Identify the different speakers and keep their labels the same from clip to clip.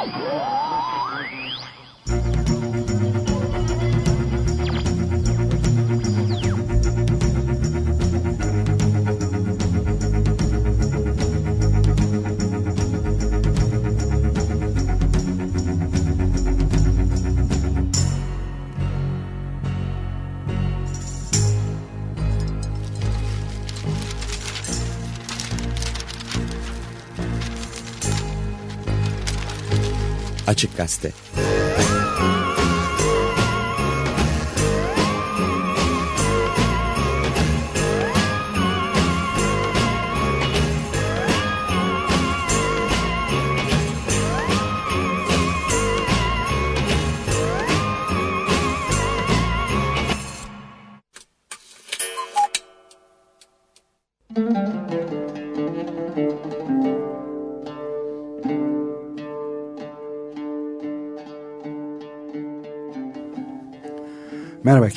Speaker 1: Uou! Açık Gazete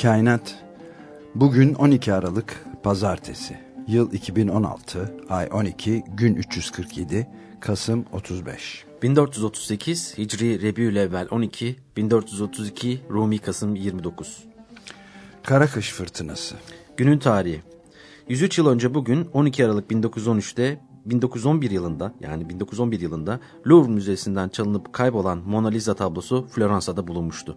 Speaker 1: Kainat. Bugün 12 Aralık Pazartesi. Yıl 2016, ay 12, gün 347, Kasım 35.
Speaker 2: 1438 Hicri Rebiülevvel 12, 1432 Rumi Kasım 29.
Speaker 1: Kara Kış Fırtınası.
Speaker 2: Günün tarihi. 103 yıl önce bugün 12 Aralık 1913'te 1911 yılında yani 1911 yılında Louvre Müzesi'nden çalınıp kaybolan Mona Lisa tablosu Floransa'da bulunmuştu.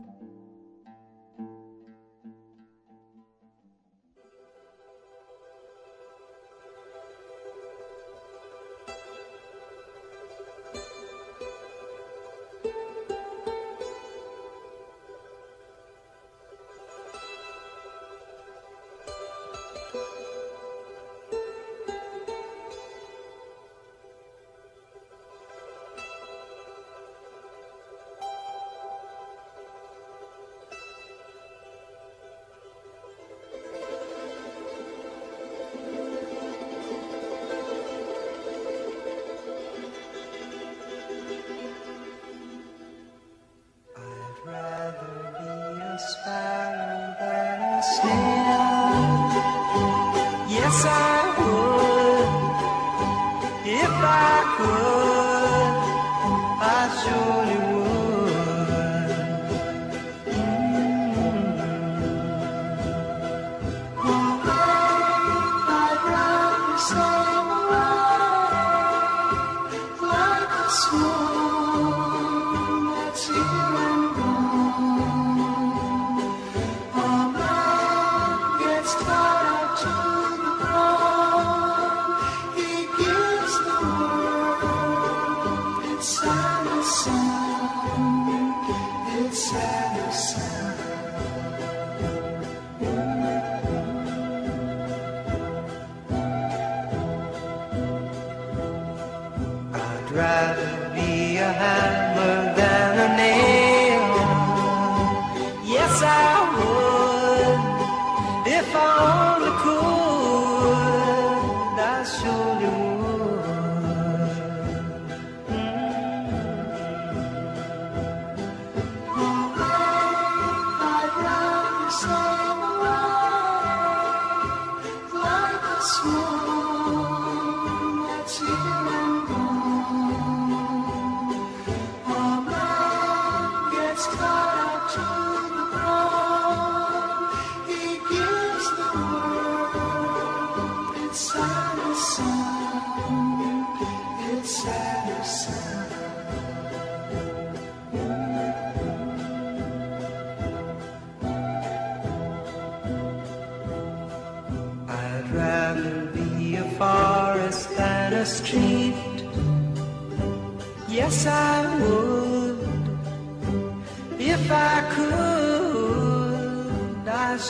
Speaker 2: sky.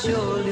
Speaker 2: 修炼。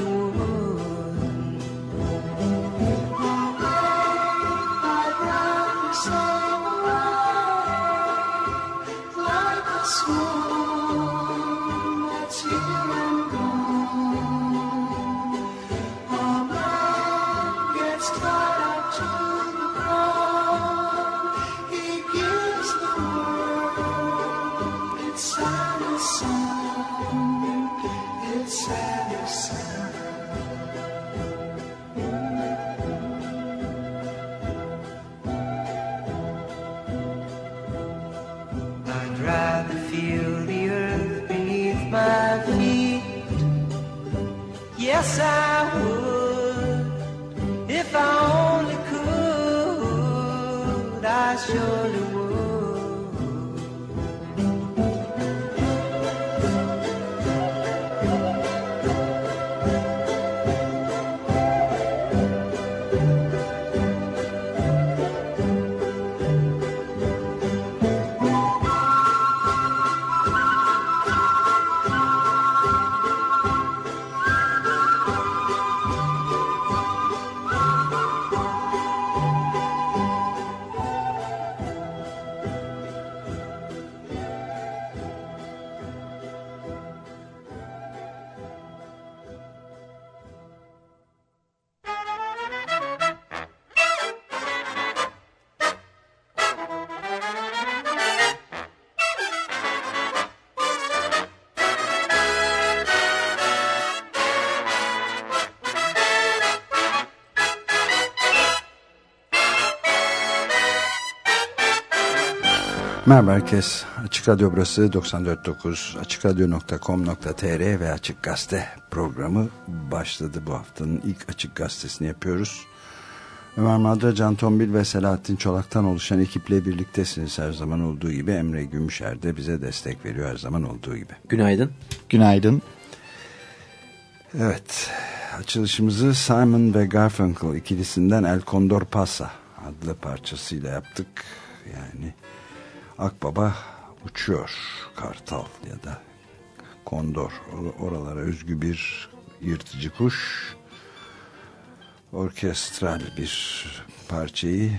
Speaker 1: Merhaba herkes. Açık Radyo burası 94.9 açıkradyo.com.tr ve Açık Gazete programı başladı bu haftanın ilk Açık Gazetesini yapıyoruz. Ömer Madra, Can Tombil ve Selahattin Çolak'tan oluşan ekiple birliktesiniz her zaman olduğu gibi. Emre Gümüşer de bize destek veriyor her zaman olduğu gibi.
Speaker 3: Günaydın.
Speaker 4: Günaydın.
Speaker 1: Evet, açılışımızı Simon ve Garfunkel ikilisinden El Condor Pasa adlı parçasıyla yaptık. Akbaba uçuyor kartal ya da kondor. Oralara özgü bir yırtıcı kuş. Orkestral bir parçayı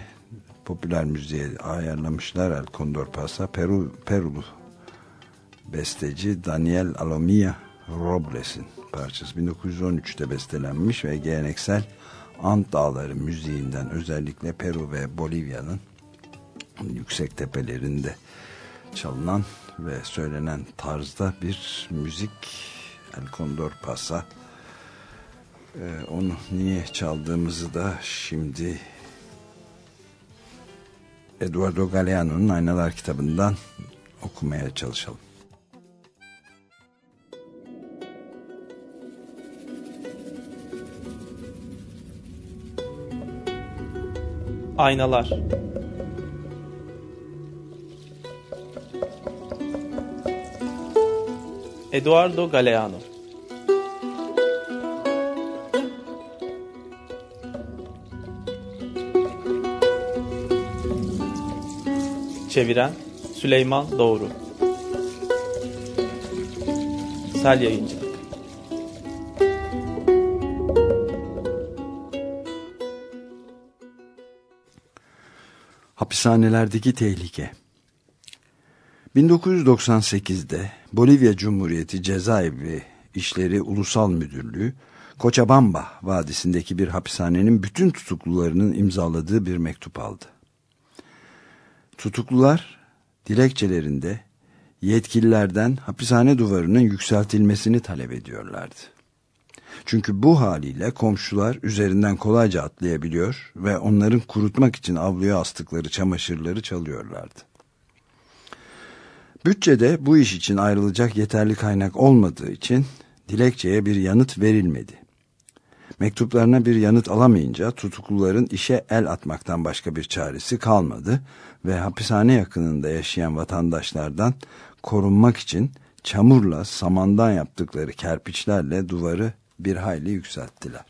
Speaker 1: popüler müziğe ayarlamışlar. El Condor Pasa Peru, Perulu besteci Daniel Alomia Robles'in parçası. 1913'te bestelenmiş ve geleneksel Ant Dağları müziğinden özellikle Peru ve Bolivya'nın yüksek tepelerinde çalınan ve söylenen tarzda bir müzik El Condor Pasa ee, onu niye çaldığımızı da şimdi Eduardo Galeano'nun Aynalar kitabından okumaya çalışalım.
Speaker 5: Aynalar Eduardo Galeano. Çeviren Süleyman Doğru. Sel Yayıncılık
Speaker 1: Hapishanelerdeki tehlike. 1998'de Bolivya Cumhuriyeti Cezaevi İşleri Ulusal Müdürlüğü Cochabamba Vadisi'ndeki bir hapishanenin bütün tutuklularının imzaladığı bir mektup aldı. Tutuklular dilekçelerinde yetkililerden hapishane duvarının yükseltilmesini talep ediyorlardı. Çünkü bu haliyle komşular üzerinden kolayca atlayabiliyor ve onların kurutmak için avluya astıkları çamaşırları çalıyorlardı. Bütçede bu iş için ayrılacak yeterli kaynak olmadığı için dilekçeye bir yanıt verilmedi. Mektuplarına bir yanıt alamayınca tutukluların işe el atmaktan başka bir çaresi kalmadı ve hapishane yakınında yaşayan vatandaşlardan korunmak için çamurla samandan yaptıkları kerpiçlerle duvarı bir hayli yükselttiler.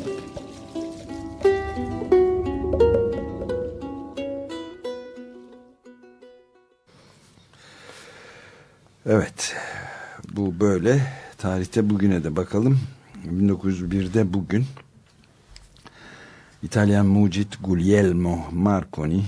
Speaker 1: Evet bu böyle tarihte bugüne de bakalım 1901'de bugün İtalyan mucit Guglielmo Marconi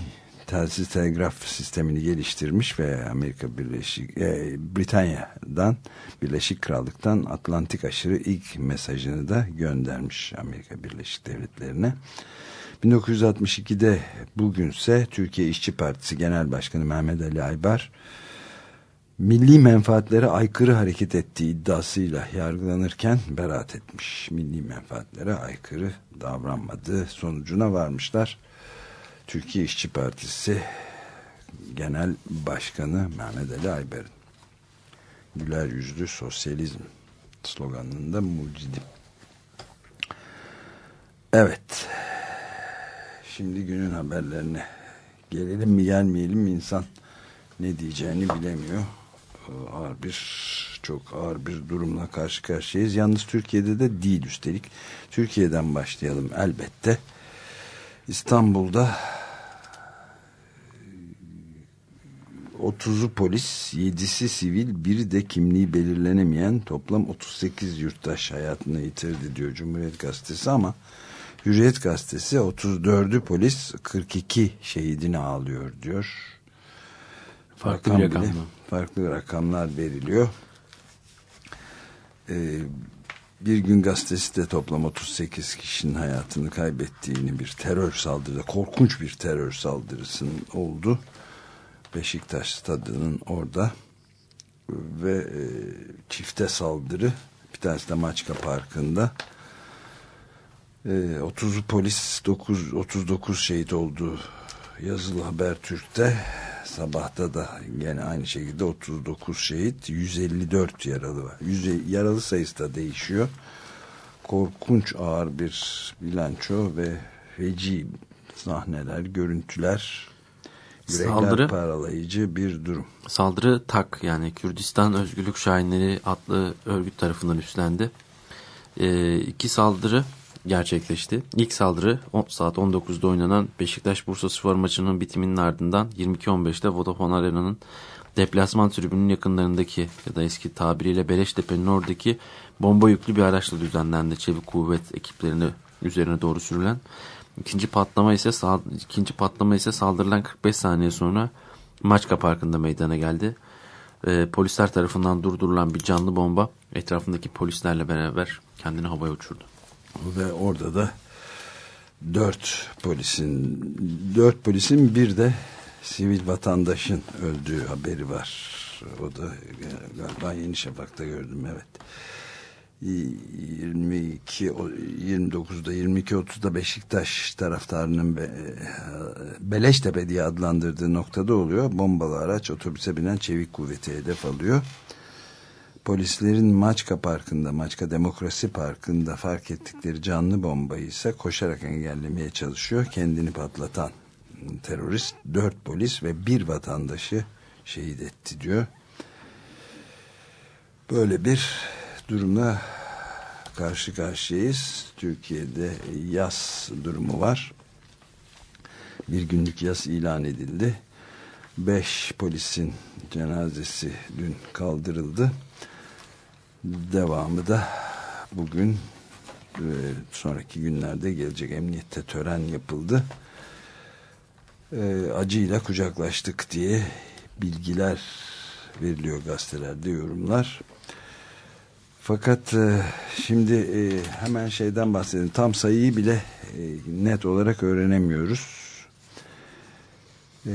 Speaker 1: telsiz telgraf sistemini geliştirmiş ve Amerika Birleşik e, Britanya'dan Birleşik Krallık'tan Atlantik aşırı ilk mesajını da göndermiş Amerika Birleşik Devletleri'ne. 1962'de bugünse Türkiye İşçi Partisi Genel Başkanı Mehmet Ali Aybar milli menfaatlere aykırı hareket ettiği iddiasıyla yargılanırken beraat etmiş. Milli menfaatlere aykırı davranmadığı sonucuna varmışlar. Türkiye İşçi Partisi Genel Başkanı Mehmet Ali Aybar'ın güler yüzlü sosyalizm sloganında mucidi. Evet. Şimdi günün haberlerine gelelim mi gelmeyelim mi insan ne diyeceğini bilemiyor. Ağır bir çok ağır bir durumla karşı karşıyayız. Yalnız Türkiye'de de değil üstelik. Türkiye'den başlayalım elbette. İstanbul'da 30'u polis, 7'si sivil, biri de kimliği belirlenemeyen toplam 38 yurttaş hayatını yitirdi diyor Cumhuriyet Gazetesi ama Hürriyet Gazetesi 34'ü polis 42 şehidini ağlıyor diyor.
Speaker 3: Farklı
Speaker 1: Rakam
Speaker 3: bir rakam
Speaker 1: bile-? Farklı rakamlar veriliyor. Ee, bir gün gazetesi de toplam 38 kişinin hayatını kaybettiğini bir terör saldırıda, korkunç bir terör saldırısının oldu. Beşiktaş stadının orada ve e, çifte saldırı bir tanesi de Maçka Parkı'nda e, 30 polis 9, 39 şehit oldu yazılı haber Türk'te sabahta da gene aynı şekilde 39 şehit 154 yaralı var Yüze- yaralı sayısı da değişiyor korkunç ağır bir bilanço ve feci sahneler görüntüler yürekler
Speaker 3: Saldırı.
Speaker 1: paralayıcı bir durum
Speaker 3: Saldırı TAK yani Kürdistan Özgürlük Şahinleri adlı örgüt tarafından üstlendi. Ee, iki saldırı gerçekleşti. İlk saldırı on- saat 19'da oynanan Beşiktaş Bursa Spor maçının bitiminin ardından 22.15'te Vodafone Arena'nın deplasman tribünün yakınlarındaki ya da eski tabiriyle Beleştepe'nin oradaki bomba yüklü bir araçla düzenlendi. Çevik kuvvet ekiplerini üzerine doğru sürülen. İkinci patlama ise ikinci patlama ise saldırılan 45 saniye sonra Maçka Parkı'nda meydana geldi. Ee, polisler tarafından durdurulan bir canlı bomba etrafındaki polislerle beraber kendini havaya uçurdu.
Speaker 1: Ve orada da dört polisin dört polisin bir de sivil vatandaşın öldüğü haberi var. O da galiba Yeni Şafak'ta gördüm evet. 22 o- 29'da 22 30'da Beşiktaş taraftarının be, Beleştepe diye adlandırdığı noktada oluyor. Bombalı araç otobüse binen çevik kuvveti hedef alıyor. Polislerin Maçka Parkı'nda, Maçka Demokrasi Parkı'nda fark ettikleri canlı bombayı ise koşarak engellemeye çalışıyor. Kendini patlatan terörist dört polis ve bir vatandaşı şehit etti diyor. Böyle bir durumla karşı karşıyayız. Türkiye'de yaz durumu var. Bir günlük yaz ilan edildi. Beş polisin cenazesi dün kaldırıldı. Devamı da bugün ve sonraki günlerde gelecek emniyette tören yapıldı. Ee, acıyla kucaklaştık diye bilgiler veriliyor gazetelerde yorumlar. Fakat e, şimdi e, hemen şeyden bahsedelim. Tam sayıyı bile e, net olarak öğrenemiyoruz. E,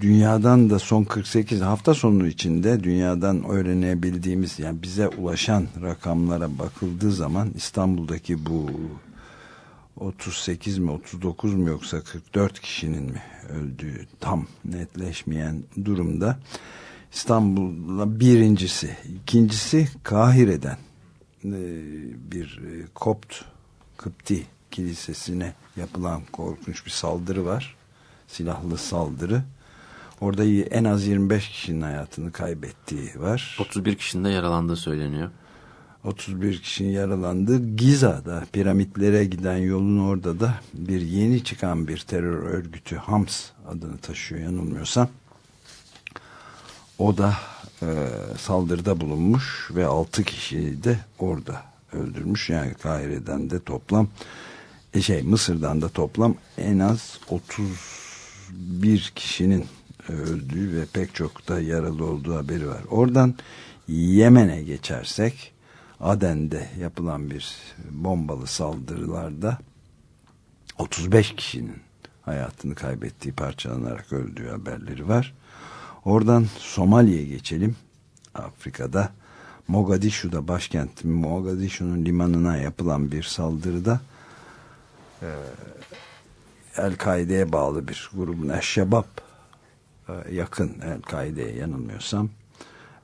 Speaker 1: dünyadan da son 48 hafta sonu içinde dünyadan öğrenebildiğimiz yani bize ulaşan rakamlara bakıldığı zaman İstanbul'daki bu 38 mi 39 mu yoksa 44 kişinin mi öldüğü tam netleşmeyen durumda. İstanbul'da birincisi, ikincisi Kahire'den e, bir e, Kopt Kıpti kilisesine yapılan korkunç bir saldırı var. Silahlı saldırı. Orada en az 25 kişinin hayatını kaybettiği var.
Speaker 3: 31 kişinin de yaralandığı söyleniyor.
Speaker 1: 31 kişinin yaralandığı Giza'da piramitlere giden yolun orada da bir yeni çıkan bir terör örgütü Hams adını taşıyor yanılmıyorsam. O da e, saldırıda bulunmuş ve 6 kişiyi de orada öldürmüş. Yani Kahire'den de toplam e şey Mısır'dan da toplam en az 30 31 kişinin öldüğü ve pek çok da yaralı olduğu haberi var. Oradan Yemen'e geçersek Aden'de yapılan bir bombalı saldırılarda 35 kişinin hayatını kaybettiği parçalanarak öldüğü haberleri var. Oradan Somali'ye geçelim. Afrika'da Mogadishu'da başkent Mogadishu'nun limanına yapılan bir saldırıda e, El-Kaide'ye bağlı bir grubun Eşşebab e, yakın El-Kaide'ye yanılmıyorsam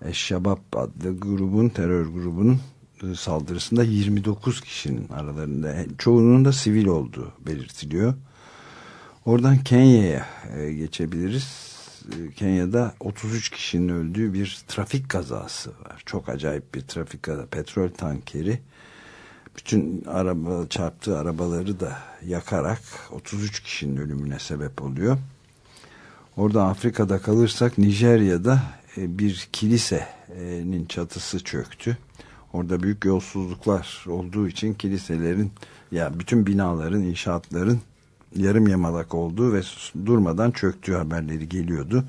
Speaker 1: Eşşebab adlı grubun terör grubunun e, saldırısında 29 kişinin aralarında çoğunun da sivil olduğu belirtiliyor. Oradan Kenya'ya e, geçebiliriz. Kenya'da 33 kişinin öldüğü bir trafik kazası var. Çok acayip bir trafik kazası. Petrol tankeri bütün araba çarptığı arabaları da yakarak 33 kişinin ölümüne sebep oluyor. Orada Afrika'da kalırsak Nijerya'da e, bir kilisenin çatısı çöktü. Orada büyük yolsuzluklar olduğu için kiliselerin ya bütün binaların, inşaatların yarım yamalak olduğu ve durmadan çöktüğü haberleri geliyordu.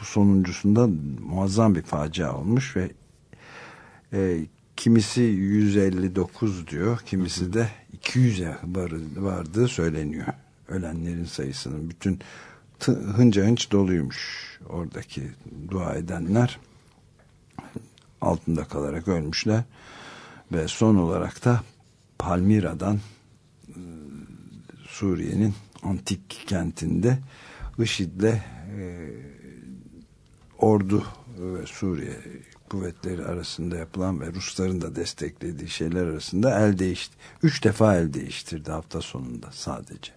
Speaker 1: Bu sonuncusunda muazzam bir facia olmuş ve e, kimisi 159 diyor, kimisi de 200'e vardığı söyleniyor. Ölenlerin sayısının bütün hınca hınç doluymuş oradaki dua edenler altında kalarak ölmüşler ve son olarak da Palmira'dan ıı, Suriye'nin antik kentinde IŞİD'le e, ordu ve Suriye kuvvetleri arasında yapılan ve Rusların da desteklediği şeyler arasında el değişti. Üç defa el değiştirdi hafta sonunda sadece.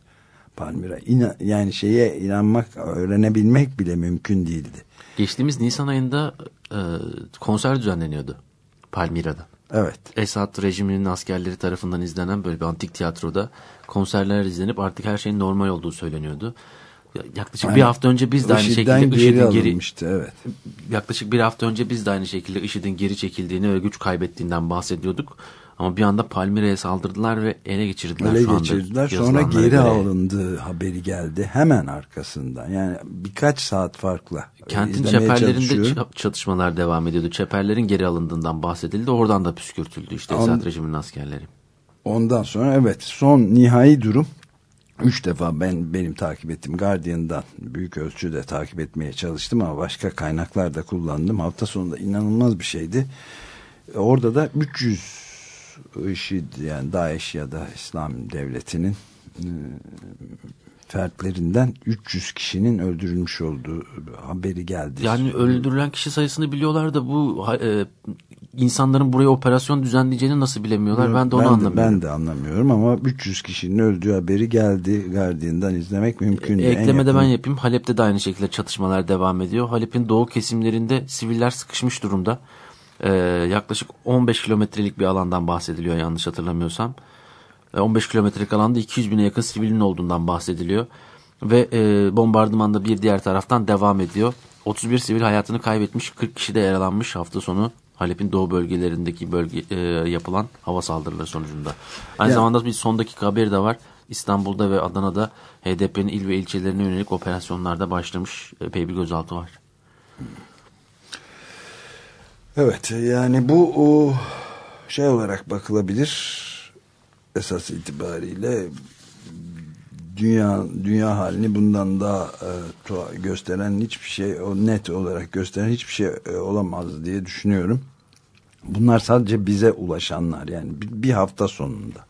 Speaker 1: Palmira. İna, yani şeye inanmak, öğrenebilmek bile mümkün değildi.
Speaker 3: Geçtiğimiz Nisan ayında e, konser düzenleniyordu Palmira'da.
Speaker 1: Evet.
Speaker 3: Esad rejiminin askerleri tarafından izlenen böyle bir antik tiyatroda konserler izlenip artık her şeyin normal olduğu söyleniyordu. Yaklaşık yani, bir hafta önce biz de aynı şekilde IŞİD'in geri, geri
Speaker 1: evet.
Speaker 3: yaklaşık bir hafta önce biz de aynı şekilde IŞİD'in geri çekildiğini ve güç kaybettiğinden bahsediyorduk. Ama bir anda Palmire'ye saldırdılar ve ele geçirdiler
Speaker 1: ele
Speaker 3: şu
Speaker 1: geçirdiler. Sonra geri göre. alındığı haberi geldi. Hemen arkasından. Yani birkaç saat farkla.
Speaker 3: Kentin çeperlerinde çatışmalar devam ediyordu. Çeperlerin geri alındığından bahsedildi. Oradan da püskürtüldü işte Esad rejiminin askerleri.
Speaker 1: Ondan sonra evet son nihai durum Üç defa ben benim takip ettim Guardian'dan büyük ölçüde takip etmeye çalıştım ama başka kaynaklar da kullandım. Hafta sonunda inanılmaz bir şeydi. Orada da 300 IŞİD yani DAEŞ ya da İslam Devleti'nin e, fertlerinden 300 kişinin öldürülmüş olduğu haberi geldi.
Speaker 3: Yani öldürülen kişi sayısını biliyorlar da bu e, insanların buraya operasyon düzenleyeceğini nasıl bilemiyorlar? Ben de onu
Speaker 1: ben
Speaker 3: anlamıyorum.
Speaker 1: De, ben de anlamıyorum ama 300 kişinin öldüğü haberi geldi. Guardian'dan izlemek mümkün.
Speaker 3: E, eklemede ben yapayım. Halep'te de aynı şekilde çatışmalar devam ediyor. Halep'in doğu kesimlerinde siviller sıkışmış durumda. Ee, yaklaşık 15 kilometrelik bir alandan bahsediliyor yanlış hatırlamıyorsam. 15 kilometrelik alanda 200 bine yakın sivilin olduğundan bahsediliyor. Ve e, bombardıman da bir diğer taraftan devam ediyor. 31 sivil hayatını kaybetmiş, 40 kişi de yaralanmış hafta sonu Halep'in doğu bölgelerindeki bölge e, yapılan hava saldırıları sonucunda. Aynı ya. zamanda bir son dakika haberi de var. İstanbul'da ve Adana'da HDP'nin il ve ilçelerine yönelik operasyonlarda başlamış epey bir gözaltı var.
Speaker 1: Evet yani bu o şey olarak bakılabilir esas itibariyle dünya dünya halini bundan daha e, gösteren hiçbir şey o net olarak gösteren hiçbir şey e, olamaz diye düşünüyorum. Bunlar sadece bize ulaşanlar yani bir, bir hafta sonunda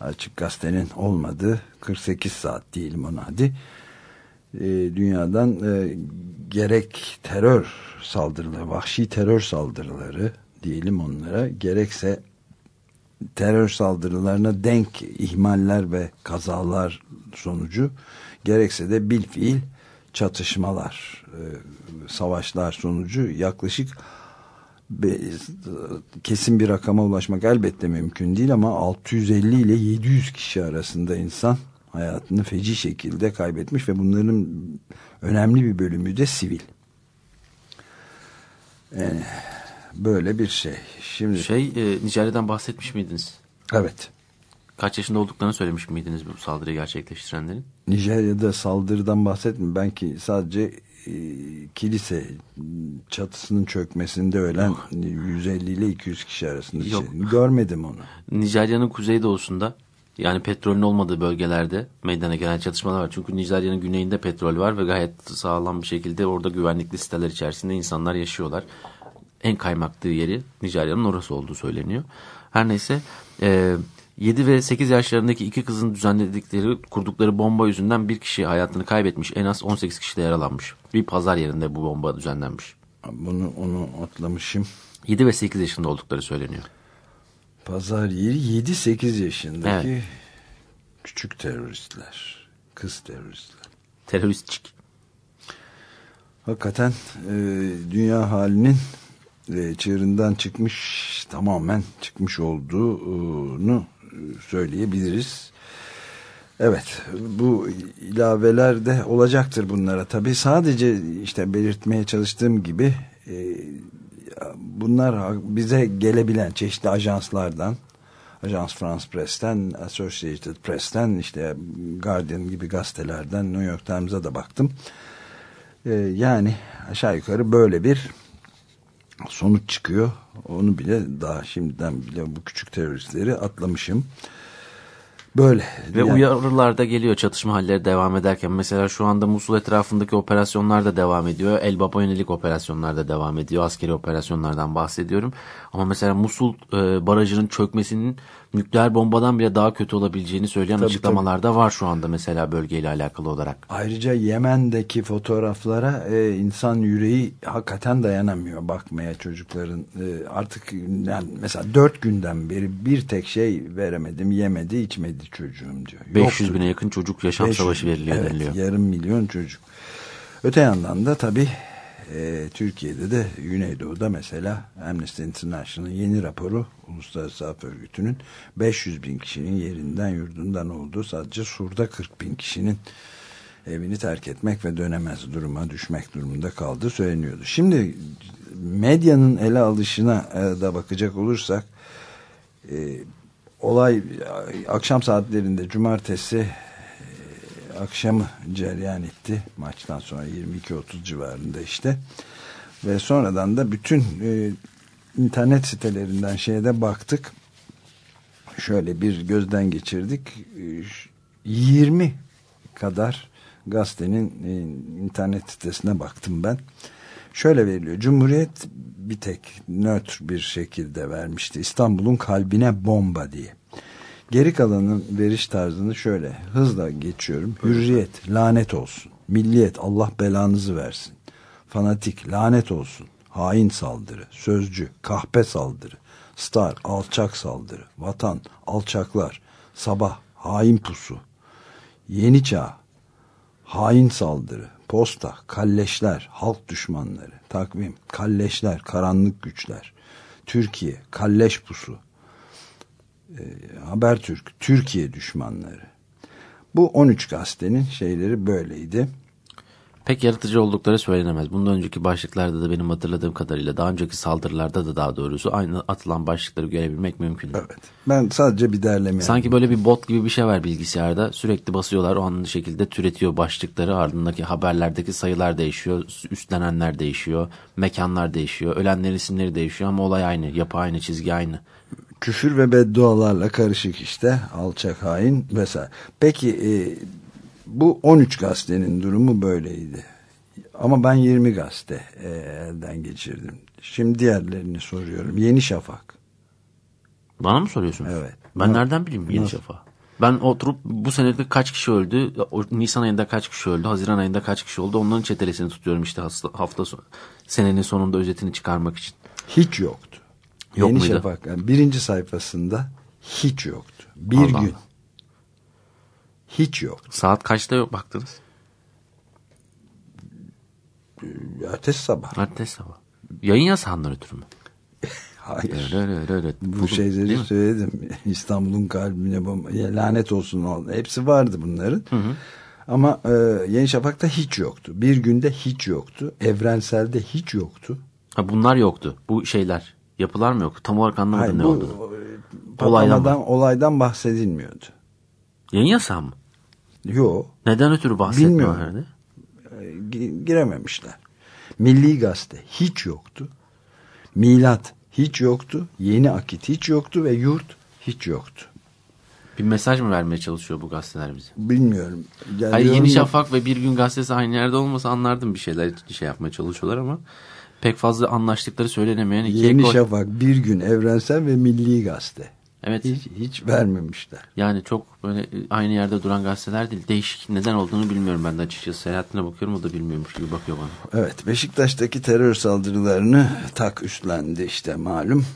Speaker 1: açık gazetenin olmadığı 48 saat diyelim ona hadi e, dünyadan e, gerek terör saldırıları vahşi terör saldırıları diyelim onlara gerekse terör saldırılarına denk ihmaller ve kazalar sonucu gerekse de bilfiil çatışmalar, e, savaşlar sonucu yaklaşık kesin bir rakama ulaşmak elbette mümkün değil ama 650 ile 700 kişi arasında insan hayatını feci şekilde kaybetmiş ve bunların önemli bir bölümü de sivil. Yani böyle bir şey. Şimdi
Speaker 3: şey e, Nijerya'dan bahsetmiş miydiniz?
Speaker 1: Evet.
Speaker 3: Kaç yaşında olduklarını söylemiş miydiniz bu saldırıyı gerçekleştirenlerin?
Speaker 1: Nijerya'da saldırıdan bahsetmiyorum. Ben ki sadece e, kilise çatısının çökmesinde ölen 150 ile 200 kişi arasında
Speaker 3: Yok.
Speaker 1: şey- görmedim onu.
Speaker 3: Nijerya'nın kuzeydoğusunda yani petrolün olmadığı bölgelerde meydana gelen çatışmalar var. Çünkü Nijerya'nın güneyinde petrol var ve gayet sağlam bir şekilde orada güvenlikli siteler içerisinde insanlar yaşıyorlar. En kaymaktığı yeri Nijerya'nın orası olduğu söyleniyor. Her neyse e, 7 ve 8 yaşlarındaki iki kızın düzenledikleri kurdukları bomba yüzünden bir kişi hayatını kaybetmiş. En az 18 kişi de yaralanmış. Bir pazar yerinde bu bomba düzenlenmiş.
Speaker 1: Bunu onu atlamışım.
Speaker 3: 7 ve 8 yaşında oldukları söyleniyor.
Speaker 1: Pazar yeri 7-8 yaşındaki
Speaker 3: Evet.
Speaker 1: küçük teröristler. Kız teröristler.
Speaker 3: Teröristçik.
Speaker 1: Hakikaten e, dünya halinin çığırından çıkmış tamamen çıkmış olduğunu e, söyleyebiliriz. Evet bu ilaveler de olacaktır bunlara tabi sadece işte belirtmeye çalıştığım gibi e, bunlar bize gelebilen çeşitli ajanslardan Ajans France Press'ten Associated Press'ten işte Guardian gibi gazetelerden New York Times'a da baktım. Ee, yani aşağı yukarı böyle bir sonuç çıkıyor. Onu bile daha şimdiden bile bu küçük teröristleri atlamışım. Böyle.
Speaker 3: Ve
Speaker 1: Yani-
Speaker 3: uyarılar da geliyor çatışma halleri devam ederken. Mesela şu anda Musul etrafındaki operasyonlar da devam ediyor. Elbap'a yönelik operasyonlar da devam ediyor. Askeri operasyonlardan bahsediyorum. Ama mesela Musul e, barajının çökmesinin nükleer bombadan bile daha kötü olabileceğini söyleyen
Speaker 1: Tabii,
Speaker 3: açıklamalar da var şu anda mesela bölgeyle alakalı olarak.
Speaker 1: Ayrıca Yemen'deki fotoğraflara e, insan yüreği hakikaten dayanamıyor bakmaya çocukların. E, artık yani mesela dört günden beri bir tek şey veremedim, yemedi, içmedi çocuğum diyor.
Speaker 3: 500
Speaker 1: Yoktur.
Speaker 3: bine yakın çocuk yaşam
Speaker 1: 500
Speaker 3: savaşı veriliyor
Speaker 1: evet,
Speaker 3: deniliyor.
Speaker 1: yarım milyon çocuk. Öte yandan da tabii e, Türkiye'de de Güneydoğu'da mesela Amnesty International'ın yeni raporu Uluslararası Af Örgütü'nün 500 bin kişinin yerinden yurdundan olduğu sadece Sur'da 40 bin kişinin evini terk etmek ve dönemez duruma düşmek durumunda kaldığı söyleniyordu. Şimdi medyanın ele alışına e, da bakacak olursak e, olay e, akşam saatlerinde cumartesi akşamı cereyan etti. Maçtan sonra 22.30 civarında işte. Ve sonradan da bütün e, internet sitelerinden şeyde baktık. Şöyle bir gözden geçirdik. E, ş- 20 kadar gazetenin e, internet sitesine baktım ben. Şöyle veriliyor. Cumhuriyet bir tek nötr bir şekilde vermişti. İstanbul'un kalbine bomba diye. Geri kalanın veriş tarzını şöyle hızla geçiyorum. Hürriyet lanet olsun. Milliyet Allah belanızı versin. Fanatik lanet olsun. Hain saldırı. Sözcü kahpe saldırı. Star alçak saldırı. Vatan alçaklar. Sabah hain pusu. Yeni çağ hain saldırı. Posta kalleşler halk düşmanları. Takvim kalleşler karanlık güçler. Türkiye kalleş pusu. Habertürk, Türkiye düşmanları. Bu 13 gazetenin şeyleri böyleydi.
Speaker 3: Pek yaratıcı oldukları söylenemez. Bundan önceki başlıklarda da benim hatırladığım kadarıyla daha önceki saldırılarda da daha doğrusu aynı atılan başlıkları görebilmek mümkün.
Speaker 1: Evet. Ben sadece bir derleme
Speaker 3: Sanki böyle bir bot gibi bir şey var bilgisayarda. Sürekli basıyorlar o anlı şekilde türetiyor başlıkları. Ardındaki haberlerdeki sayılar değişiyor. Üstlenenler değişiyor. Mekanlar değişiyor. Ölenlerin isimleri değişiyor ama olay aynı. Yapı aynı. Çizgi aynı.
Speaker 1: Küfür ve beddualarla karışık işte alçak hain vesaire. Peki e, bu 13 gazetenin durumu böyleydi. Ama ben 20 gazete e, elden geçirdim. Şimdi diğerlerini soruyorum. Yeni Şafak.
Speaker 3: Bana mı soruyorsunuz?
Speaker 1: Evet.
Speaker 3: Ben nereden bileyim Yeni
Speaker 1: Nasıl?
Speaker 3: Şafak? Ben oturup bu senede kaç kişi öldü, Nisan ayında kaç kişi öldü, Haziran ayında kaç kişi oldu onların çetelesini tutuyorum işte hafta, hafta sonu. Senenin sonunda özetini çıkarmak için.
Speaker 1: Hiç yoktu.
Speaker 3: Yok
Speaker 1: Yeni
Speaker 3: muydu?
Speaker 1: Şafak yani birinci sayfasında hiç yoktu. Bir
Speaker 3: Allah
Speaker 1: gün.
Speaker 3: Allah.
Speaker 1: Hiç yoktu.
Speaker 3: Saat kaçta yok baktınız?
Speaker 1: Ertesi sabah.
Speaker 3: Ertesi sabah. Yayın yasağından ötürü mü?
Speaker 1: Hayır.
Speaker 3: Evet, evet, evet.
Speaker 1: Bu
Speaker 3: Buldum,
Speaker 1: şeyleri söyledim. İstanbul'un kalbine lanet olsun. Hepsi vardı bunların. Ama e, Yeni Şafak'ta hiç yoktu. Bir günde hiç yoktu. Evrenselde hiç yoktu.
Speaker 3: Ha, bunlar yoktu. Bu şeyler. Yapılar mı yok? Tam olarak anlamadım
Speaker 1: Hayır,
Speaker 3: ne
Speaker 1: bu
Speaker 3: olduğunu.
Speaker 1: e,
Speaker 3: Olaydan
Speaker 1: olaydan bahsedilmiyordu.
Speaker 3: Yayın yasağı mı?
Speaker 1: Yo
Speaker 3: Neden ötürü bahsetmiyorlar?
Speaker 1: Bilmiyorum. e, gi- girememişler. Milli Gazete hiç yoktu. Milat hiç yoktu. Yeni Akit hiç yoktu ve Yurt hiç yoktu.
Speaker 3: Bir mesaj mı vermeye çalışıyor bu gazeteler bize?
Speaker 1: Bilmiyorum.
Speaker 3: Hayır Yeni Şafak ve Bir Gün Gazetesi aynı yerde olmasa anlardım bir şeyler şey yapmaya çalışıyorlar ama pek fazla anlaştıkları söylenemeyen iki
Speaker 1: Yeni
Speaker 3: ekol-
Speaker 1: Şafak, Bir Gün Evrensel ve Milli Gazete.
Speaker 3: Evet.
Speaker 1: Hiç, hiç vermemişler.
Speaker 3: Yani çok böyle aynı yerde duran gazeteler değil. Değişik neden olduğunu bilmiyorum ben de açıkçası. Seyahatine bakıyorum o da bilmiyormuş gibi bakıyor bana.
Speaker 1: Evet Beşiktaş'taki terör saldırılarını tak üstlendi işte malum.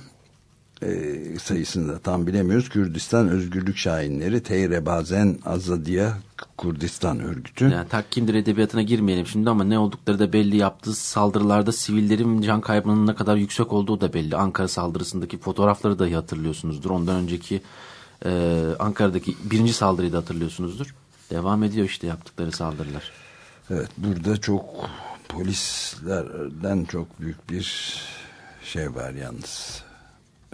Speaker 1: Ee, sayısını da tam bilemiyoruz. Kürdistan Özgürlük Şahinleri Teyre Bazen Azadiya Kurdistan örgütü.
Speaker 3: Yani tak kimdir edebiyatına girmeyelim şimdi ama ne oldukları da belli. Yaptığı saldırılarda sivillerin can kaybının ne kadar yüksek olduğu da belli. Ankara saldırısındaki fotoğrafları dahi hatırlıyorsunuzdur. Ondan önceki e, Ankara'daki birinci saldırıyı da hatırlıyorsunuzdur. Devam ediyor işte yaptıkları saldırılar.
Speaker 1: Evet burada çok polislerden çok büyük bir şey var yalnız.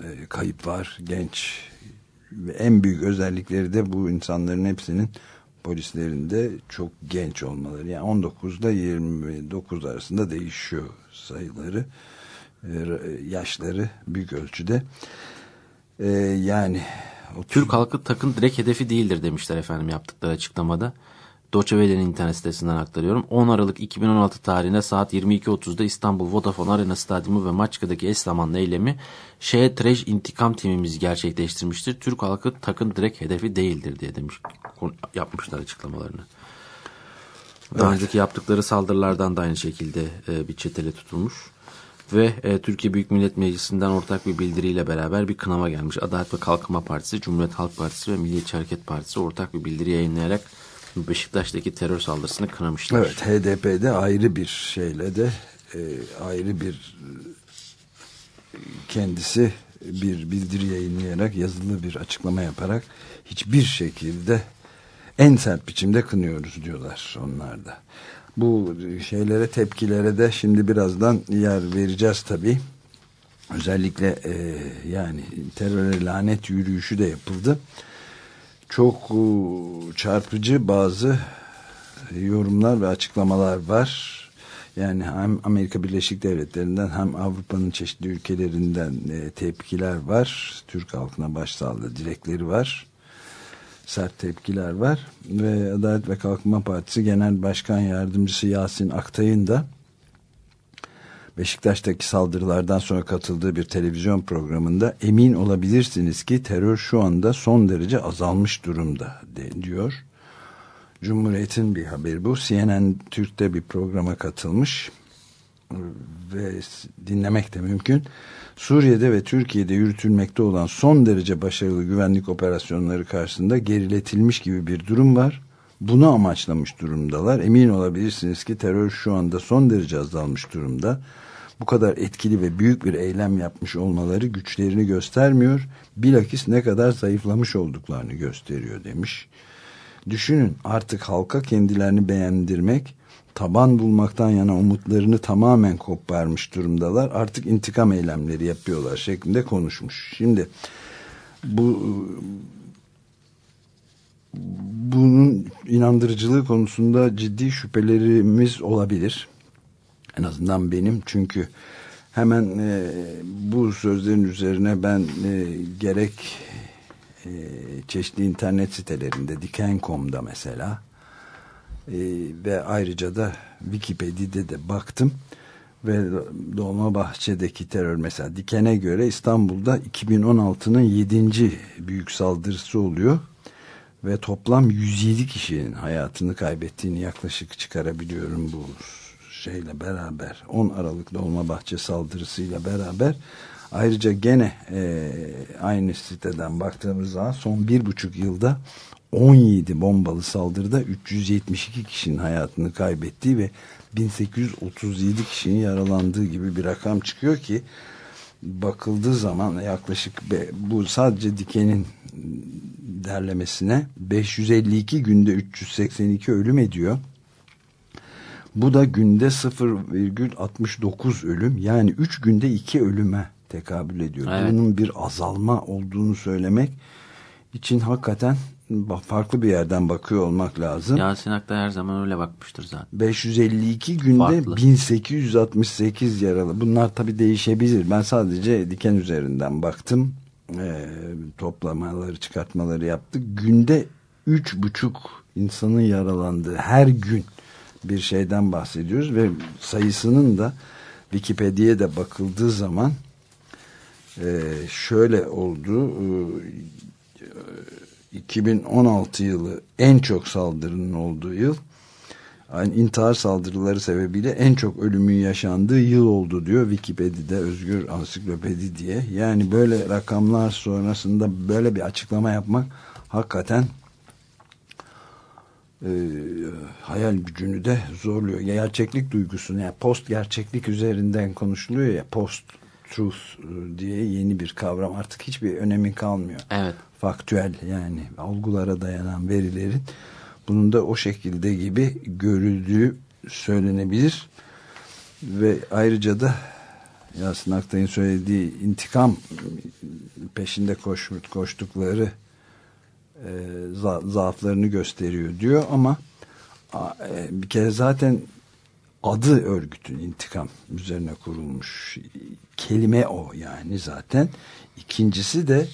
Speaker 1: Ee, kayıp var genç ve en büyük özellikleri de bu insanların hepsinin polislerinde çok genç olmaları. Yani 19 ile 29 arasında değişiyor sayıları. Ee, yaşları büyük ölçüde. Ee, yani
Speaker 3: Türk halkı takın direkt hedefi değildir demişler efendim yaptıkları açıklamada. Vele'nin internet sitesinden aktarıyorum. 10 Aralık 2016 tarihinde saat 22.30'da İstanbul Vodafone Arena Stadyumu ve Maçka'daki eş zamanlı eylemi Şehir Trej intikam timimiz gerçekleştirmiştir. Türk halkı takın direkt hedefi değildir diye demiş yapmışlar açıklamalarını. Daha önceki yaptıkları saldırılardan da aynı şekilde e, bir çetele tutulmuş. Ve e, Türkiye Büyük Millet Meclisi'nden ortak bir bildiriyle beraber bir kınama gelmiş. Adalet ve Kalkınma Partisi, Cumhuriyet Halk Partisi ve Milliyetçi Hareket Partisi ortak bir bildiri yayınlayarak Beşiktaş'taki terör saldırısını kınamışlar.
Speaker 1: Evet HDP'de ayrı bir şeyle de e, ayrı bir e, kendisi bir bildiri yayınlayarak yazılı bir açıklama yaparak hiçbir şekilde en sert biçimde kınıyoruz diyorlar onlar da. Bu şeylere tepkilere de şimdi birazdan yer vereceğiz tabii. Özellikle e, yani teröre lanet yürüyüşü de yapıldı. Çok e, çarpıcı bazı yorumlar ve açıklamalar var. Yani hem Amerika Birleşik Devletleri'nden hem Avrupa'nın çeşitli ülkelerinden e, tepkiler var. Türk halkına başsağlığı dilekleri var. Sert tepkiler var. Ve Adalet ve Kalkınma Partisi Genel Başkan Yardımcısı Yasin Aktay'ın da Beşiktaş'taki saldırılardan sonra katıldığı bir televizyon programında emin olabilirsiniz ki terör şu anda son derece azalmış durumda de, diyor. Cumhuriyet'in bir haberi bu. CNN Türk'te bir programa katılmış ve dinlemek de mümkün. Suriye'de ve Türkiye'de yürütülmekte olan son derece başarılı güvenlik operasyonları karşısında geriletilmiş gibi bir durum var. Bunu amaçlamış durumdalar. Emin olabilirsiniz ki terör şu anda son derece azalmış durumda. Bu kadar etkili ve büyük bir eylem yapmış olmaları güçlerini göstermiyor. Bilakis ne kadar zayıflamış olduklarını gösteriyor demiş. Düşünün artık halka kendilerini beğendirmek, taban bulmaktan yana umutlarını tamamen koparmış durumdalar. Artık intikam eylemleri yapıyorlar şeklinde konuşmuş. Şimdi bu bunun inandırıcılığı konusunda ciddi şüphelerimiz olabilir. En azından benim çünkü hemen e, bu sözlerin üzerine ben e, gerek e, çeşitli internet sitelerinde Diken.com'da mesela e, ve ayrıca da Wikipedia'da de baktım ve Dolmabahçe'deki terör mesela Diken'e göre İstanbul'da 2016'nın 7. büyük saldırısı oluyor ve toplam 107 kişinin hayatını kaybettiğini yaklaşık çıkarabiliyorum bu şeyle beraber 10 Aralık Dolmabahçe saldırısıyla beraber ayrıca gene e, aynı siteden baktığımız zaman son bir buçuk yılda 17 bombalı saldırıda 372 kişinin hayatını kaybettiği ve 1837 kişinin yaralandığı gibi bir rakam çıkıyor ki bakıldığı zaman yaklaşık bu sadece Diken'in derlemesine 552 günde 382 ölüm ediyor. Bu da günde 0,69 ölüm yani 3 günde 2 ölüme tekabül ediyor.
Speaker 3: Evet.
Speaker 1: Bunun bir azalma olduğunu söylemek için hakikaten farklı bir yerden bakıyor olmak lazım.
Speaker 3: Yasin Aktay her zaman öyle bakmıştır zaten.
Speaker 1: 552 günde
Speaker 3: Farklı.
Speaker 1: 1868 yaralı. Bunlar tabii değişebilir. Ben sadece diken üzerinden baktım. Ee, toplamaları, çıkartmaları yaptık. Günde üç buçuk insanın yaralandığı her gün bir şeyden bahsediyoruz ve sayısının da Wikipedia'ya da bakıldığı zaman e, şöyle oldu. E, 2016 yılı en çok saldırının olduğu yıl. Yani intihar saldırıları sebebiyle en çok ölümün yaşandığı yıl oldu diyor Wikipedia'da Özgür Ansiklopedi diye. Yani böyle rakamlar sonrasında böyle bir açıklama yapmak hakikaten e, hayal gücünü de zorluyor. Gerçeklik duygusunu yani post gerçeklik üzerinden konuşuluyor ya post truth e, diye yeni bir kavram artık hiçbir önemi kalmıyor
Speaker 3: Evet.
Speaker 1: faktüel yani olgulara dayanan verilerin bunun da o şekilde gibi görüldüğü söylenebilir ve ayrıca da Yasin Aktay'ın söylediği intikam peşinde koş, koştukları e, za- zaaflarını gösteriyor diyor ama e, bir kere zaten adı örgütün intikam üzerine kurulmuş. Kelime o yani zaten. İkincisi de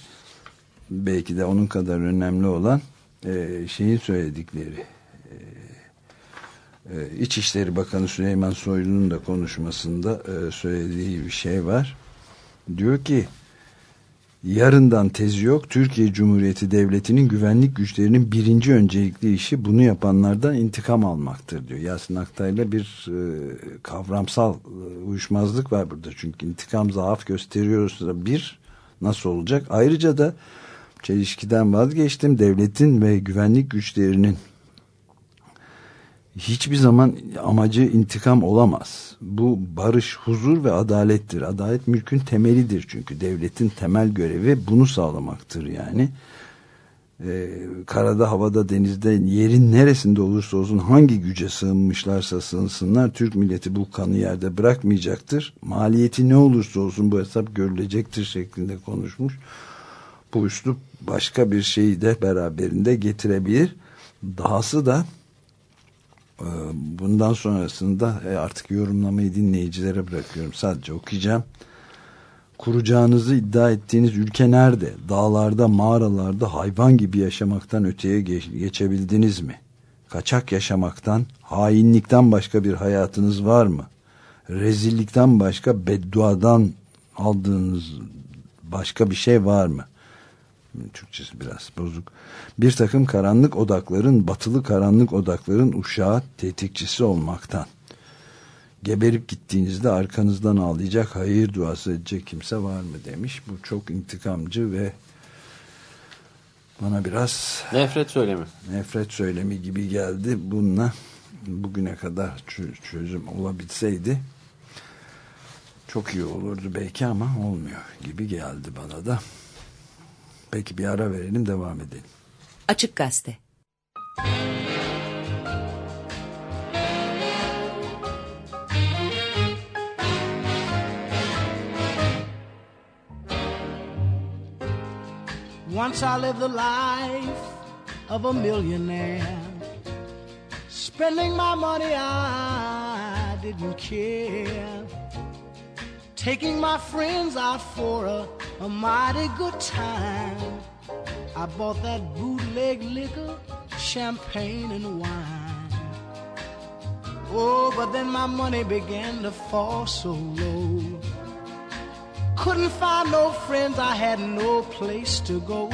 Speaker 1: belki de onun kadar önemli olan e, şeyin söyledikleri e, e, İçişleri Bakanı Süleyman Soylu'nun da konuşmasında e, söylediği bir şey var. Diyor ki yarından tezi yok. Türkiye Cumhuriyeti Devleti'nin güvenlik güçlerinin birinci öncelikli işi bunu yapanlardan intikam almaktır diyor. Yasin Aktay'la bir e, kavramsal e, uyuşmazlık var burada. Çünkü intikam zaaf gösteriyorsa bir nasıl olacak? Ayrıca da çelişkiden vazgeçtim. Devletin ve güvenlik güçlerinin hiçbir zaman amacı intikam olamaz. Bu barış, huzur ve adalettir. Adalet mülkün temelidir çünkü devletin temel görevi bunu sağlamaktır yani. Ee, karada, havada, denizde, yerin neresinde olursa olsun hangi güce sığınmışlarsa sığınsınlar Türk milleti bu kanı yerde bırakmayacaktır. Maliyeti ne olursa olsun bu hesap görülecektir şeklinde konuşmuş. Bu üslup başka bir şeyi de beraberinde getirebilir. Dahası da Bundan sonrasında e, artık yorumlamayı dinleyicilere bırakıyorum. Sadece okuyacağım. Kuracağınızı iddia ettiğiniz ülke nerede? Dağlarda, mağaralarda hayvan gibi yaşamaktan öteye geç- geçebildiniz mi? Kaçak yaşamaktan, hainlikten başka bir hayatınız var mı? Rezillikten başka bedduadan aldığınız başka bir şey var mı? Türkçesi biraz bozuk. Bir takım karanlık odakların, batılı karanlık odakların uşağı tetikçisi olmaktan. Geberip gittiğinizde arkanızdan ağlayacak, hayır duası edecek kimse var mı demiş. Bu çok intikamcı ve bana biraz
Speaker 3: Nefret söylemi.
Speaker 1: nefret söylemi gibi geldi. Bununla bugüne kadar çö- çözüm olabilseydi çok iyi olurdu belki ama olmuyor gibi geldi bana da. Peki bir ara verelim devam edelim.
Speaker 4: Açık Gazete.
Speaker 6: Once I lived the life of a millionaire. Spending my money, I didn't care. Taking my friends out for a, a mighty good time. I bought that bootleg liquor, champagne and wine. Oh, but then my money began to fall so low. Couldn't find no friends, I had no place to go.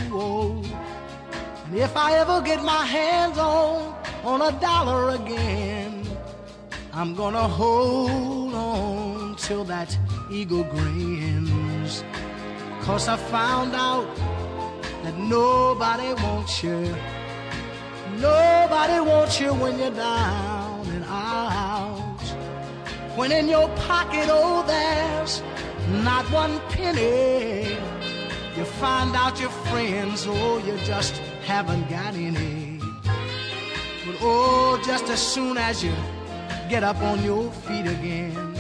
Speaker 6: And if I ever get my hands on on a dollar again, I'm gonna hold on till that eagle grins. Cause I found out that nobody wants you. Nobody wants you when you're down and out. When in your pocket, oh, there's not one penny. You find out your friends, oh, you just haven't got any. But oh, just as soon as you get up on your feet again,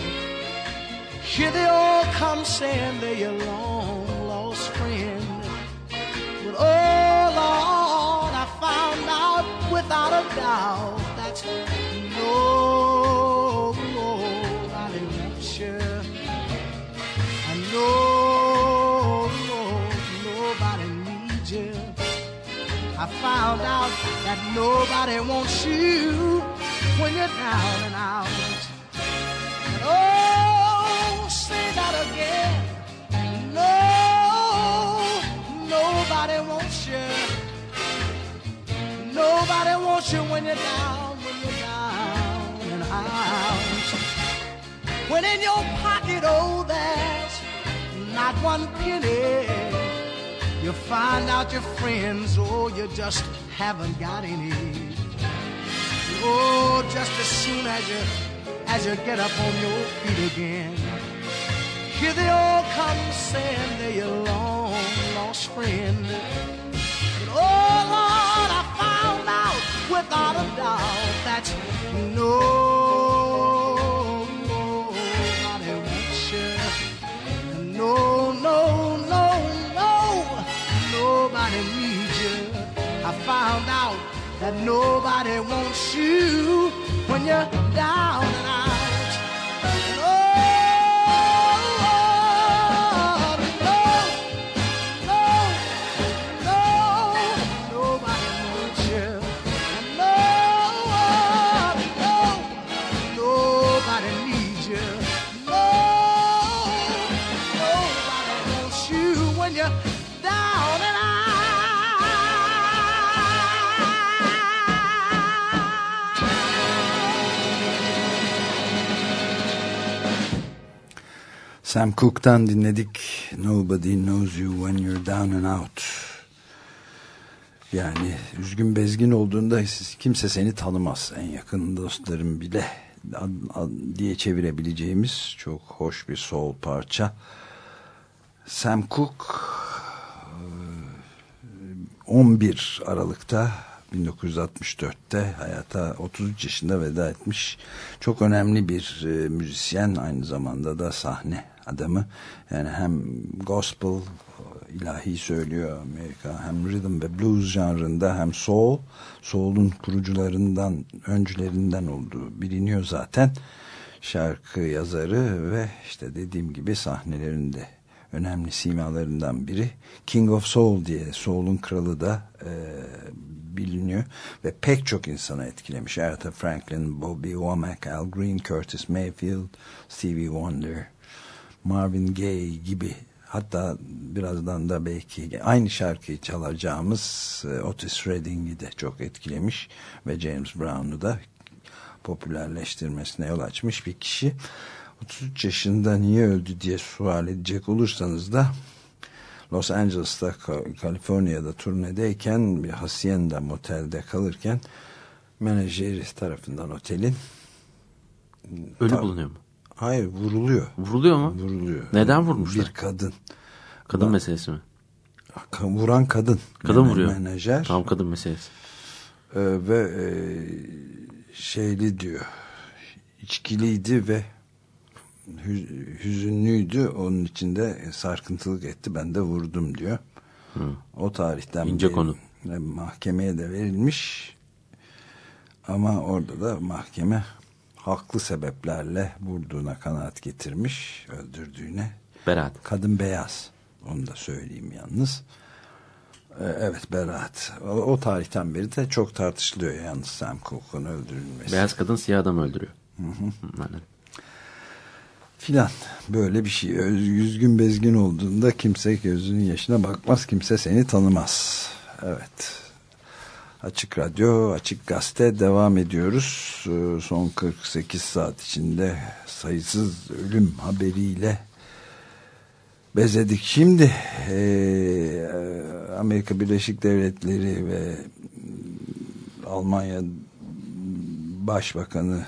Speaker 6: Here they all come saying they're your long lost friend. But oh Lord, I found out without a doubt that nobody wants you. I know nobody needs you. I found out that nobody wants you when you're down and out. Oh, that again. No, nobody wants you. Nobody wants you when you're down, when you're down and out. When in your pocket, oh, there's not one penny. You find out your friends, oh, you just haven't got any. Oh, just as soon as you as you get up on your feet again, here they all come saying they're your long lost friend. But oh Lord, I found out without a doubt that no nobody wants you. No, no, no, no, nobody needs you. I found out that nobody wants you when you're down and out.
Speaker 1: Sam Cooke'tan dinledik. Nobody knows you when you're down and out. Yani üzgün bezgin olduğunda kimse seni tanımaz. En yakın dostlarım bile diye çevirebileceğimiz çok hoş bir soul parça. Sam Cooke e, 11 Aralık'ta 1964'te hayata 33 yaşında veda etmiş. Çok önemli bir müzisyen aynı zamanda da sahne adamı. Yani hem gospel ilahi söylüyor Amerika hem rhythm ve blues janrında hem soul soul'un kurucularından öncülerinden olduğu biliniyor zaten. Şarkı yazarı ve işte dediğim gibi sahnelerinde önemli simalarından biri. King of Soul diye Soul'un kralı da e, biliniyor ve pek çok insana etkilemiş. Aretha Franklin, Bobby Womack, Al Green, Curtis Mayfield, Stevie Wonder, Marvin Gaye gibi hatta birazdan da belki aynı şarkıyı çalacağımız e, Otis Redding'i de çok etkilemiş ve James Brown'u da popülerleştirmesine yol açmış bir kişi. 33 yaşında niye öldü diye sual edecek olursanız da Los Angeles'ta Ka- Kaliforniya'da turnedeyken bir Hacienda motelde kalırken menajeri tarafından otelin
Speaker 3: Ölü bulunuyor mu?
Speaker 1: Hayır vuruluyor.
Speaker 3: Vuruluyor mu?
Speaker 1: Vuruluyor.
Speaker 3: Neden vurmuşlar?
Speaker 1: Bir kadın.
Speaker 3: Kadın meselesi mi?
Speaker 1: Vuran kadın.
Speaker 3: Kadın vuruyor.
Speaker 1: Menajer.
Speaker 3: Tam kadın meselesi.
Speaker 1: Ee, ve e, şeyli diyor içkiliydi ve hü- hüzünlüydü onun içinde sarkıntılık etti ben de vurdum diyor o tarihten
Speaker 3: İnce
Speaker 1: beri
Speaker 3: konu.
Speaker 1: e, mahkemeye de verilmiş ama orada da mahkeme haklı sebeplerle vurduğuna kanaat getirmiş öldürdüğüne
Speaker 3: Berat.
Speaker 1: kadın beyaz onu da söyleyeyim yalnız Ee, Evet beraat. O, o tarihten beri de çok tartışılıyor yalnız Sam Cooke'un öldürülmesi.
Speaker 3: Beyaz kadın siyah adam öldürüyor. Hı, aynen.
Speaker 1: Filan böyle bir şey. Yüzgün bezgin olduğunda kimse gözünün yaşına bakmaz. Kimse seni tanımaz. Evet. Açık Radyo, Açık Gazete devam ediyoruz. Ee, Son 48 saat içinde sayısız ölüm haberiyle bezedik. Şimdi eee, Amerika Birleşik Devletleri ve Almanya Başbakanı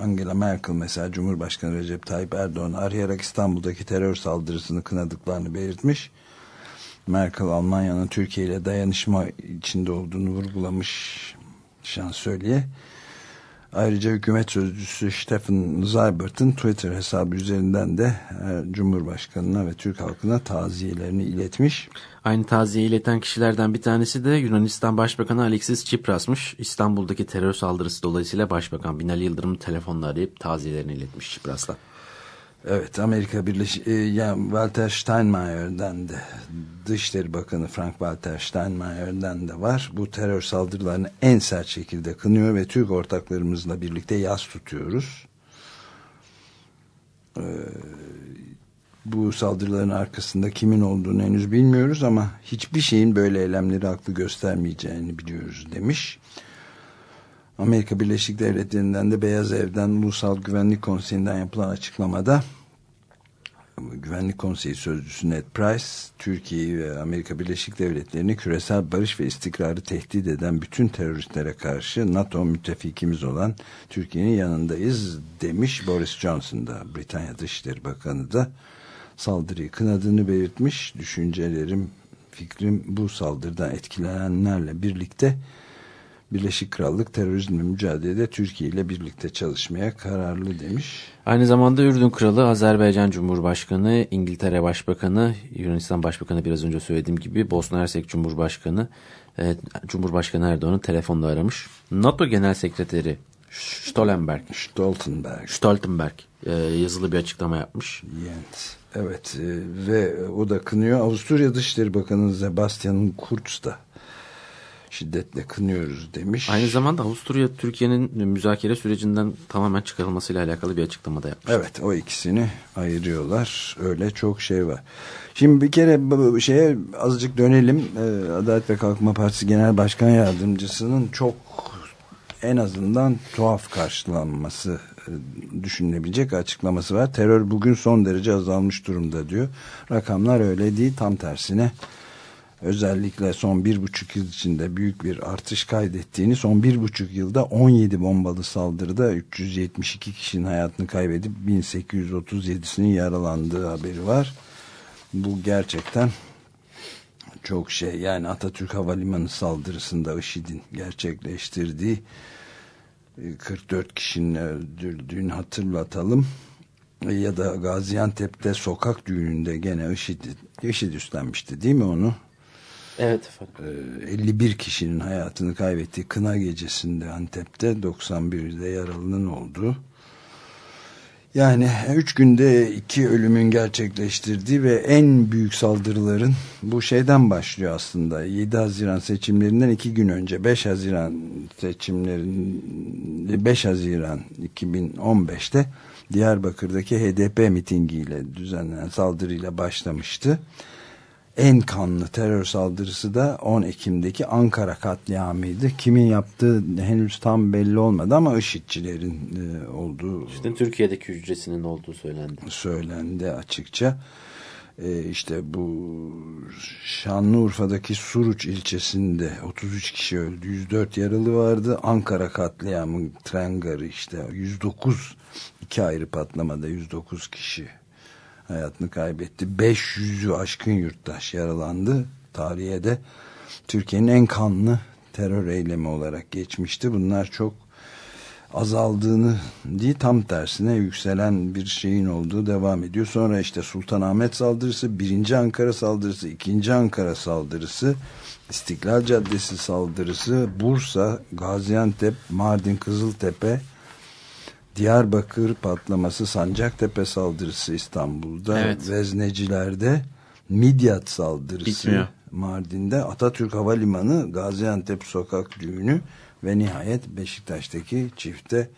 Speaker 1: Angela Merkel mesela Cumhurbaşkanı Recep Tayyip Erdoğan arayarak İstanbul'daki terör saldırısını kınadıklarını belirtmiş. Merkel Almanya'nın Türkiye ile dayanışma içinde olduğunu vurgulamış şansölye. Ayrıca hükümet sözcüsü Stephen Zaybert'ın Twitter hesabı üzerinden de e, Cumhurbaşkanı'na ve Türk halkına taziyelerini iletmiş.
Speaker 3: Aynı taziye ileten kişilerden bir tanesi de Yunanistan Başbakanı Alexis Tsipras'mış. İstanbul'daki terör saldırısı dolayısıyla Başbakan Binali Yıldırım'ın telefonla arayıp taziyelerini iletmiş Tsipras'la.
Speaker 1: Evet Amerika Birleşik e, yani Walter Steinmeier'den de Dışişleri Bakanı Frank Walter Steinmeier'den de var. Bu terör saldırılarını en sert şekilde kınıyor ve Türk ortaklarımızla birlikte yas tutuyoruz. Ee, bu saldırıların arkasında kimin olduğunu henüz bilmiyoruz ama hiçbir şeyin böyle eylemleri haklı göstermeyeceğini biliyoruz demiş. Amerika Birleşik Devletleri'nden de Beyaz Ev'den Ulusal Güvenlik Konseyi'nden yapılan açıklamada Güvenlik Konseyi Sözcüsü Ned Price, Türkiye'yi ve Amerika Birleşik Devletleri'ni küresel barış ve istikrarı tehdit eden bütün teröristlere karşı NATO müttefikimiz olan Türkiye'nin yanındayız demiş Boris Johnson da Britanya Dışişleri Bakanı da saldırıyı kınadığını belirtmiş. Düşüncelerim, fikrim bu saldırıdan etkilenenlerle birlikte Birleşik Krallık terörizmle mücadelede Türkiye ile birlikte çalışmaya kararlı demiş.
Speaker 3: Aynı zamanda Ürdün Kralı, Azerbaycan Cumhurbaşkanı, İngiltere Başbakanı, Yunanistan Başbakanı biraz önce söylediğim gibi Bosna Hersek Cumhurbaşkanı, e, Cumhurbaşkanı Erdoğan'ı telefonla aramış. NATO Genel Sekreteri Stoltenberg,
Speaker 1: Stoltenberg.
Speaker 3: Stoltenberg e, yazılı bir açıklama yapmış.
Speaker 1: Evet e, ve o da kınıyor. Avusturya Dışişleri Bakanı Sebastian Kurz da şiddetle kınıyoruz demiş.
Speaker 3: Aynı zamanda Avusturya Türkiye'nin müzakere sürecinden tamamen çıkarılmasıyla alakalı bir açıklama da yapmış.
Speaker 1: Evet o ikisini ayırıyorlar. Öyle çok şey var. Şimdi bir kere bu şeye azıcık dönelim. Ee, Adalet ve Kalkınma Partisi Genel Başkan Yardımcısının çok en azından tuhaf karşılanması e, düşünülebilecek açıklaması var. Terör bugün son derece azalmış durumda diyor. Rakamlar öyle değil tam tersine özellikle son bir buçuk yıl içinde büyük bir artış kaydettiğini son bir buçuk yılda 17 bombalı saldırıda 372 kişinin hayatını kaybedip 1837'sinin yaralandığı haberi var. Bu gerçekten çok şey yani Atatürk Havalimanı saldırısında IŞİD'in gerçekleştirdiği 44 kişinin öldürdüğünü hatırlatalım ya da Gaziantep'te sokak düğününde gene IŞİD, IŞİD üstlenmişti değil mi onu?
Speaker 3: Evet efendim.
Speaker 1: 51 kişinin hayatını kaybettiği kına gecesinde Antep'te 91'de yaralının olduğu. Yani üç günde iki ölümün gerçekleştirdiği ve en büyük saldırıların bu şeyden başlıyor aslında. 7 Haziran seçimlerinden iki gün önce 5 Haziran seçimlerin 5 Haziran 2015'te Diyarbakır'daki HDP mitingiyle düzenlenen saldırıyla başlamıştı en kanlı terör saldırısı da 10 Ekim'deki Ankara katliamıydı. Kimin yaptığı henüz tam belli olmadı ama IŞİD'çilerin e, olduğu
Speaker 3: İşte Türkiye'deki hücresinin olduğu söylendi.
Speaker 1: Söylendi açıkça. E, işte bu Şanlıurfa'daki Suruç ilçesinde 33 kişi öldü. 104 yaralı vardı. Ankara katliamı tren garı işte 109 iki ayrı patlamada 109 kişi hayatını kaybetti. 500'ü aşkın yurttaş yaralandı. Tarihe de Türkiye'nin en kanlı terör eylemi olarak geçmişti. Bunlar çok azaldığını değil tam tersine yükselen bir şeyin olduğu devam ediyor. Sonra işte Sultanahmet saldırısı, birinci Ankara saldırısı, ikinci Ankara saldırısı, İstiklal Caddesi saldırısı, Bursa, Gaziantep, Mardin, Kızıltepe, Diyarbakır patlaması, Sancaktepe saldırısı İstanbul'da,
Speaker 3: Evet.
Speaker 1: Veznecilerde, Midyat saldırısı
Speaker 3: Bitmiyor.
Speaker 1: Mardin'de, Atatürk Havalimanı, Gaziantep sokak düğünü ve nihayet Beşiktaş'taki çifte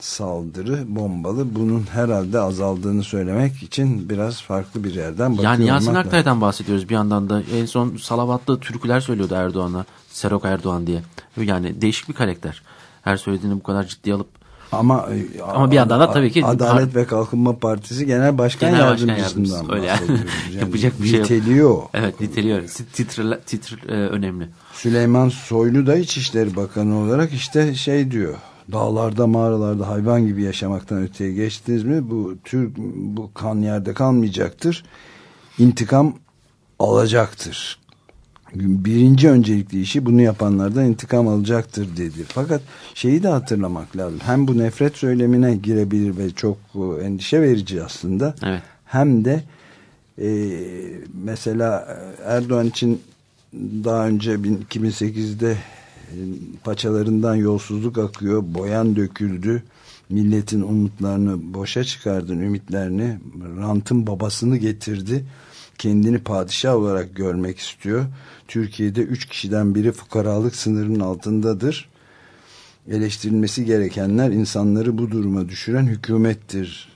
Speaker 1: saldırı bombalı. Bunun herhalde azaldığını söylemek için biraz farklı bir yerden bakıyor
Speaker 3: Yani Yasin
Speaker 1: lazım.
Speaker 3: Aktay'dan bahsediyoruz bir yandan da. En son Salavat'ta türküler söylüyordu Erdoğan'a. Serok Erdoğan diye. Yani değişik bir karakter. Her söylediğini bu kadar ciddiye alıp
Speaker 1: Ama,
Speaker 3: Ama bir yandan da tabii ki-
Speaker 1: Adalet ve Kalkınma Partisi Genel Başkan
Speaker 3: Genel Başkan
Speaker 1: Yardımcısından
Speaker 3: Yardımcısı, öyle yani. Yapacak bir şey yok.
Speaker 1: niteliyor.
Speaker 3: evet niteliyor. Titr, titr e, önemli.
Speaker 1: Süleyman Soylu da İçişleri Bakanı olarak işte şey diyor. Dağlarda, mağaralarda hayvan gibi yaşamaktan öteye geçtiniz mi? Bu Türk bu kan yerde kalmayacaktır. İntikam alacaktır. Birinci öncelikli işi bunu yapanlardan intikam alacaktır dedi. Fakat şeyi de hatırlamak lazım. Hem bu nefret söylemine girebilir ve çok e, endişe verici aslında.
Speaker 3: Evet.
Speaker 1: Hem de e, mesela Erdoğan için daha önce 2008'de e, paçalarından yolsuzluk akıyor, boyan döküldü. Milletin umutlarını boşa çıkardın, ümitlerini. Rant'ın babasını getirdi. Kendini padişah olarak görmek istiyor. Türkiye'de üç kişiden biri fukaralık sınırının altındadır. Eleştirilmesi gerekenler insanları bu duruma düşüren hükümettir.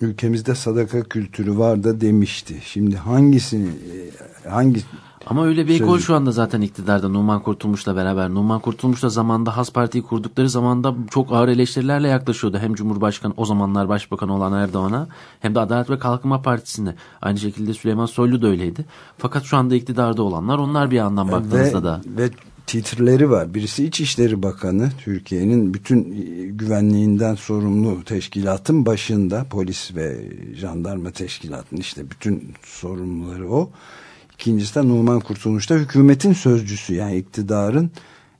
Speaker 1: Ülkemizde sadaka kültürü var da demişti. Şimdi hangisini e, hangi
Speaker 3: Ama öyle bir ekol
Speaker 1: Sözcük.
Speaker 3: şu anda zaten iktidarda Numan Kurtulmuş'la beraber. Numan Kurtulmuş da zamanda Has Parti'yi kurdukları zamanda çok ağır eleştirilerle yaklaşıyordu. Hem Cumhurbaşkanı o zamanlar Başbakan olan Erdoğan'a hem de Adalet ve Kalkınma Partisi'ne. Aynı şekilde Süleyman Soylu da öyleydi. Fakat şu anda iktidarda olanlar onlar bir yandan baktığınızda
Speaker 1: ve,
Speaker 3: da.
Speaker 1: ve titrleri var. Birisi İçişleri Bakanı Türkiye'nin bütün e, güvenliğinden sorumlu teşkilatın başında polis ve jandarma teşkilatının işte bütün sorumluları o. İkincisi de Numan Kurtulmuş da hükümetin sözcüsü yani iktidarın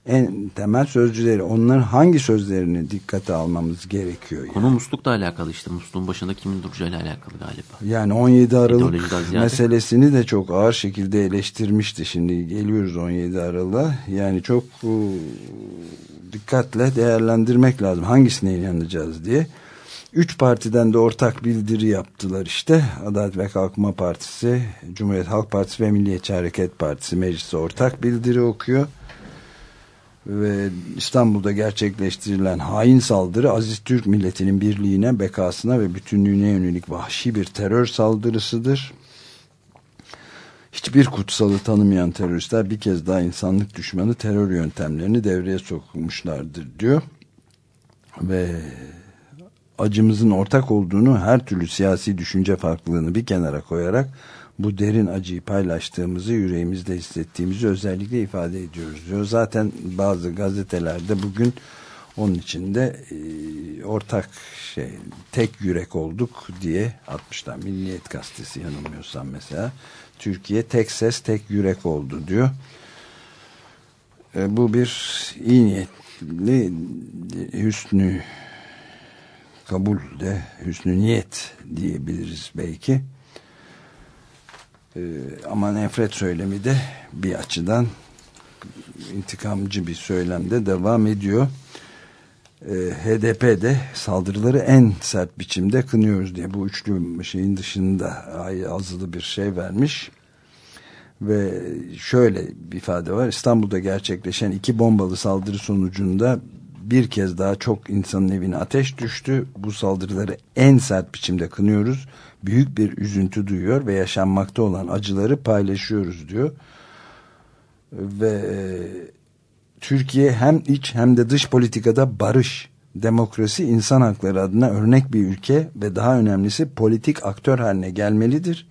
Speaker 1: en temel sözcüleri. Onların hangi sözlerini dikkate almamız gerekiyor? Yani?
Speaker 3: Konu muslukla alakalı işte. Musluğun başında kimin duracağıyla alakalı galiba.
Speaker 1: Yani 17 Aralık meselesini de çok ağır şekilde eleştirmişti. Şimdi geliyoruz 17 Aralık'a. Yani çok e, dikkatle değerlendirmek lazım. Hangisine inanacağız diye. Üç partiden de ortak bildiri yaptılar işte. Adalet ve Kalkınma Partisi, Cumhuriyet Halk Partisi ve Milliyetçi Hareket Partisi meclise ortak bildiri okuyor. Ve İstanbul'da gerçekleştirilen hain saldırı Aziz Türk milletinin birliğine, bekasına ve bütünlüğüne yönelik vahşi bir terör saldırısıdır. Hiçbir kutsalı tanımayan teröristler bir kez daha insanlık düşmanı terör yöntemlerini devreye sokmuşlardır diyor. Ve acımızın ortak olduğunu her türlü siyasi düşünce farklılığını bir kenara koyarak bu derin acıyı paylaştığımızı yüreğimizde hissettiğimizi özellikle ifade ediyoruz diyor. Zaten bazı gazetelerde bugün onun içinde e, ortak şey tek yürek olduk diye atmışlar. Milliyet gazetesi yanılmıyorsam mesela Türkiye tek ses tek yürek oldu diyor. E, bu bir iyi niyetli hüsnü kabul de hüsnü niyet diyebiliriz belki. Ee, ama nefret söylemi de bir açıdan intikamcı bir söylemde devam ediyor. Ee, HDP de saldırıları en sert biçimde kınıyoruz diye bu üçlü şeyin dışında azılı bir şey vermiş. Ve şöyle bir ifade var. İstanbul'da gerçekleşen iki bombalı saldırı sonucunda bir kez daha çok insanın evine ateş düştü. Bu saldırıları en sert biçimde kınıyoruz. Büyük bir üzüntü duyuyor ve yaşanmakta olan acıları paylaşıyoruz diyor. Ve e, Türkiye hem iç hem de dış politikada barış, demokrasi, insan hakları adına örnek bir ülke ve daha önemlisi politik aktör haline gelmelidir.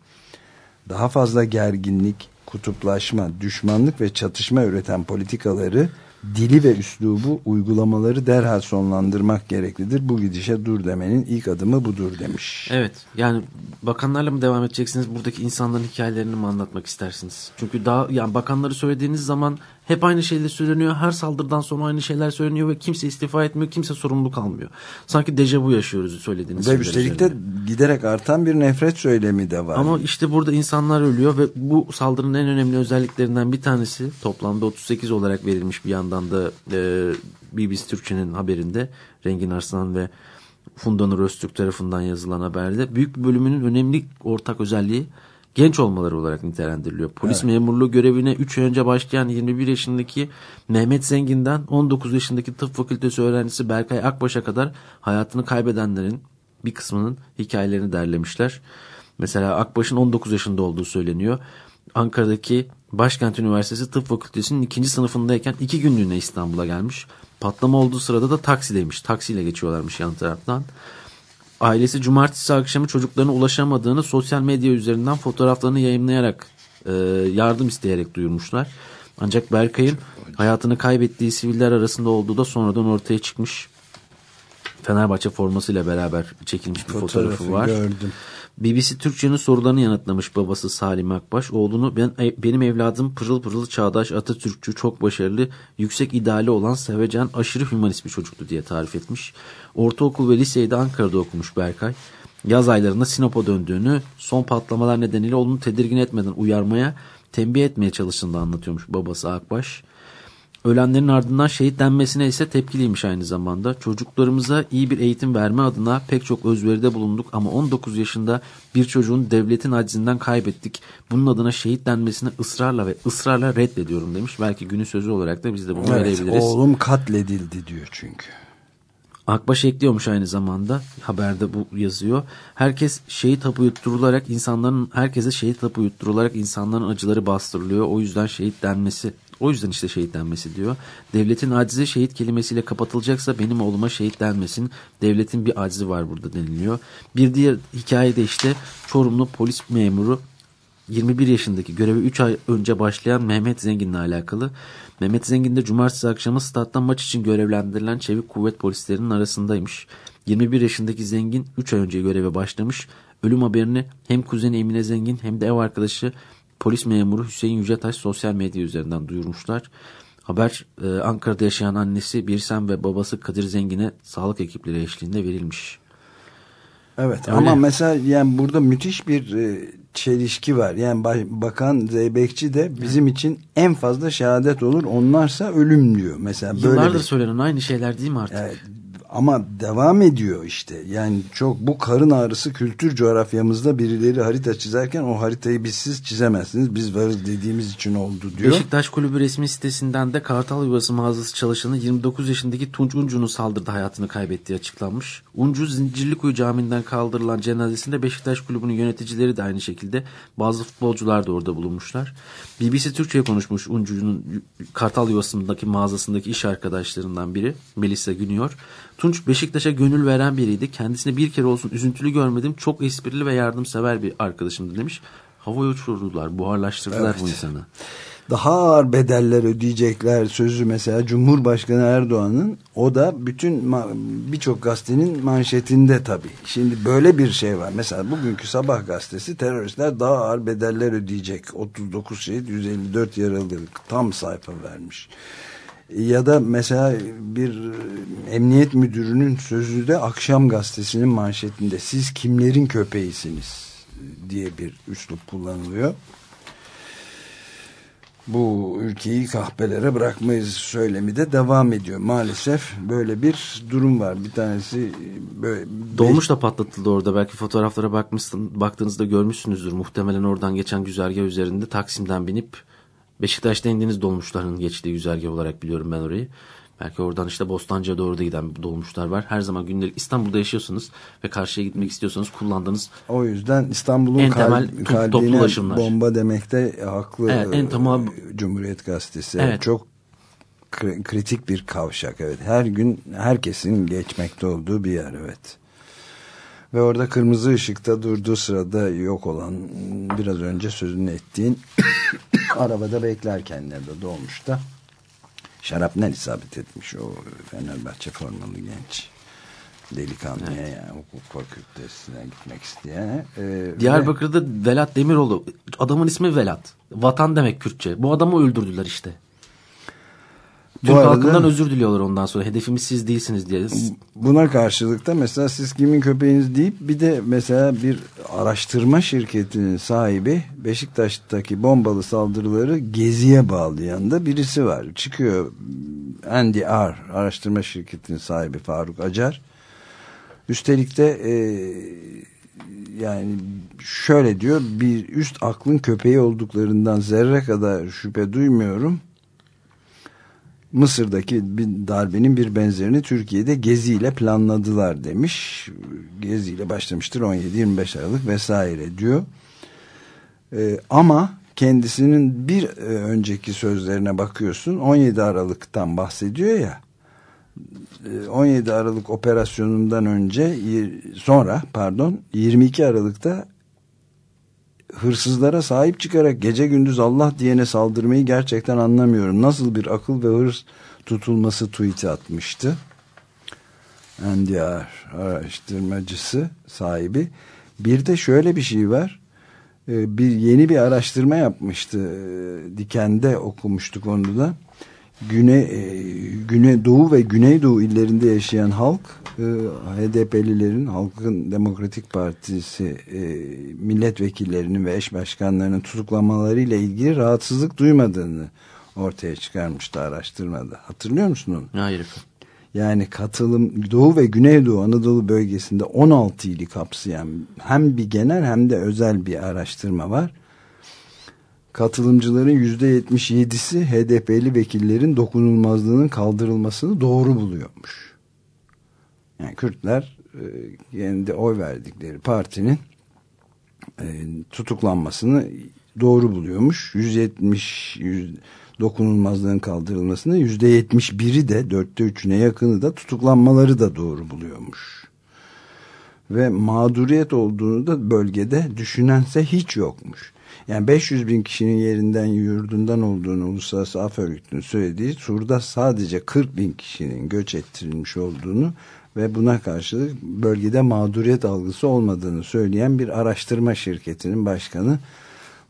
Speaker 1: Daha fazla gerginlik, kutuplaşma, düşmanlık ve çatışma üreten politikaları dili ve üslubu uygulamaları derhal sonlandırmak gereklidir. Bu gidişe dur demenin ilk adımı budur demiş.
Speaker 3: Evet yani bakanlarla mı devam edeceksiniz buradaki insanların hikayelerini mi anlatmak istersiniz? Çünkü daha yani bakanları söylediğiniz zaman hep aynı şeyler söyleniyor. Her saldırıdan sonra aynı şeyler söyleniyor ve kimse istifa etmiyor. Kimse sorumluluk almıyor. Sanki dejavu yaşıyoruz söylediğiniz
Speaker 1: Ve üstelik de giderek artan bir nefret söylemi de var.
Speaker 3: Ama işte burada insanlar ölüyor ve bu saldırının en önemli özelliklerinden bir tanesi toplamda 38 olarak verilmiş bir yandan da e, BBC Türkçe'nin haberinde Rengin Arslan ve Funda Nur Öztürk tarafından yazılan haberde büyük bir bölümünün önemli ortak özelliği genç olmaları olarak nitelendiriliyor. Polis memurluğu görevine 3 ay önce başlayan 21 yaşındaki Mehmet Zengin'den 19 yaşındaki tıp fakültesi öğrencisi Berkay Akbaş'a kadar hayatını kaybedenlerin bir kısmının hikayelerini derlemişler. Mesela Akbaş'ın 19 yaşında olduğu söyleniyor. Ankara'daki Başkent Üniversitesi Tıp Fakültesi'nin ikinci sınıfındayken iki günlüğüne İstanbul'a gelmiş. Patlama olduğu sırada da taksideymiş. Taksiyle geçiyorlarmış yan taraftan. Ailesi cumartesi akşamı çocuklarına ulaşamadığını sosyal medya üzerinden fotoğraflarını yayınlayarak e, yardım isteyerek duyurmuşlar. Ancak Berkay'ın hayatını kaybettiği siviller arasında olduğu da sonradan ortaya çıkmış. Fenerbahçe formasıyla beraber çekilmiş bir fotoğrafı,
Speaker 1: Fotoğrafı
Speaker 3: var.
Speaker 1: gördüm.
Speaker 3: BBC Türkçe'nin sorularını yanıtlamış babası Salim Akbaş. Oğlunu ben e, benim evladım pırıl pırıl çağdaş Atatürkçü çok başarılı yüksek ideali olan sevecen aşırı hümanist bir çocuktu diye tarif etmiş. Ortaokul ve liseyi de Ankara'da okumuş Berkay. Yaz aylarında Sinop'a döndüğünü son patlamalar nedeniyle onu tedirgin etmeden uyarmaya tembih etmeye çalıştığını anlatıyormuş babası Akbaş. Ölenlerin ardından şehit denmesine ise tepkiliymiş aynı zamanda. Çocuklarımıza iyi bir eğitim verme adına pek çok özveride bulunduk ama 19 yaşında bir çocuğun devletin acizinden kaybettik. Bunun adına şehit denmesine ısrarla ve ısrarla reddediyorum demiş. Belki günün sözü olarak da biz de bunu
Speaker 1: Evet,
Speaker 3: verebiliriz.
Speaker 1: oğlum katledildi diyor çünkü.
Speaker 3: Akbaş ekliyormuş aynı zamanda haberde bu yazıyor. Herkes şehit hapı yutturularak insanların herkese şehit hapı yutturularak insanların acıları bastırılıyor. O yüzden şehit denmesi o yüzden işte şehit denmesi diyor. Devletin acizi şehit kelimesiyle kapatılacaksa benim oğluma şehit denmesin. Devletin bir acizi var burada deniliyor. Bir diğer hikayede işte Çorumlu polis memuru 21 yaşındaki görevi 3 ay önce başlayan Mehmet Zengin'le alakalı. Mehmet Zengin de cumartesi akşamı statta maç için görevlendirilen çevik kuvvet polislerinin arasındaymış. 21 yaşındaki Zengin 3 ay önce göreve başlamış. Ölüm haberini hem kuzeni Emine Zengin hem de ev arkadaşı polis memuru Hüseyin Yücetaş sosyal medya üzerinden duyurmuşlar. Haber e, Ankara'da yaşayan annesi Birsen ve babası Kadir Zengin'e sağlık ekipleri eşliğinde verilmiş.
Speaker 1: Evet
Speaker 3: Öyle.
Speaker 1: ama mesela yani burada müthiş bir e, çelişki var. Yani Bakan Zeybekçi de bizim için en fazla şehadet olur. Onlarsa ölüm diyor. Mesela böyle
Speaker 3: Yıllardır
Speaker 1: bir,
Speaker 3: söylenen aynı şeyler değil mi artık?
Speaker 1: Evet, ama devam ediyor işte. Yani çok bu karın ağrısı kültür coğrafyamızda birileri harita çizerken o haritayı biz siz çizemezsiniz. Biz varız dediğimiz için oldu diyor.
Speaker 3: Beşiktaş Kulübü resmi sitesinden de Kartal Yuvası mağazası çalışanı 29 yaşındaki Tunç Uncu'nun saldırıda hayatını kaybettiği açıklanmış. Uncu Zincirlikuyu Camii'nden kaldırılan cenazesinde Beşiktaş Kulübü'nün yöneticileri de aynı şekilde bazı futbolcular da orada bulunmuşlar. BBC Türkçe'ye konuşmuş Uncu'nun Kartal Yuvası'ndaki mağazasındaki iş arkadaşlarından biri Melisa Günüyor. Tunç Beşiktaş'a gönül veren biriydi. Kendisini bir kere olsun üzüntülü görmedim. Çok esprili ve yardımsever bir arkadaşımdı demiş. Havaya uçurdular, buharlaştırdılar bu insanı.
Speaker 1: Daha ağır bedeller ödeyecekler sözü mesela Cumhurbaşkanı Erdoğan'ın o da bütün birçok gazetenin manşetinde tabii. Şimdi böyle bir şey var. Mesela bugünkü sabah gazetesi teröristler daha ağır bedeller ödeyecek. 39 şehit 154 yaralılık tam sayfa vermiş. Ya da mesela bir e, emniyet müdürünün sözü de akşam gazetesinin manşetinde siz kimlerin köpeğisiniz diye bir üslup kullanılıyor bu ülkeyi kahpelere bırakmayız söylemi de devam ediyor. Maalesef böyle bir durum var. Bir tanesi böyle
Speaker 3: Dolmuş da patlatıldı orada. Belki fotoğraflara bakmışsın, baktığınızda görmüşsünüzdür. Muhtemelen oradan geçen güzergah üzerinde Taksim'den binip Beşiktaş'ta indiğiniz dolmuşların geçtiği güzergah olarak biliyorum ben orayı. Belki oradan işte Bostancı'ya doğru da giden dolmuşlar var. Her zaman gündelik İstanbul'da yaşıyorsunuz ve karşıya gitmek istiyorsanız kullandığınız
Speaker 1: O yüzden İstanbul'un
Speaker 3: En
Speaker 1: kal-
Speaker 3: temel toplu
Speaker 1: kalbine
Speaker 3: ulaşımlar.
Speaker 1: bomba demekte haklı
Speaker 3: Evet, en temel-
Speaker 1: e, Cumhuriyet Gazetesi.
Speaker 3: Evet.
Speaker 1: Çok kri- kritik bir kavşak evet. Her gün herkesin geçmekte olduğu bir yer evet. Ve orada kırmızı ışıkta durduğu sırada yok olan biraz önce sözünü ettiğin arabada beklerken nerede dolmuşta şarapnel isabet etmiş o Fenerbahçe formalı genç delikanlıya yani hukuk fakültesine gitmek isteyene. Ve-
Speaker 3: Diyarbakır'da Velat Demiroğlu. Adamın ismi Velat. Vatan demek Kürtçe. Bu adamı öldürdüler işte. Türk
Speaker 1: arada-
Speaker 3: halkından özür diliyorlar ondan sonra. Hedefimiz siz değilsiniz diye.
Speaker 1: Buna karşılık da mesela siz kimin köpeğiniz deyip bir de mesela bir araştırma şirketinin sahibi Beşiktaş'taki bombalı saldırıları geziye bağlayan da birisi var. Çıkıyor Andy R araştırma şirketinin sahibi Faruk Acar. Üstelik de e, yani şöyle diyor bir üst aklın köpeği olduklarından zerre kadar şüphe duymuyorum. Mısır'daki bir darbenin bir benzerini Türkiye'de geziyle planladılar demiş. Geziyle başlamıştır 17-25 Aralık vesaire diyor. Ee, ama kendisinin bir e, önceki sözlerine bakıyorsun 17 Aralık'tan bahsediyor ya. Ee, 17 Aralık operasyonundan önce sonra pardon 22 Aralık'ta hırsızlara sahip çıkarak gece gündüz Allah diyene saldırmayı gerçekten anlamıyorum. Nasıl bir akıl ve hırs tutulması tweet'i atmıştı. NDR araştırmacısı sahibi. Bir de şöyle bir şey var. Ee, bir yeni bir araştırma yapmıştı. Ee, Diken'de okumuştuk onu da. Güne, e, Güne Doğu ve Güneydoğu illerinde yaşayan halk e, HDP'lilerin Halkın Demokratik Partisi e, milletvekillerinin ve eş başkanlarının tutuklamaları ile ilgili rahatsızlık duymadığını ortaya çıkarmıştı araştırmada. Hatırlıyor musun onu?
Speaker 3: Hayır efendim.
Speaker 1: Yani katılım Doğu ve Güneydoğu Anadolu bölgesinde 16 ili kapsayan hem bir genel hem de özel bir araştırma var. Katılımcıların %77'si HDP'li vekillerin dokunulmazlığının kaldırılmasını doğru buluyormuş. Yani Kürtler e, kendi oy verdikleri partinin e, tutuklanmasını doğru buluyormuş. 170 100, dokunulmazlığın kaldırılmasını %71'i de dörtte üçüne yakını da tutuklanmaları da doğru buluyormuş. Ve mağduriyet olduğunu da bölgede düşünense hiç yokmuş. Yani 500 bin kişinin yerinden yurdundan olduğunu Uluslararası Af Örgütü'nün söylediği Sur'da sadece 40 bin kişinin göç ettirilmiş olduğunu ve buna karşılık bölgede mağduriyet algısı olmadığını söyleyen bir araştırma şirketinin başkanı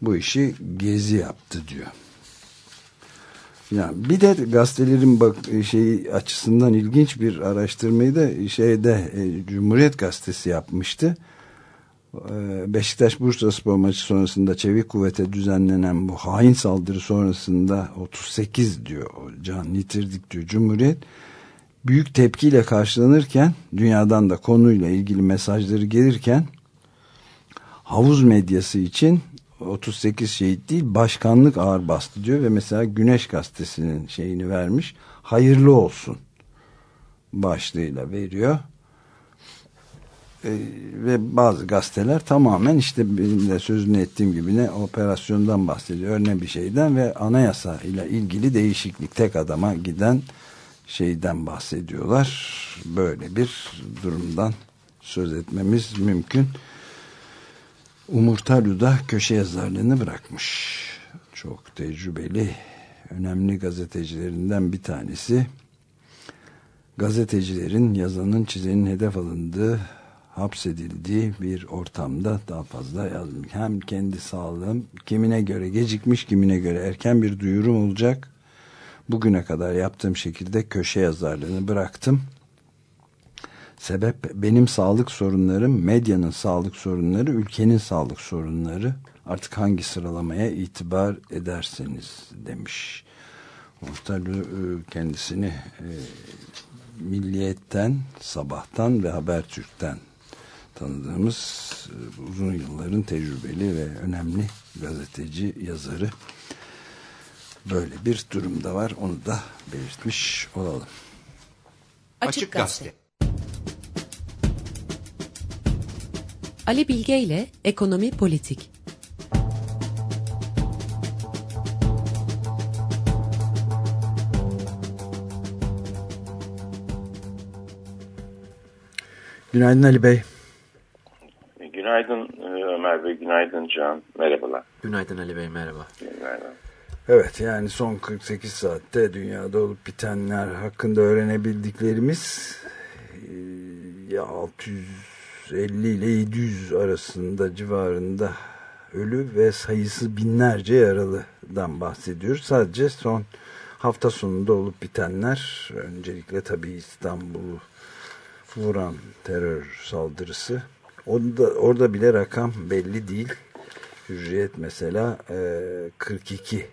Speaker 1: bu işi gezi yaptı diyor. Yani bir de gazetelerin bak şey açısından ilginç bir araştırmayı da şeyde e, Cumhuriyet Gazetesi yapmıştı. E, Beşiktaş Bursa Spor maçı sonrasında Çevik Kuvvet'e düzenlenen bu hain saldırı sonrasında 38 diyor can yitirdik diyor Cumhuriyet. Büyük tepkiyle karşılanırken dünyadan da konuyla ilgili mesajları gelirken havuz medyası için 38 şehit değil başkanlık ağır bastı diyor ve mesela Güneş gazetesinin şeyini vermiş hayırlı olsun başlığıyla veriyor ee, ve bazı gazeteler tamamen işte benim de sözünü ettiğim gibi ne operasyondan bahsediyor ne bir şeyden ve anayasa ile ilgili değişiklik tek adama giden şeyden bahsediyorlar böyle bir durumdan söz etmemiz mümkün Umur da köşe yazarlığını bırakmış. Çok tecrübeli, önemli gazetecilerinden bir tanesi. Gazetecilerin, yazanın, çizenin hedef alındığı, hapsedildiği bir ortamda daha fazla yazmış. Hem kendi sağlığım, kimine göre gecikmiş, kimine göre erken bir duyurum olacak. Bugüne kadar yaptığım şekilde köşe yazarlığını bıraktım Sebep benim sağlık sorunlarım, medyanın sağlık sorunları, ülkenin sağlık sorunları. Artık hangi sıralamaya itibar ederseniz demiş. Muhtarlı e, kendisini e, Milliyet'ten, Sabah'tan ve Habertürk'ten tanıdığımız e, uzun yılların tecrübeli ve önemli gazeteci, yazarı. Böyle bir durumda var. Onu da belirtmiş olalım.
Speaker 4: Açık Gazete Ali Bilge ile Ekonomi Politik.
Speaker 1: Günaydın Ali Bey.
Speaker 7: Günaydın e, Ömer Bey, günaydın Can. Merhabalar.
Speaker 3: Günaydın Ali Bey, merhaba.
Speaker 7: Günaydın.
Speaker 1: Evet yani son 48 saatte dünyada olup bitenler hakkında öğrenebildiklerimiz e, ya 600 550 ile 700 arasında civarında ölü ve sayısı binlerce yaralıdan bahsediyoruz. Sadece son hafta sonunda olup bitenler öncelikle tabii İstanbul'u vuran terör saldırısı. Orada, orada bile rakam belli değil. Hürriyet mesela 42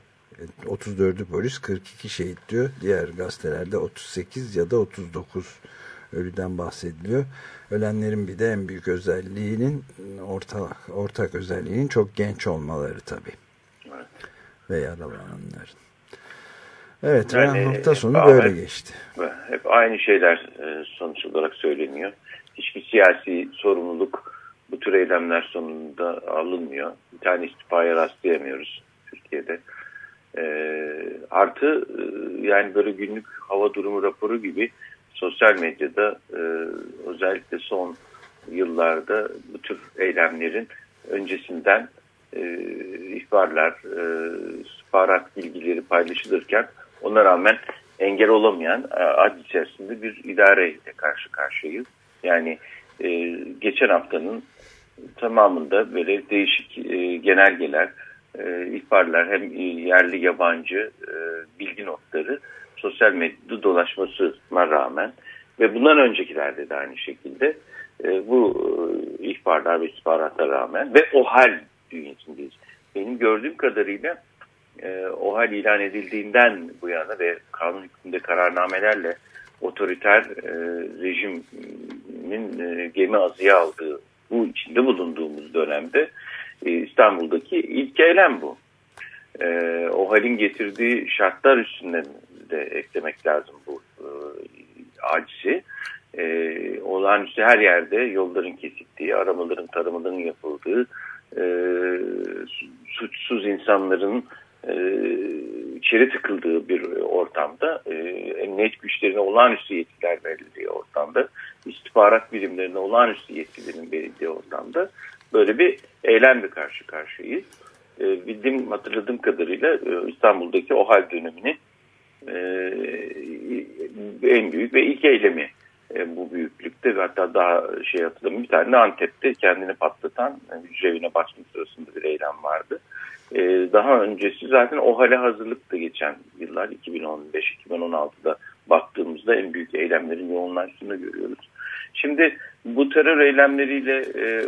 Speaker 1: 34'ü polis 42 şehit diyor. Diğer gazetelerde 38 ya da 39 ölüden bahsediliyor. Ölenlerin bir de en büyük özelliğinin ortak, ortak özelliğinin çok genç olmaları tabii. Evet. Ve yaralananların. Evet yani, hafta sonu böyle hep, geçti.
Speaker 7: Hep aynı şeyler e, sonuç olarak söyleniyor. Hiçbir siyasi sorumluluk bu tür eylemler sonunda alınmıyor. Bir tane istifaya rastlayamıyoruz Türkiye'de. E, artı e, yani böyle günlük hava durumu raporu gibi sosyal medyada e, özellikle son yıllarda bu tür eylemlerin öncesinden e, ihbarlar, e, istihbarat bilgileri paylaşılırken ona rağmen engel olamayan e, ad içerisinde bir idareyle karşı karşıyayız. Yani e, geçen haftanın tamamında böyle değişik e, genelgeler, e, ihbarlar hem yerli yabancı e, bilgi notları sosyal medyada dolaşmasına rağmen ve bundan öncekilerde de aynı şekilde e, bu e, ihbarlar ve istihbarata rağmen ve o hal dünyesindeyiz. Benim gördüğüm kadarıyla e, o hal ilan edildiğinden bu yana ve kanun hükmünde kararnamelerle otoriter e, rejimin e, gemi azıya aldığı bu içinde bulunduğumuz dönemde e, İstanbul'daki ilk eylem bu. E, o halin getirdiği şartlar üstünden de eklemek lazım bu e, acizi. E, olağanüstü her yerde yolların kesildiği, aramaların taramaların yapıldığı, e, suçsuz insanların e, içeri tıkıldığı bir ortamda, e, emniyet güçlerine olağanüstü yetkiler verildiği ortamda, istihbarat birimlerine olağanüstü yetkilerin verildiği ortamda böyle bir eylemle karşı karşıyayız. E, bildiğim, hatırladığım kadarıyla e, İstanbul'daki o hal dönemini e, en büyük ve ilk eylemi e, bu büyüklükte ve hatta daha şey hatırlamıyorum bir tane Antep'te kendini patlatan hücre evine basma sırasında bir eylem vardı. E, daha öncesi zaten o hale hazırlık da geçen yıllar 2015-2016'da baktığımızda en büyük eylemlerin yoğunlaştığını görüyoruz. Şimdi bu terör eylemleriyle e,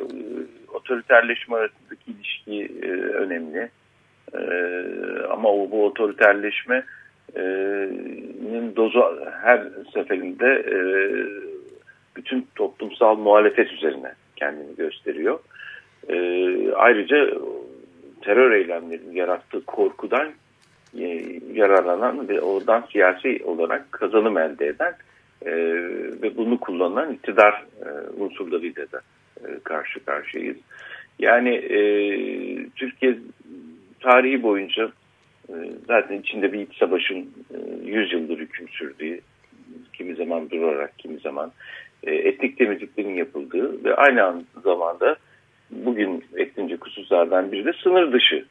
Speaker 7: otoriterleşme arasındaki ilişki e, önemli. E, ama o, bu otoriterleşme dozu her seferinde bütün toplumsal muhalefet üzerine kendini gösteriyor. Ayrıca terör eylemlerinin yarattığı korkudan e, yararlanan ve oradan siyasi olarak kazanım elde eden e, ve bunu kullanan iktidar e, unsurlarıyla da e, karşı karşıyayız. Yani e, Türkiye tarihi boyunca zaten içinde bir iç savaşın 100 e, yıldır hüküm sürdüğü, kimi zaman durarak, kimi zaman e, etnik temizliklerin yapıldığı ve aynı zamanda bugün eklince hususlardan biri de sınır dışı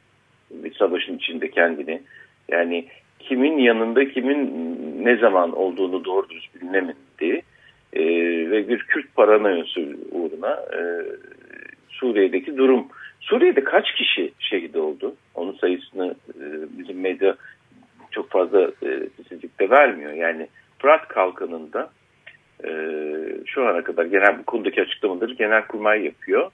Speaker 7: bir savaşın içinde kendini yani kimin yanında kimin ne zaman olduğunu doğru dürüst bilinemediği e, ve bir Kürt paranoyası uğruna e, Suriye'deki durum. Suriye'de kaç kişi şehit oldu? Onun sayısını e, bizim medya çok fazla e, vermiyor. Yani Fırat Kalkanı'nda e, şu ana kadar genel bu konudaki açıklamaları genel kurmay yapıyor.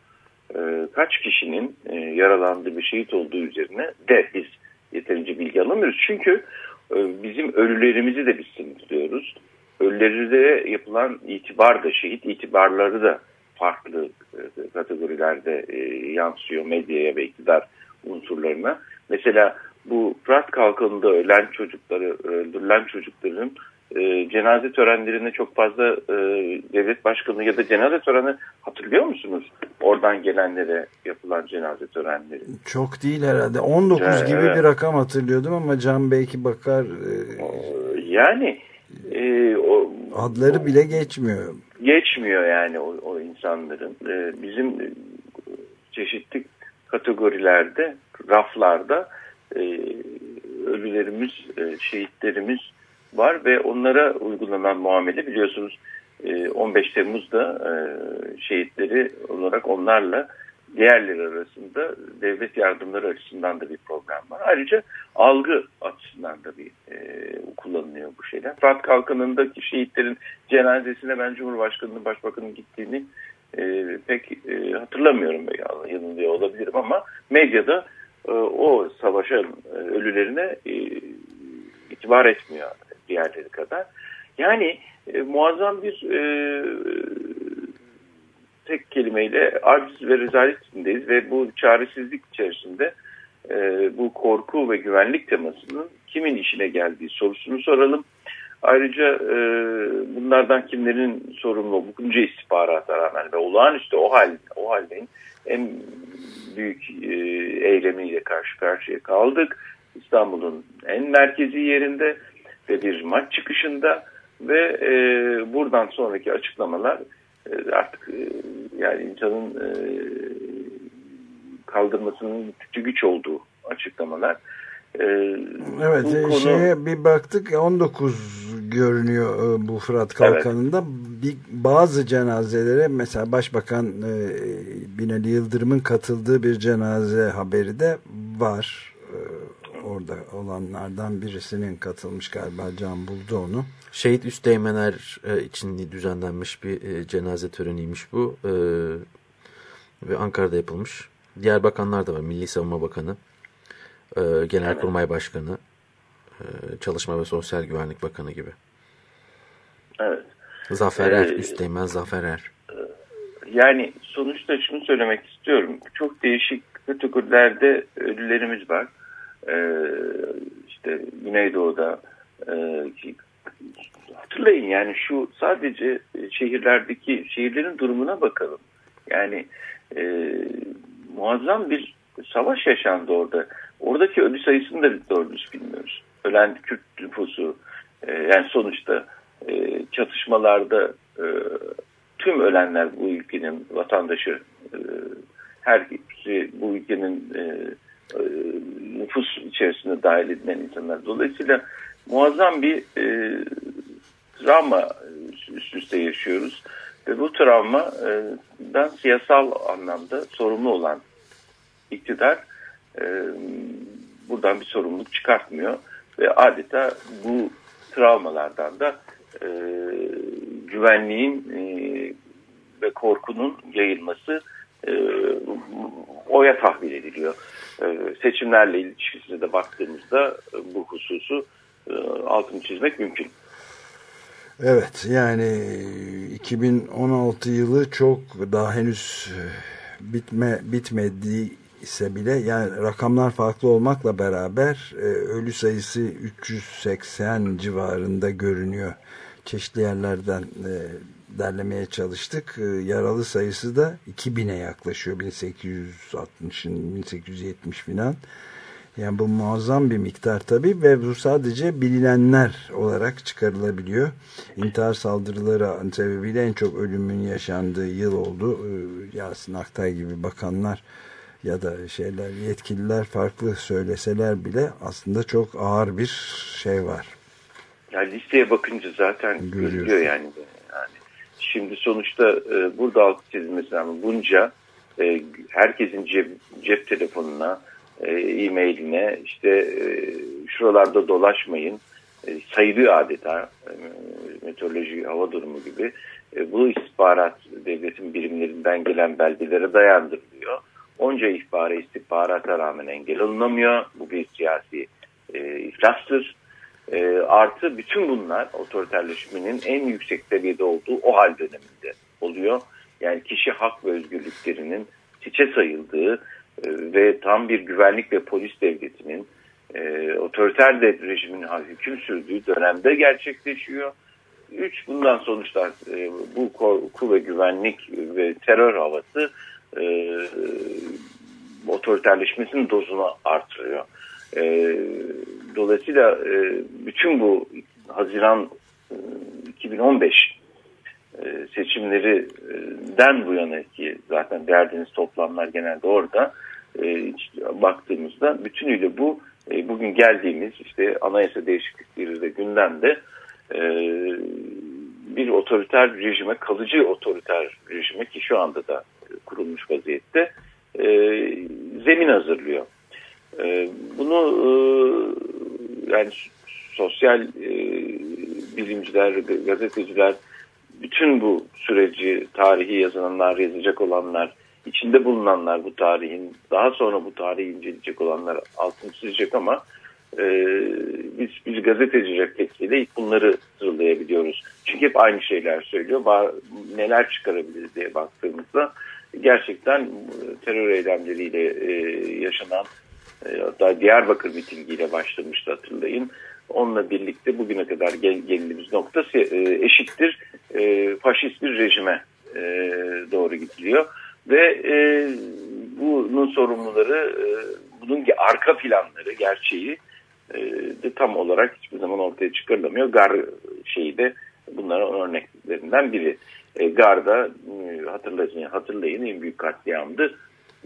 Speaker 7: E, kaç kişinin e, yaralandığı bir şehit olduğu üzerine de biz yeterince bilgi alamıyoruz. Çünkü bizim ölülerimizi de biz sınırlıyoruz. Ölülere yapılan itibar da şehit itibarları da farklı e, kategorilerde e, yansıyor medyaya ve iktidar unsurlarına. Mesela bu Fırat Kalkanı'nda ölen çocukları, öldürülen çocukların e, cenaze törenlerine çok fazla e, devlet başkanı ya da cenaze töreni hatırlıyor musunuz? Oradan gelenlere yapılan cenaze törenleri.
Speaker 1: Çok değil herhalde. 19 evet, gibi bir rakam hatırlıyordum ama Can belki bakar. E,
Speaker 7: yani e, o,
Speaker 1: adları o, bile geçmiyor.
Speaker 7: Geçmiyor yani o, o insanların. E, bizim çeşitli kategorilerde, raflarda e, ölülerimiz, e, şehitlerimiz var ve onlara uygulanan muamele biliyorsunuz 15 e, Temmuz'da e, şehitleri olarak onlarla diğerleri arasında devlet yardımları açısından da bir problem var. Ayrıca algı açısından da bir e, kullanılıyor bu şeyler. Fırat Kalkanı'ndaki şehitlerin cenazesine ben Cumhurbaşkanı'nın başbakanın gittiğini e, pek e, hatırlamıyorum. Yanılıyor olabilirim ama medyada e, o savaşan e, ölülerine e, itibar etmiyor diğerleri kadar. Yani e, muazzam bir e, tek kelimeyle aciz ve rezalet içindeyiz ve bu çaresizlik içerisinde e, bu korku ve güvenlik temasının kimin işine geldiği sorusunu soralım. Ayrıca e, bunlardan kimlerin sorumlu bunca istihbarata rağmen ve olağanüstü o hal o haldeyin en büyük e, eylemiyle karşı karşıya kaldık. İstanbul'un en merkezi yerinde ve bir maç çıkışında ve e, buradan sonraki açıklamalar artık e, yani insanın e, kaldırmasının güç olduğu açıklamalar. E,
Speaker 1: Evet
Speaker 7: bu
Speaker 1: e,
Speaker 7: konu-
Speaker 1: şeye bir baktık 19 görünüyor bu Fırat Kalkanı'nda. Bir, bazı cenazelere mesela Başbakan Binali Yıldırım'ın katıldığı bir cenaze haberi de var. Orada olanlardan birisinin katılmış galiba Can buldu onu.
Speaker 3: Şehit Üsteğmenler e, için düzenlenmiş bir e, cenaze töreniymiş bu. E, ve Ankara'da yapılmış. Diğer bakanlar da var. Milli Savunma Bakanı, Genelkurmay Başkanı, Çalışma ve Sosyal Güvenlik Bakanı gibi.
Speaker 7: Evet.
Speaker 3: Zafer Er,
Speaker 7: Ee,
Speaker 3: Üsteğmen Zafer Er.
Speaker 7: Yani sonuçta şunu söylemek istiyorum. Çok değişik kategorilerde ölülerimiz var. Ee, işte Güneydoğu'da e, hatırlayın yani şu sadece şehirlerdeki şehirlerin durumuna bakalım. Yani e, muazzam bir savaş yaşandı orada. Oradaki ölü sayısını da doğru bilmiyoruz. Ölen Kürt nüfusu e, yani sonuçta e, çatışmalarda e, tüm ölenler bu ülkenin vatandaşı e, hepsi bu ülkenin e, e, nüfus içerisinde dahil edilen insanlar. Dolayısıyla muazzam bir e, travma üst üste yaşıyoruz. Ve bu travmadan siyasal anlamda sorumlu olan iktidar e, buradan bir sorumluluk çıkartmıyor. Ve adeta bu travmalardan da e, güvenliğin e, ve korkunun yayılması e, oya tahvil ediliyor. E, seçimlerle ilişkisine de baktığımızda e, bu hususu e, altını çizmek mümkün.
Speaker 1: Evet yani 2016 yılı çok daha henüz bitme bitmediyse bile yani rakamlar farklı olmakla beraber ölü sayısı 380 civarında görünüyor. Çeşitli yerlerden derlemeye çalıştık. E, yaralı sayısı da 2000'e yaklaşıyor. 1860'ın 1870 filan. Yani bu muazzam bir miktar tabii ve bu sadece bilinenler olarak çıkarılabiliyor. İntihar saldırıları sebebiyle en çok ölümün yaşandığı yıl oldu. Ee, Yasin Aktay gibi bakanlar ya da şeyler yetkililer farklı söyleseler bile aslında çok ağır bir şey var.
Speaker 7: Yani listeye bakınca zaten görülüyor yani. yani. Şimdi sonuçta e, burada altı çizilmesi. Bunca e, herkesin cep, cep telefonuna, e, e-mailine işte e, şuralarda dolaşmayın e, sayılıyor adeta e, meteoroloji hava durumu gibi. E, bu istihbarat devletin birimlerinden gelen belgelere dayandırılıyor. Onca ihbara istihbarata rağmen engel alınamıyor. Bu bir siyasi e, iflastır. E, artı bütün bunlar otoriterleşmenin en yüksek seviyede olduğu o hal döneminde oluyor. Yani kişi hak ve özgürlüklerinin hiçe sayıldığı e, ve tam bir güvenlik ve polis devletinin e, otoriter de rejimin hüküm sürdüğü dönemde gerçekleşiyor. Üç bundan sonuçlar e, bu korku ve güvenlik ve terör havası e, otoriterleşmesinin dozunu artırıyor. E, dolayısıyla e, bütün bu Haziran e, 2015 e, seçimlerinden bu yana ki zaten verdiğiniz toplamlar genelde orada e, baktığımızda bütünüyle bu e, bugün geldiğimiz işte anayasa değişiklikleri de gündemde e, bir otoriter rejime kalıcı otoriter rejime ki şu anda da kurulmuş vaziyette e, zemin hazırlıyor. E, bunu e, yani sosyal e, bilimciler, gazeteciler bütün bu süreci tarihi yazılanlar, yazacak olanlar, içinde bulunanlar bu tarihin, daha sonra bu tarihi inceleyecek olanlar altını çizecek ama e, biz bir gazeteci refleksiyle ilk bunları sıralayabiliyoruz. Çünkü hep aynı şeyler söylüyor. Var, neler çıkarabiliriz diye baktığımızda gerçekten terör eylemleriyle e, yaşanan e, hatta Diyarbakır mitingiyle başlamıştı hatırlayın. Onunla birlikte bugüne kadar gel, geldiğimiz nokta e, eşittir e, faşist bir rejime e, doğru gidiliyor. Ve e, bunun sorumluları, e, bunun arka planları, gerçeği e, de tam olarak hiçbir zaman ortaya çıkarılamıyor. Gar şeyi de bunların örneklerinden biri. E, Gar'da e, hatırlayın, hatırlayın en büyük katliamdı.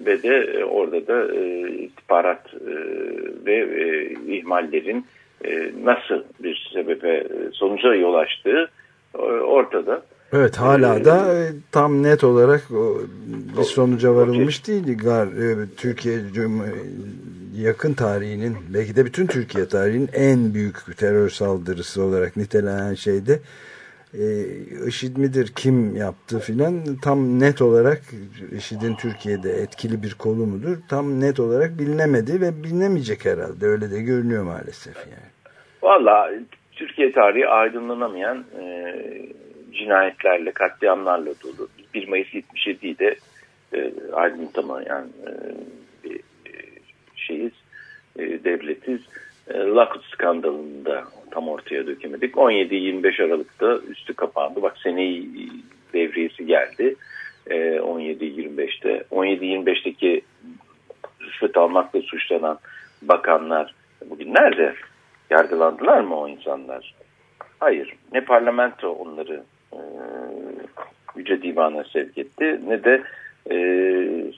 Speaker 7: Ve de e, orada da e, istihbarat e, ve e, ihmallerin e, nasıl bir sebebe e, sonuca yol açtığı e, ortada.
Speaker 1: Evet hala
Speaker 7: Ee,
Speaker 1: da e, tam net olarak o, bir sonuca varılmış değildi. Gar, e, Türkiye yakın tarihinin belki de bütün Türkiye tarihinin en büyük terör saldırısı olarak nitelenen şeyde e, IŞİD midir kim yaptı filan tam net olarak IŞİD'in Türkiye'de etkili bir kolu mudur tam net olarak bilinemedi ve bilinemeyecek herhalde öyle de görünüyor maalesef yani.
Speaker 7: Valla Türkiye tarihi aydınlanamayan e, cinayetlerle, katliamlarla dolu. 1 Mayıs 77'yi de e, aydınlatamayan e, bir şeyiz, e, devletiz. E, Lakut skandalında tam ortaya dökemedik. 17-25 Aralık'ta üstü kapandı. Bak seneyi devriyesi geldi. E, 17-25'te. 17-25'teki rüşvet almakla suçlanan bakanlar bugün nerede? Yargılandılar mı o insanlar? Hayır. Ne parlamento onları e, Yüce Divan'a sevk etti ne de e,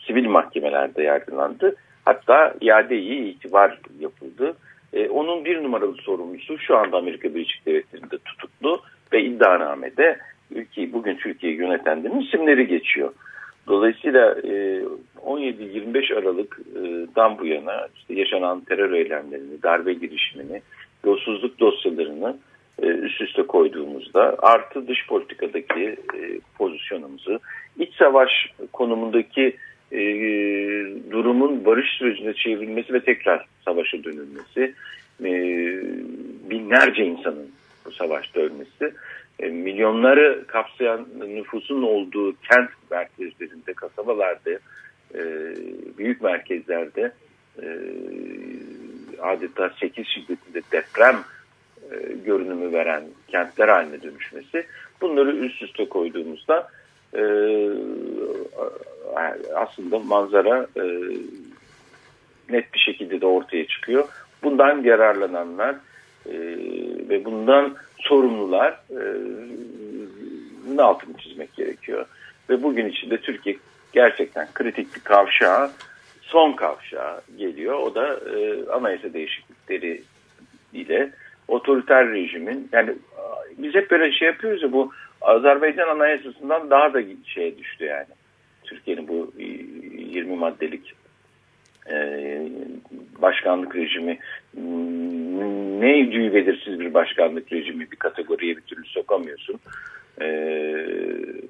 Speaker 7: sivil mahkemelerde yargılandı. Hatta iade-i itibar yapıldı. E, onun bir numaralı sorumlusu şu anda Amerika Birleşik Devletleri'nde tutuklu ve iddianamede ülkeyi bugün Türkiye'yi yönetenlerin isimleri geçiyor. Dolayısıyla e, 17-25 Aralık'dan bu yana işte yaşanan terör eylemlerini, darbe girişimini, yolsuzluk dosyalarını e, üst üste koyduğumuzda artı dış politikadaki e, pozisyonumuzu, iç savaş konumundaki e, durumun barış sürecine çevrilmesi ve tekrar savaşa dönülmesi, e, binlerce insanın bu savaşta ölmesi, e, milyonları kapsayan nüfusun olduğu kent merkezlerinde, kasabalarda, e, büyük merkezlerde e, adeta 8 şiddetinde deprem e, görünümü veren kentler haline dönüşmesi. Bunları üst üste koyduğumuzda e, aslında manzara e, net bir şekilde de ortaya çıkıyor. Bundan yararlananlar e, ve bundan sorumlular e, altını çizmek gerekiyor. Ve bugün içinde Türkiye gerçekten kritik bir kavşağa, son kavşağa geliyor. O da e, anayasa değişiklikleri ile otoriter rejimin yani biz hep böyle şey yapıyoruz ya bu Azerbaycan anayasasından daha da şeye düştü yani. Türkiye'nin bu 20 maddelik e, başkanlık rejimi ne düğü belirsiz bir başkanlık rejimi bir kategoriye bir türlü sokamıyorsun. Ee,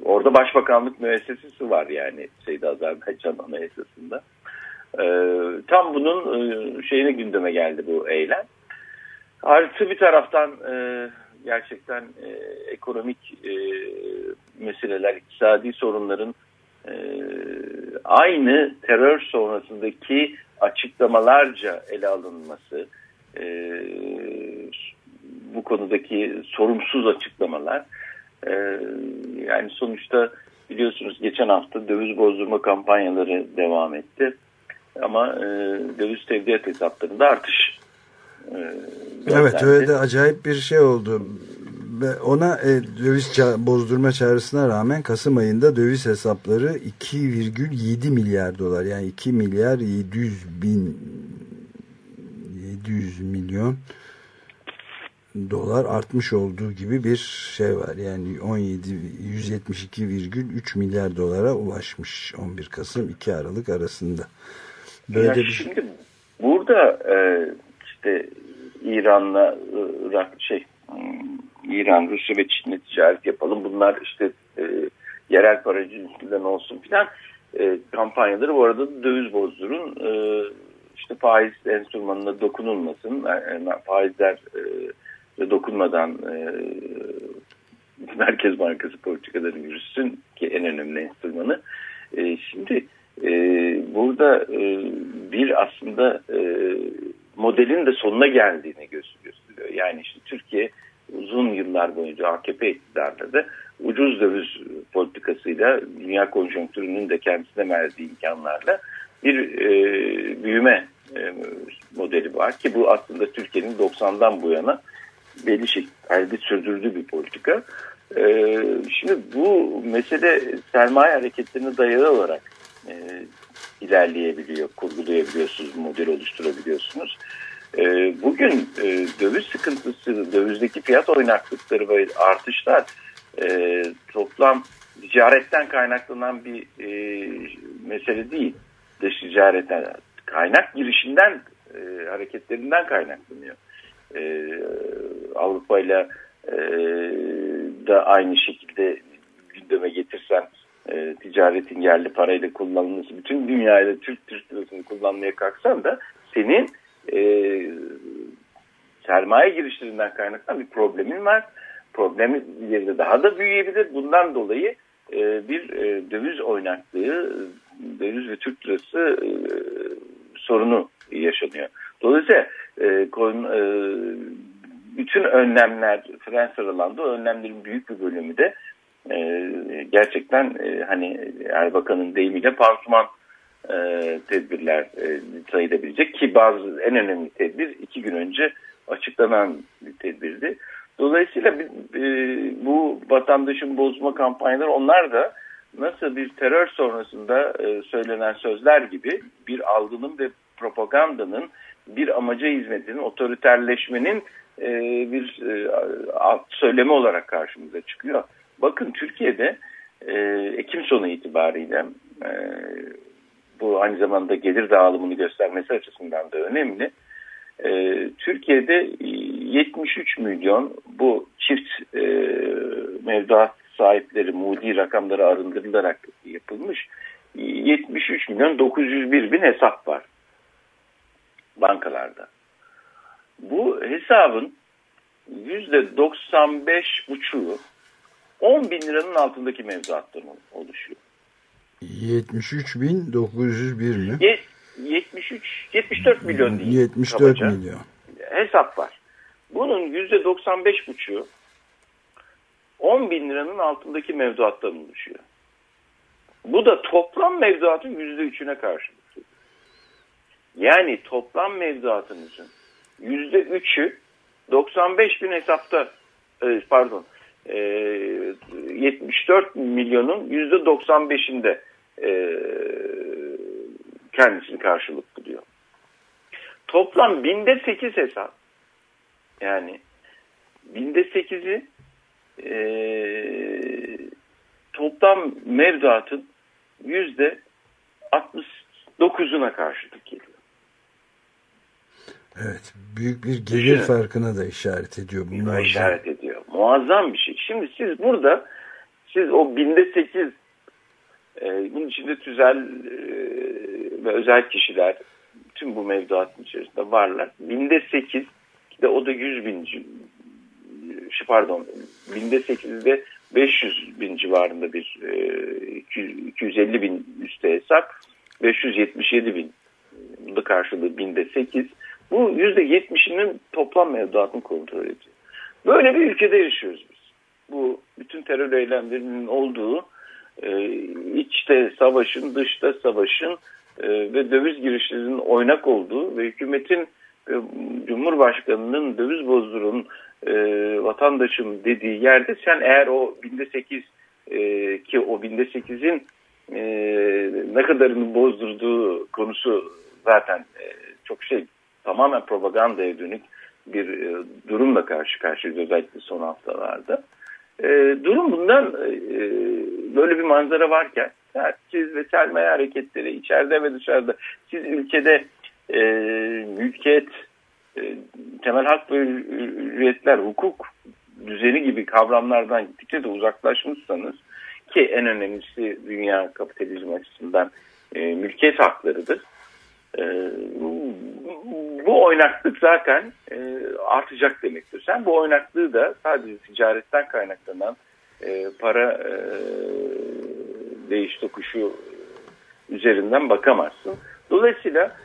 Speaker 7: orada başbakanlık müessesesi var yani şeyde Azerbaycan anayasasında. Ee, tam bunun e, şeyine gündeme geldi bu eylem. Artı bir taraftan e, gerçekten e, ekonomik e, meseleler, iktisadi sorunların e, aynı terör sonrasındaki açıklamalarca ele alınması, e, bu konudaki sorumsuz açıklamalar, e, yani sonuçta biliyorsunuz geçen hafta döviz bozdurma kampanyaları devam etti. Ama e, döviz tevdiat hesaplarında artış
Speaker 1: Evet öyle de acayip bir şey oldu. Ve ona e, döviz ça bozdurma çağrısına rağmen Kasım ayında döviz hesapları 2,7 milyar dolar yani 2 milyar 700 bin 700 milyon dolar artmış olduğu gibi bir şey var. Yani 17 172,3 milyar dolara ulaşmış 11 Kasım 2 Aralık arasında.
Speaker 7: Böyle ya bir... Şimdi burada e, işte İran'la Irak şey İran, Rusya ve Çin'le ticaret yapalım. Bunlar işte e, yerel para cinsinden olsun filan e, kampanyaları bu arada döviz bozdurun. E, işte faiz enstrümanına dokunulmasın. Yani faizler e, dokunmadan e, Merkez Bankası politikaları yürüsün ki en önemli enstrümanı. E, şimdi e, burada e, bir aslında e, modelin de sonuna geldiğini gösteriyor. Yani işte Türkiye uzun yıllar boyunca AKP iktidarında da ucuz döviz politikasıyla dünya konjonktürünün de kendisine verdiği imkanlarla bir e, büyüme e, modeli var ki bu aslında Türkiye'nin 90'dan bu yana belli şekilde sürdürdüğü bir politika. E, şimdi bu mesele sermaye hareketlerine dayalı olarak e, ilerleyebiliyor, kurgulayabiliyorsunuz, model oluşturabiliyorsunuz. E, bugün e, döviz sıkıntısı, dövizdeki fiyat oynaklıkları ve artışlar e, toplam ticaretten kaynaklanan bir e, mesele değil. Dış ticaretten, kaynak girişinden, e, hareketlerinden kaynaklanıyor. E, Avrupa ile e, da aynı şekilde gündeme getirsen e, ticaretin yerli parayla kullanılması, bütün dünyayla Türk Türk lirasını kullanmaya kalksan da senin e, sermaye girişlerinden kaynaklanan bir problemin var. Problem ileride daha da büyüyebilir. Bundan dolayı e, bir e, döviz oynaklığı, döviz ve Türk lirası e, sorunu yaşanıyor. Dolayısıyla e, kon, e, bütün önlemler. O önlemlerin büyük bir bölümü de e, gerçekten e, hani Erbakan'ın deyimiyle pansuman e, tedbirler e, sayılabilecek ki bazı en önemli tedbir iki gün önce açıklanan bir tedbirdi. Dolayısıyla e, bu vatandaşın bozma kampanyaları onlar da nasıl bir terör sonrasında e, söylenen sözler gibi bir algının ve propagandanın bir amaca hizmetinin otoriterleşmenin e, bir e, söylemi olarak karşımıza çıkıyor. Bakın Türkiye'de e, Ekim sonu itibariyle e, bu aynı zamanda gelir dağılımını göstermesi açısından da önemli. E, Türkiye'de 73 milyon bu çift e, mevduat sahipleri Moody rakamları arındırılarak yapılmış 73 milyon 901 bin hesap var bankalarda. Bu hesabın %95,5'u 10 bin liranın altındaki mevduattan oluşuyor.
Speaker 1: 73.901 mi?
Speaker 7: 73, 74 milyon değil.
Speaker 1: 74
Speaker 7: kabaca.
Speaker 1: milyon.
Speaker 7: Hesap var. Bunun %95,5'u 10 bin liranın altındaki mevduattan oluşuyor. Bu da toplam mevduatın %3'üne karşılık. Yani toplam mevduatınızın %3'ü 95 bin hesapta e, pardon 74 milyonun %95'inde e, kendisini karşılık buluyor. Toplam binde 8 hesap yani binde 8'i e, toplam mevduatın yüzde 69'una karşılık geliyor.
Speaker 1: Evet. Büyük bir gelir farkına da işaret ediyor. Bu
Speaker 7: muazzam. işaret ediyor. Muazzam bir şey. Şimdi siz burada siz o binde sekiz e, bunun içinde tüzel e, ve özel kişiler tüm bu mevduatın içerisinde varlar. Binde sekiz de o da yüz bin şu pardon binde sekizde 500 bin civarında bir e, 250 bin üstte hesap 577 bin bu karşılığı binde sekiz bu yüzde yetmişinin toplam mevduatını kontrol ediyor. Böyle bir ülkede yaşıyoruz biz. Bu bütün terör eylemlerinin olduğu e, içte savaşın, dışta savaşın e, ve döviz girişlerinin oynak olduğu ve hükümetin e, Cumhurbaşkanı'nın döviz bozdurun e, vatandaşım dediği yerde sen eğer o binde sekiz e, ki o binde sekizin e, ne kadarını bozdurduğu konusu zaten e, çok şey tamamen propagandaya dönük bir e, durumla karşı karşıyayız özellikle son haftalarda. E, durum bundan e, böyle bir manzara varken siz ve sermaye hareketleri içeride ve dışarıda siz ülkede e, mülkiyet, e, temel hak ve hürriyetler, hukuk düzeni gibi kavramlardan gittikçe de uzaklaşmışsanız ki en önemlisi dünya kapitalizm açısından e, mülkiyet haklarıdır. E, bu oynaklık zaten e, artacak demektir. Sen bu oynaklığı da sadece ticaretten kaynaklanan e, para e, değiş tokuşu üzerinden bakamazsın. Dolayısıyla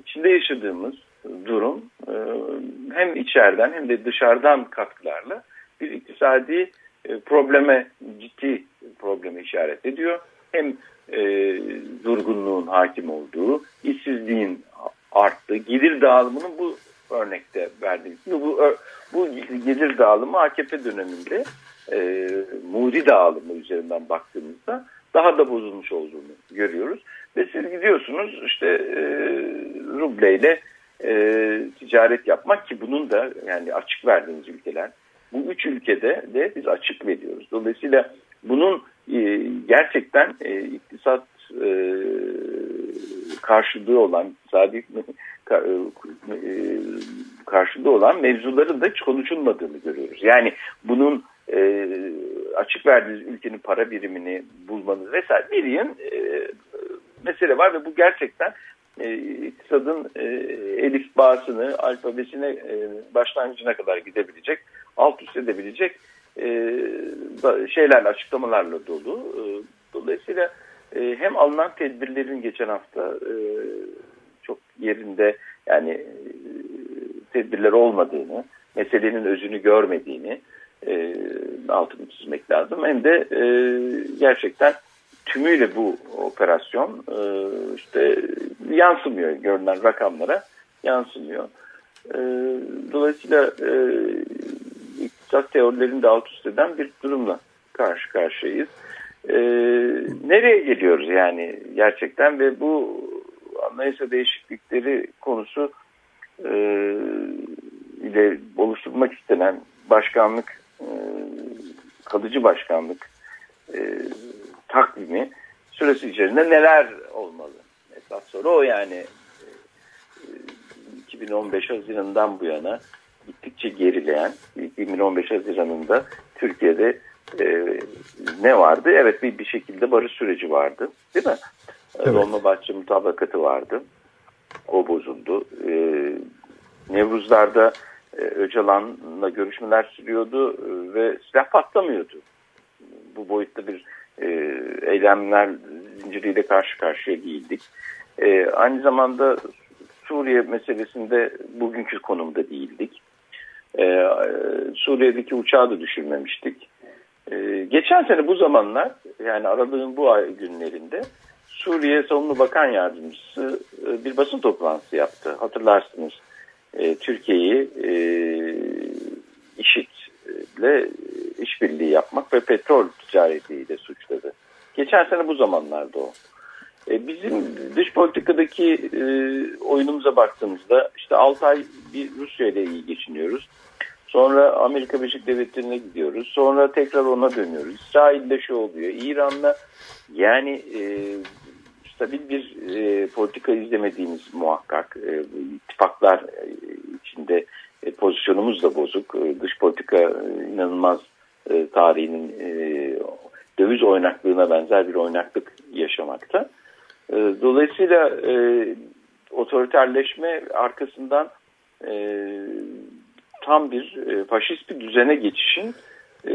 Speaker 7: içinde yaşadığımız durum hem içeriden hem de dışarıdan katkılarla bir iktisadi probleme ciddi probleme işaret ediyor. Hem e, durgunluğun hakim olduğu, işsizliğin arttı. Gelir dağılımının bu örnekte verdiğimiz. Bu, bu gelir dağılımı AKP döneminde e, Muri dağılımı üzerinden baktığımızda daha da bozulmuş olduğunu görüyoruz. Ve siz gidiyorsunuz işte e, rubleyle e, ticaret yapmak ki bunun da yani açık verdiğimiz ülkeler. Bu üç ülkede de biz açık veriyoruz. Dolayısıyla bunun e, gerçekten e, iktisat e, karşılığı olan iktisadi e, e, karşılığı olan mevzuların da konuşulmadığını görüyoruz. Yani bunun e, açık verdiğiniz ülkenin para birimini bulmanız vesaire bir yığın e, mesele var ve bu gerçekten e, iktisadın e, elif bağısını, alfabesine e, başlangıcına kadar gidebilecek, alt üst edebilecek e, şeylerle, açıklamalarla dolu. E, dolayısıyla e, hem alınan tedbirlerin geçen hafta çok yerinde yani tedbirler olmadığını, meselenin özünü görmediğini altını çizmek lazım. Hem de gerçekten tümüyle bu operasyon işte yansımıyor görünen rakamlara yansımıyor. Dolayısıyla iktisat teorilerini de alt üst eden bir durumla karşı karşıyayız. E, nereye geliyoruz yani gerçekten ve bu anayasa değişiklikleri konusu e, ile oluşturmak istenen başkanlık e, kalıcı başkanlık e, takvimi süresi içerisinde neler olmalı? Esas soru o yani. E, 2015 Haziran'dan bu yana gittikçe gerileyen 2015 Haziran'ında Türkiye'de e, ne vardı? Evet bir, bir şekilde barış süreci vardı. Değil mi? Evet. Dolmabahçe mutabakatı vardı. O bozuldu. E, Nevruzlar'da e, Öcalan'la görüşmeler sürüyordu e, ve silah patlamıyordu. Bu boyutta bir e, eylemler zinciriyle karşı karşıya değildik. E, aynı zamanda Suriye meselesinde bugünkü konumda değildik. E, Suriye'deki uçağı da düşürmemiştik. E, geçen sene bu zamanlar yani aralığın bu ay günlerinde Suriye Savunma Bakan Yardımcısı e, bir basın toplantısı yaptı. Hatırlarsınız e, Türkiye'yi e, IŞİD'le işbirliği yapmak ve petrol ticaretiyle suçladı. Geçen sene bu zamanlarda o. E, bizim dış politikadaki e, oyunumuza baktığımızda işte 6 ay bir Rusya ile iyi geçiniyoruz. Sonra Amerika Birleşik Devletleri'ne gidiyoruz. Sonra tekrar ona dönüyoruz. İsrail'de şu oluyor. İran'la yani e, stabil bir e, politika izlemediğimiz muhakkak. E, ittifaklar e, içinde e, pozisyonumuz da bozuk. E, dış politika inanılmaz e, tarihinin e, döviz oynaklığına benzer bir oynaklık yaşamakta. E, dolayısıyla e, otoriterleşme arkasından e, tam bir e, faşist bir düzene geçişin e,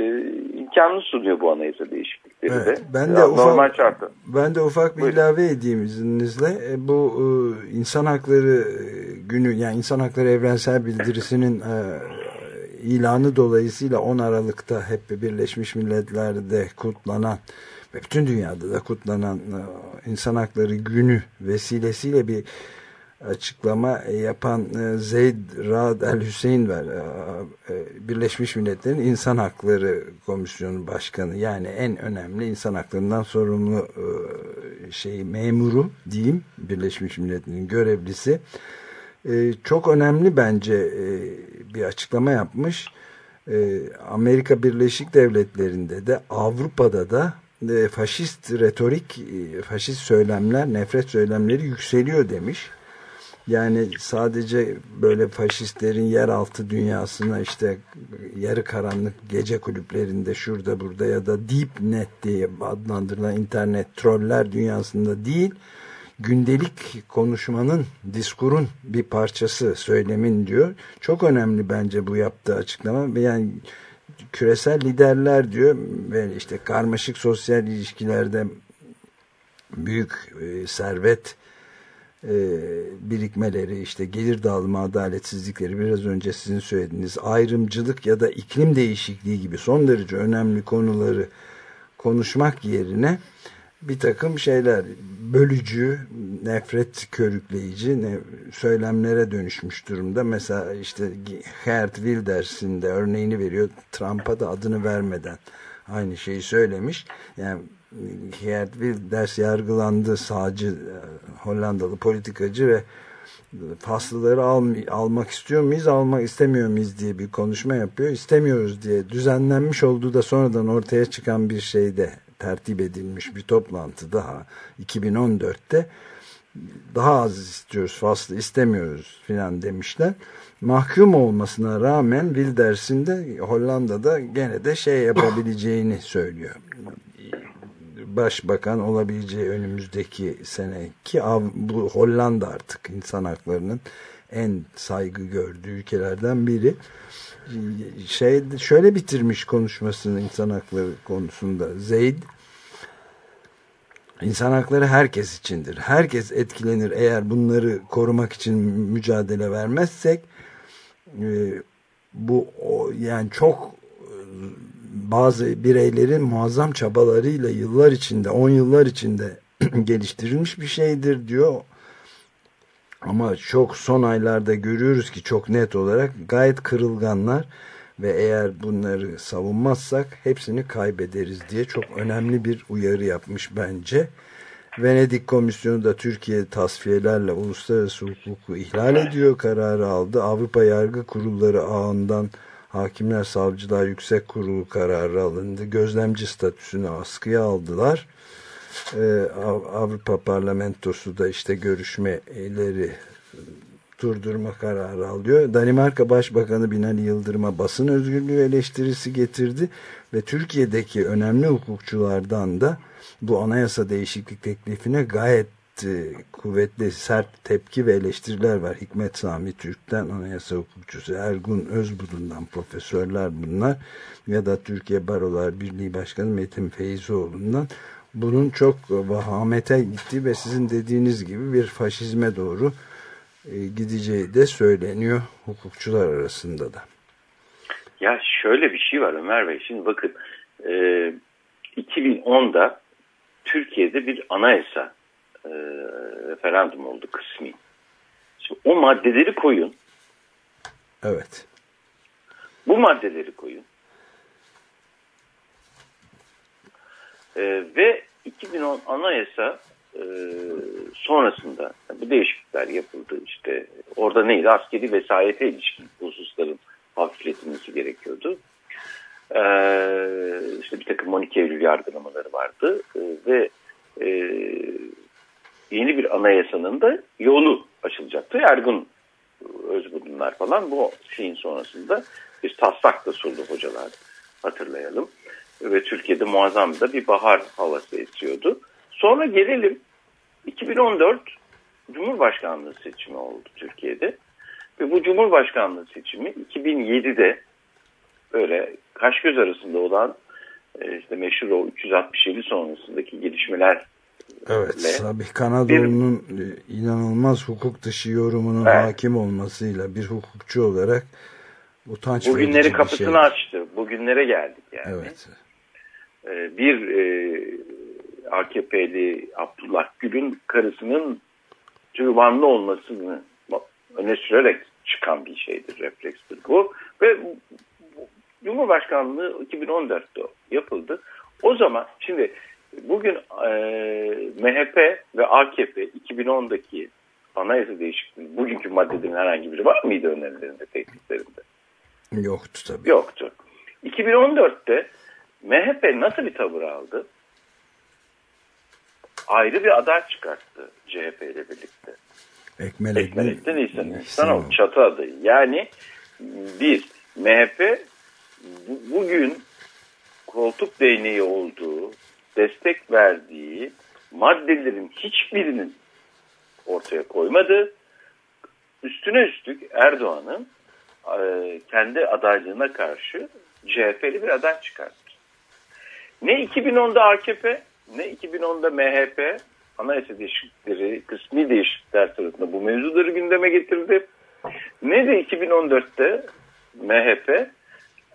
Speaker 7: imkanını sunuyor bu anayasa değişiklikleri evet, de.
Speaker 1: Ben de ufak, normal şartı. Ben de ufak bir Buyurun. ilave edeyim izninizle. E, bu e, insan hakları e, günü yani insan hakları evrensel bildirisinin e, ilanı dolayısıyla 10 Aralık'ta hep Birleşmiş Milletler'de kutlanan ve bütün dünyada da kutlanan e, insan hakları günü vesilesiyle bir açıklama yapan e, Zeyd Raad El Hüseyin var. E, Birleşmiş Milletler'in İnsan Hakları Komisyonu Başkanı. Yani en önemli insan haklarından sorumlu şey memuru diyeyim. Birleşmiş Milletler'in görevlisi. Çok önemli bence bir açıklama yapmış. Amerika Birleşik Devletleri'nde de Avrupa'da da faşist retorik, faşist söylemler, nefret söylemleri yükseliyor demiş. Yani sadece böyle faşistlerin yeraltı dünyasına işte yarı karanlık gece kulüplerinde şurada burada ya da deep net diye adlandırılan internet troller dünyasında değil gündelik konuşmanın, diskurun bir parçası söylemin diyor. Çok önemli bence bu yaptığı açıklama. Yani küresel liderler diyor ve işte karmaşık sosyal ilişkilerde büyük e, servet e, birikmeleri, işte gelir dağılımı adaletsizlikleri biraz önce sizin söylediğiniz ayrımcılık ya da iklim değişikliği gibi son derece önemli konuları konuşmak yerine bir takım şeyler bölücü, nefret körükleyici söylemlere dönüşmüş durumda. Mesela işte Geert Wilders'in de örneğini veriyor. Trump'a da adını vermeden aynı şeyi söylemiş. Yani Geert Wilders yargılandı sağcı Hollandalı politikacı ve faslıları al, almak istiyor muyuz almak istemiyor muyuz diye bir konuşma yapıyor. İstemiyoruz diye düzenlenmiş olduğu da sonradan ortaya çıkan bir şeyde tertip edilmiş bir toplantı daha 2014'te daha az istiyoruz faslı istemiyoruz filan demişler. Mahkum olmasına rağmen Wilders'in de Hollanda'da gene de şey yapabileceğini söylüyor. Başbakan olabileceği önümüzdeki sene ki bu Hollanda artık insan haklarının en saygı gördüğü ülkelerden biri şey şöyle bitirmiş konuşmasını insan hakları konusunda Zeyd İnsan hakları herkes içindir. Herkes etkilenir eğer bunları korumak için mücadele vermezsek. E, bu o, yani çok e, bazı bireylerin muazzam çabalarıyla yıllar içinde, on yıllar içinde geliştirilmiş bir şeydir diyor. Ama çok son aylarda görüyoruz ki çok net olarak gayet kırılganlar ve eğer bunları savunmazsak hepsini kaybederiz diye çok önemli bir uyarı yapmış bence. Venedik Komisyonu da Türkiye tasfiyelerle uluslararası hukuku ihlal ediyor kararı aldı. Avrupa Yargı Kurulları ağından Hakimler Savcılar Yüksek Kurulu kararı alındı. Gözlemci statüsünü askıya aldılar. Ee, Avrupa Parlamentosu da işte görüşmeleri durdurma kararı alıyor. Danimarka Başbakanı Binali Yıldırım'a basın özgürlüğü eleştirisi getirdi ve Türkiye'deki önemli hukukçulardan da bu anayasa değişiklik teklifine gayet e, kuvvetli sert tepki ve eleştiriler var. Hikmet Sami Türk'ten anayasa hukukçusu Ergun Özbudun'dan profesörler bunlar ya da Türkiye Barolar Birliği Başkanı Metin Feyzoğlu'ndan bunun çok vahamete gitti ve sizin dediğiniz gibi bir faşizme doğru e, gideceği de söyleniyor hukukçular arasında da.
Speaker 7: Ya şöyle bir şey var Ömer Bey. Şimdi bakın e, 2010'da Türkiye'de bir anayasa e, referandum oldu kısmi. Şimdi o maddeleri koyun.
Speaker 1: Evet.
Speaker 7: Bu maddeleri koyun. E, ve 2010 anayasa e, sonrasında bu değişiklikler yapıldı. İşte orada neydi? Askeri vesayete ilişkin hususların hafifletilmesi gerekiyordu. Ee, işte bir takım 12 Eylül yargılamaları vardı ee, ve e, yeni bir anayasanın da yolu açılacaktı. Ergun Özbudunlar falan bu şeyin sonrasında bir taslak da sundu hocalar hatırlayalım. Ve Türkiye'de muazzam da bir bahar havası esiyordu. Sonra gelelim 2014 Cumhurbaşkanlığı seçimi oldu Türkiye'de. Ve bu Cumhurbaşkanlığı seçimi 2007'de böyle kaş göz arasında olan e, işte meşhur o 367 sonrasındaki gelişmeler
Speaker 1: Evet, Sabih Kanadoğlu'nun bir, inanılmaz hukuk dışı yorumunun evet. hakim olmasıyla bir hukukçu olarak utanç
Speaker 7: Bugünleri kapısını şey. açtı. Bugünlere geldik yani.
Speaker 1: Evet.
Speaker 7: E, bir e, AKP'li Abdullah Gül'ün karısının türbanlı olmasını öne sürerek çıkan bir şeydir, reflekstir bu. Ve Cumhurbaşkanlığı 2014'te yapıldı. O zaman şimdi bugün e, MHP ve AKP 2010'daki anayasa değişikliği bugünkü maddelerin herhangi biri var mıydı önerilerinde, tekliflerinde?
Speaker 1: Yoktu tabii.
Speaker 7: Yoktu. 2014'te MHP nasıl bir tavır aldı? Ayrı bir aday çıkarttı CHP ile birlikte.
Speaker 1: Ekmelek
Speaker 7: Ekmelek'ten İhsan İhsanoğlu çatı adayı. Yani bir MHP bugün koltuk değneği olduğu, destek verdiği maddelerin hiçbirinin ortaya koymadı. Üstüne üstlük Erdoğan'ın e, kendi adaylığına karşı CHP'li bir aday çıkarttı. Ne 2010'da AKP ne 2010'da MHP anayasa değişiklikleri, kısmi değişiklikler sırasında bu mevzuları gündeme getirdi. Ne de 2014'te MHP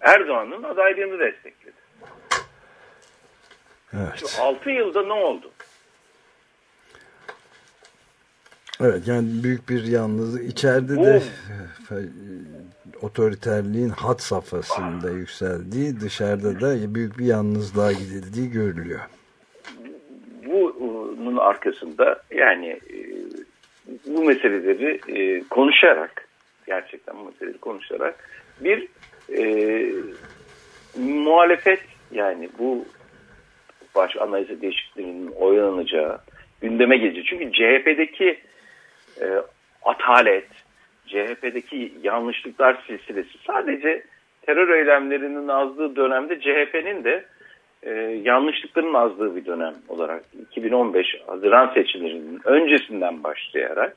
Speaker 7: Erdoğan'ın adaylığını destekledi.
Speaker 1: Evet.
Speaker 7: Şu 6 yılda ne oldu?
Speaker 1: Evet yani büyük bir yalnızlık. içeride de otoriterliğin hat safhasında yükseldiği dışarıda da büyük bir yalnızlığa gidildiği görülüyor.
Speaker 7: Bunun arkasında yani e, bu meseleleri e, konuşarak gerçekten bu meseleleri konuşarak bir e, muhalefet yani bu baş anayasa değişikliğinin oynanacağı gündeme gelecek. Çünkü CHP'deki e, atalet, CHP'deki yanlışlıklar silsilesi sadece terör eylemlerinin azdığı dönemde CHP'nin de e, yanlışlıkların azdığı bir dönem olarak 2015 Haziran seçimlerinin öncesinden başlayarak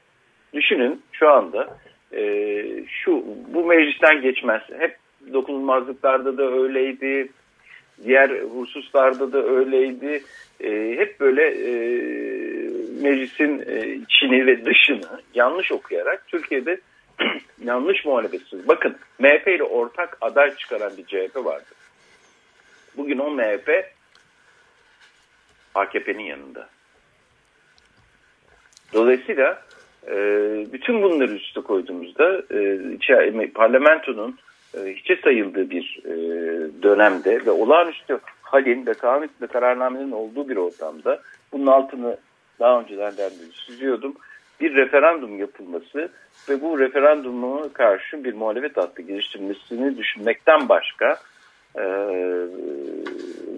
Speaker 7: düşünün şu anda e, şu bu meclisten geçmez. Hep dokunulmazlıklarda da öyleydi. Diğer hususlarda da öyleydi. E, hep böyle e, meclisin e, içini ve dışını yanlış okuyarak Türkiye'de yanlış muhalefetsiz. Bakın MHP ile ortak aday çıkaran bir CHP vardı. Bugün o MHP AKP'nin yanında. Dolayısıyla e, bütün bunları üste koyduğumuzda e, parlamentonun e, hiçe sayıldığı bir dönemde ve olağanüstü halin ve kanun ve kararnamenin olduğu bir ortamda bunun altını daha önceden de çiziyordum. Bir referandum yapılması ve bu referandumu karşı bir muhalefet hattı geliştirmesini düşünmekten başka e,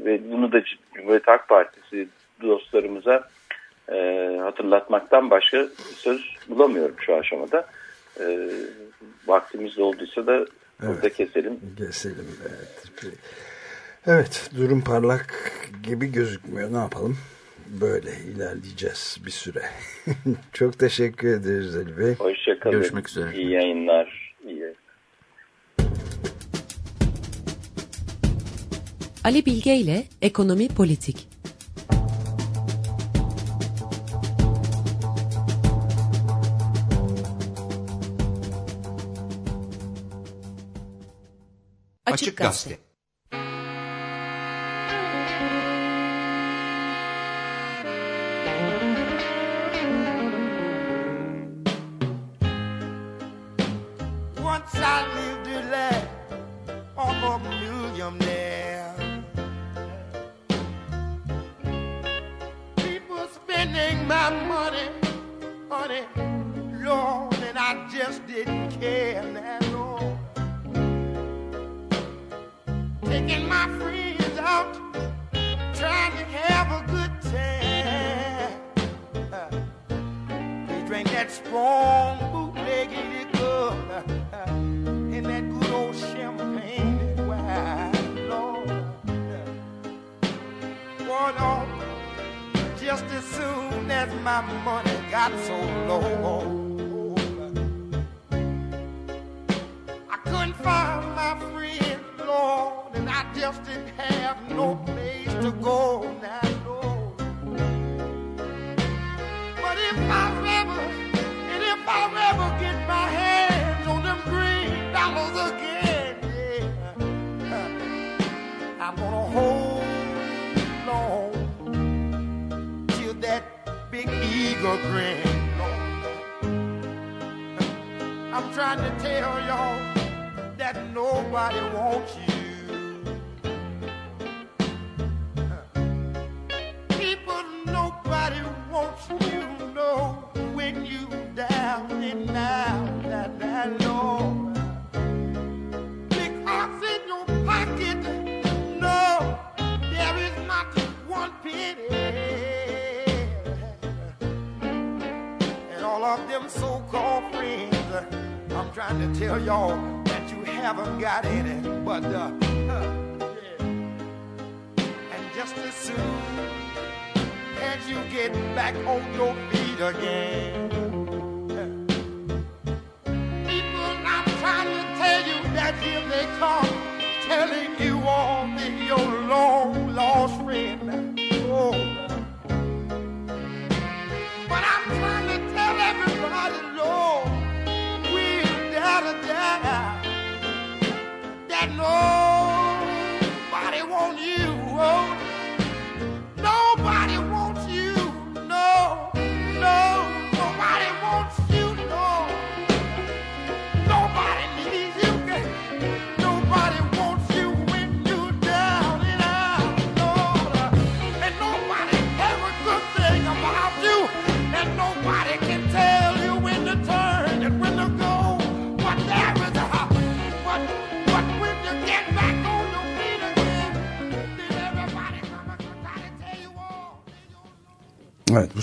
Speaker 7: ve bunu da Cumhuriyet Halk Partisi dostlarımıza e, hatırlatmaktan başka söz bulamıyorum şu aşamada. E, vaktimiz olduysa da evet. burada keselim.
Speaker 1: Keselim evet. Evet durum parlak gibi gözükmüyor. Ne yapalım? Böyle ilerleyeceğiz bir süre. Çok teşekkür ederiz Ali Bey.
Speaker 7: Hoşçakalın.
Speaker 3: Görüşmek üzere.
Speaker 7: İyi yayınlar. İyi
Speaker 4: Ali Bilge ile Ekonomi Politik Açık Gazete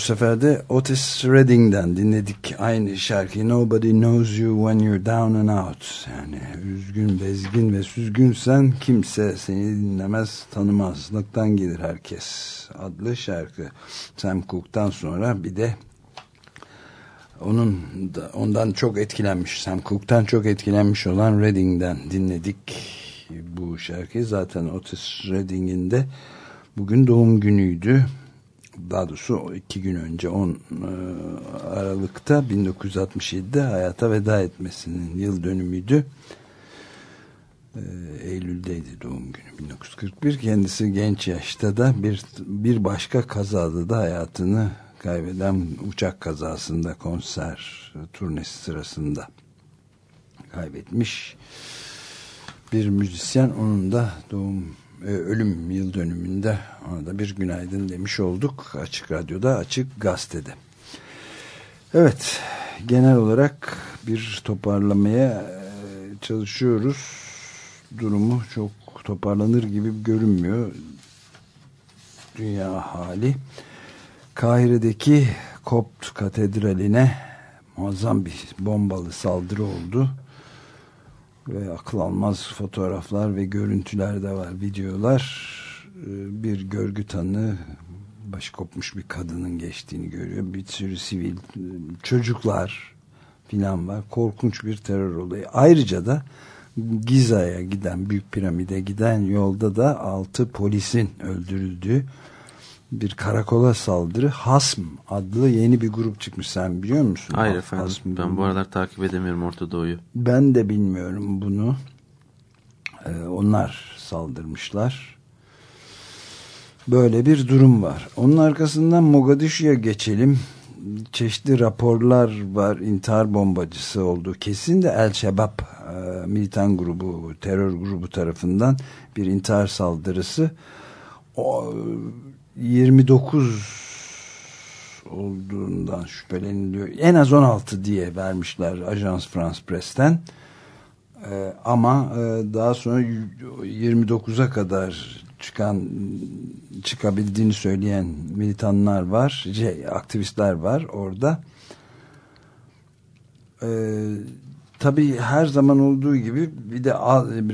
Speaker 1: sefer de Otis Redding'den dinledik aynı şarkıyı. Nobody knows you when you're down and out. Yani üzgün, bezgin ve süzgünsen kimse seni dinlemez tanımazlıktan gelir herkes adlı şarkı. Sam Cooke'dan sonra bir de onun da, ondan çok etkilenmiş Sam Cooke'dan çok etkilenmiş olan Redding'den dinledik bu şarkıyı. Zaten Otis Redding'in de bugün doğum günüydü daha doğrusu iki gün önce 10 e, Aralık'ta 1967'de hayata veda etmesinin yıl dönümüydü. E, Eylül'deydi doğum günü 1941. Kendisi genç yaşta da bir bir başka kazada da hayatını kaybeden uçak kazasında konser turnesi sırasında kaybetmiş bir müzisyen onun da doğum ölüm yıl dönümünde ona da bir günaydın demiş olduk Açık Radyo'da Açık Gazete'de. Evet genel olarak bir toparlamaya e, çalışıyoruz. Durumu çok toparlanır gibi görünmüyor. Dünya hali. Kahire'deki Kopt Katedrali'ne muazzam bir bombalı saldırı oldu ve akıl almaz fotoğraflar ve görüntüler de var, videolar. Ee, bir görgü tanığı başı kopmuş bir kadının geçtiğini görüyor. Bir sürü sivil çocuklar filan var. Korkunç bir terör olayı. Ayrıca da Giza'ya giden, Büyük Piramide giden yolda da altı polisin öldürüldüğü bir karakola saldırı Hasm adlı yeni bir grup çıkmış sen biliyor musun?
Speaker 3: Hayır efendim Hasm ben bu aralar takip edemiyorum Orta Doğu'yu.
Speaker 1: Ben de bilmiyorum bunu. Ee, onlar saldırmışlar. Böyle bir durum var. Onun arkasından Mogadishu'ya geçelim. Çeşitli raporlar var intihar bombacısı olduğu. Kesin de El Şebab e, militan grubu, terör grubu tarafından bir intihar saldırısı. O, 29 olduğundan şüpheleniliyor. En az 16 diye vermişler Ajans France Press'ten. Ee, ama e, daha sonra 29'a kadar çıkan çıkabildiğini söyleyen militanlar var, şey, aktivistler var orada. Ee, Tabii her zaman olduğu gibi bir de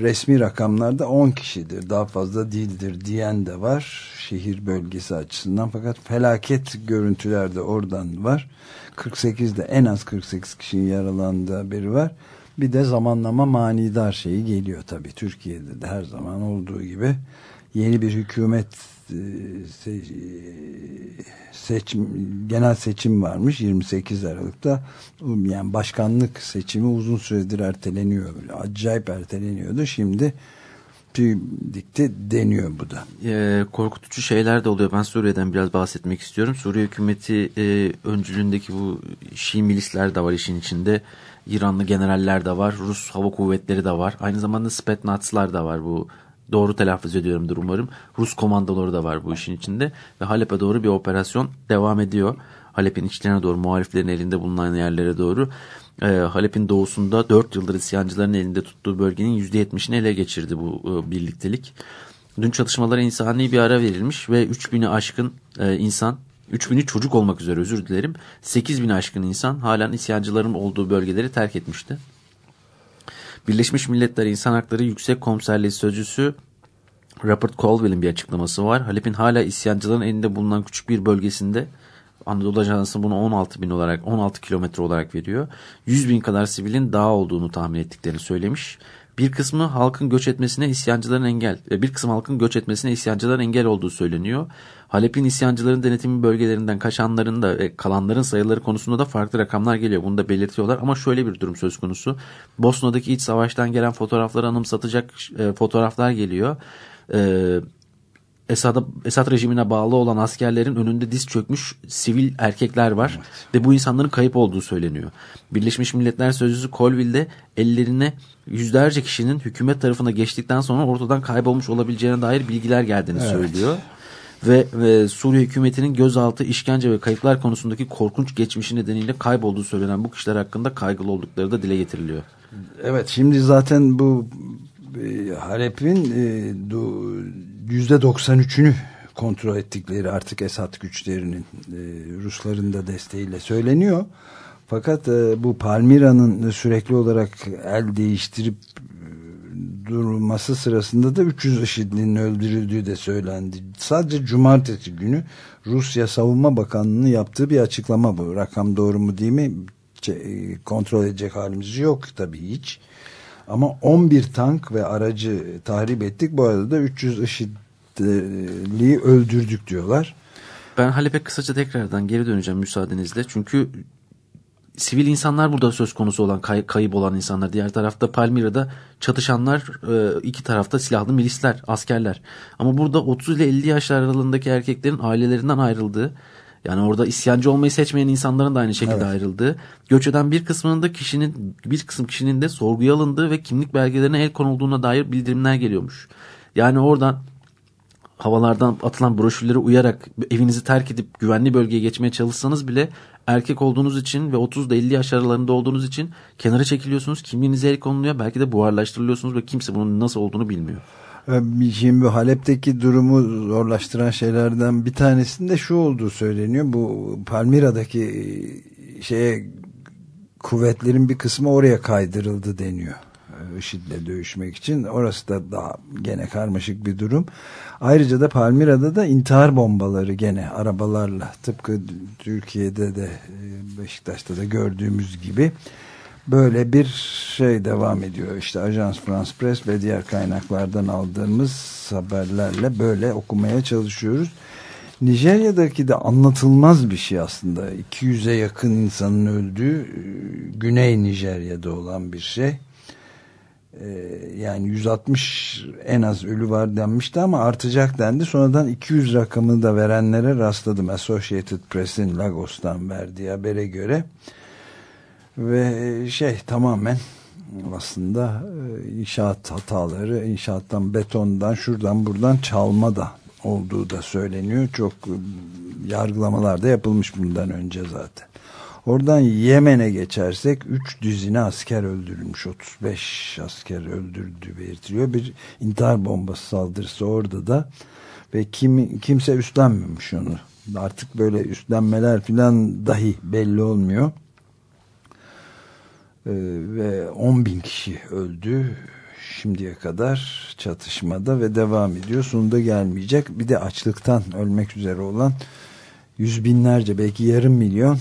Speaker 1: resmi rakamlarda 10 kişidir. Daha fazla değildir diyen de var. Şehir bölgesi açısından. Fakat felaket görüntüler de oradan var. 48'de en az 48 kişinin yaralandığı haberi var. Bir de zamanlama manidar şeyi geliyor tabii. Türkiye'de de her zaman olduğu gibi yeni bir hükümet seçim, genel seçim varmış 28 Aralık'ta yani başkanlık seçimi uzun süredir erteleniyor acayip erteleniyordu şimdi dikte deniyor bu da.
Speaker 3: E, korkutucu şeyler de oluyor. Ben Suriye'den biraz bahsetmek istiyorum. Suriye hükümeti e, öncülüğündeki bu Şii milisler de var işin içinde. İranlı generaller de var. Rus hava kuvvetleri de var. Aynı zamanda Spetnazlar da var bu doğru telaffuz ediyorumdur umarım. Rus komandoları da var bu işin içinde ve Halep'e doğru bir operasyon devam ediyor. Halep'in içlerine doğru muhaliflerin elinde bulunan yerlere doğru. E, Halep'in doğusunda 4 yıldır isyancıların elinde tuttuğu bölgenin %70'ini ele geçirdi bu e, birliktelik. Dün çalışmalara insani bir ara verilmiş ve 3000'i aşkın e, insan 3000'i çocuk olmak üzere özür dilerim. 8000 aşkın insan halen isyancıların olduğu bölgeleri terk etmişti. Birleşmiş Milletler İnsan Hakları Yüksek Komiserliği Sözcüsü Robert Colville'in bir açıklaması var. Halep'in hala isyancıların elinde bulunan küçük bir bölgesinde Anadolu Ajansı bunu 16 bin olarak 16 kilometre olarak veriyor. 100 bin kadar sivilin daha olduğunu tahmin ettiklerini söylemiş. Bir kısmı halkın göç etmesine isyancıların engel, bir kısım halkın göç etmesine isyancıların engel olduğu söyleniyor. Halep'in isyancıların denetimi bölgelerinden kaçanların da ve kalanların sayıları konusunda da farklı rakamlar geliyor. Bunu da belirtiyorlar ama şöyle bir durum söz konusu. Bosna'daki iç savaştan gelen fotoğrafları anımsatacak e, fotoğraflar geliyor. E, Esad'a, Esad rejimine bağlı olan askerlerin önünde diz çökmüş sivil erkekler var evet. ve bu insanların kayıp olduğu söyleniyor. Birleşmiş Milletler Sözcüsü Colville'de ellerine yüzlerce kişinin hükümet tarafına geçtikten sonra ortadan kaybolmuş olabileceğine dair bilgiler geldiğini evet. söylüyor. Ve, ve Suriye hükümetinin gözaltı, işkence ve kayıplar konusundaki korkunç geçmişi nedeniyle kaybolduğu söylenen bu kişiler hakkında kaygılı oldukları da dile getiriliyor.
Speaker 1: Evet şimdi zaten bu e, Halep'in e, %93'ünü kontrol ettikleri artık Esad güçlerinin e, Rusların da desteğiyle söyleniyor. Fakat e, bu Palmira'nın sürekli olarak el değiştirip durması sırasında da 300 IŞİD'linin öldürüldüğü de söylendi. Sadece cumartesi günü Rusya Savunma Bakanlığı'nın yaptığı bir açıklama bu. Rakam doğru mu değil mi? E, kontrol edecek halimiz yok tabii hiç. Ama 11 tank ve aracı tahrip ettik. Bu arada da 300 IŞİD'li öldürdük diyorlar.
Speaker 3: Ben Halep'e kısaca tekrardan geri döneceğim müsaadenizle. Çünkü sivil insanlar burada söz konusu olan kay, kayıp olan insanlar. Diğer tarafta Palmira'da çatışanlar e, iki tarafta silahlı milisler, askerler. Ama burada 30 ile 50 yaşlar aralığındaki erkeklerin ailelerinden ayrıldığı yani orada isyancı olmayı seçmeyen insanların da aynı şekilde evet. ayrıldığı, göç eden bir kısmının da kişinin bir kısım kişinin de sorguya alındığı ve kimlik belgelerine el konulduğuna dair bildirimler geliyormuş. Yani oradan havalardan atılan broşürlere uyarak evinizi terk edip güvenli bölgeye geçmeye çalışsanız bile erkek olduğunuz için ve 30 ile 50 yaş aralarında olduğunuz için kenara çekiliyorsunuz. Kimliğinize el konuluyor. Belki de buharlaştırılıyorsunuz ve kimse bunun nasıl olduğunu bilmiyor.
Speaker 1: Ee, şimdi Halep'teki durumu zorlaştıran şeylerden bir tanesinde şu olduğu söyleniyor. Bu Palmira'daki e, şeye kuvvetlerin bir kısmı oraya kaydırıldı deniyor. IŞİD'le dövüşmek için. Orası da daha gene karmaşık bir durum. Ayrıca da Palmira'da da intihar bombaları gene arabalarla tıpkı Türkiye'de de e, Beşiktaş'ta da gördüğümüz gibi böyle bir şey devam ediyor. İşte Ajans France Press ve diğer kaynaklardan aldığımız haberlerle böyle okumaya çalışıyoruz. Nijerya'daki de anlatılmaz bir şey aslında. 200'e yakın insanın öldüğü e, Güney Nijerya'da olan bir şey. E, yani 160 en az ölü var denmişti ama artacak dendi. Sonradan 200 rakamını da verenlere rastladım. Associated Press'in Lagos'tan verdiği habere göre ve şey tamamen aslında e, inşaat hataları, inşaattan, betondan, şuradan buradan çalma da olduğu da söyleniyor. Çok e, yargılamalar da yapılmış bundan önce zaten. Oradan Yemen'e geçersek 3 düzine asker öldürülmüş. 35 asker öldürdüğü belirtiliyor. Bir intihar bombası saldırısı orada da ve kim, kimse üstlenmemiş onu. Artık böyle üstlenmeler falan dahi belli olmuyor. Ee, ve 10 bin kişi öldü şimdiye kadar çatışmada ve devam ediyor. Sonunda gelmeyecek. Bir de açlıktan ölmek üzere olan yüz binlerce belki yarım milyon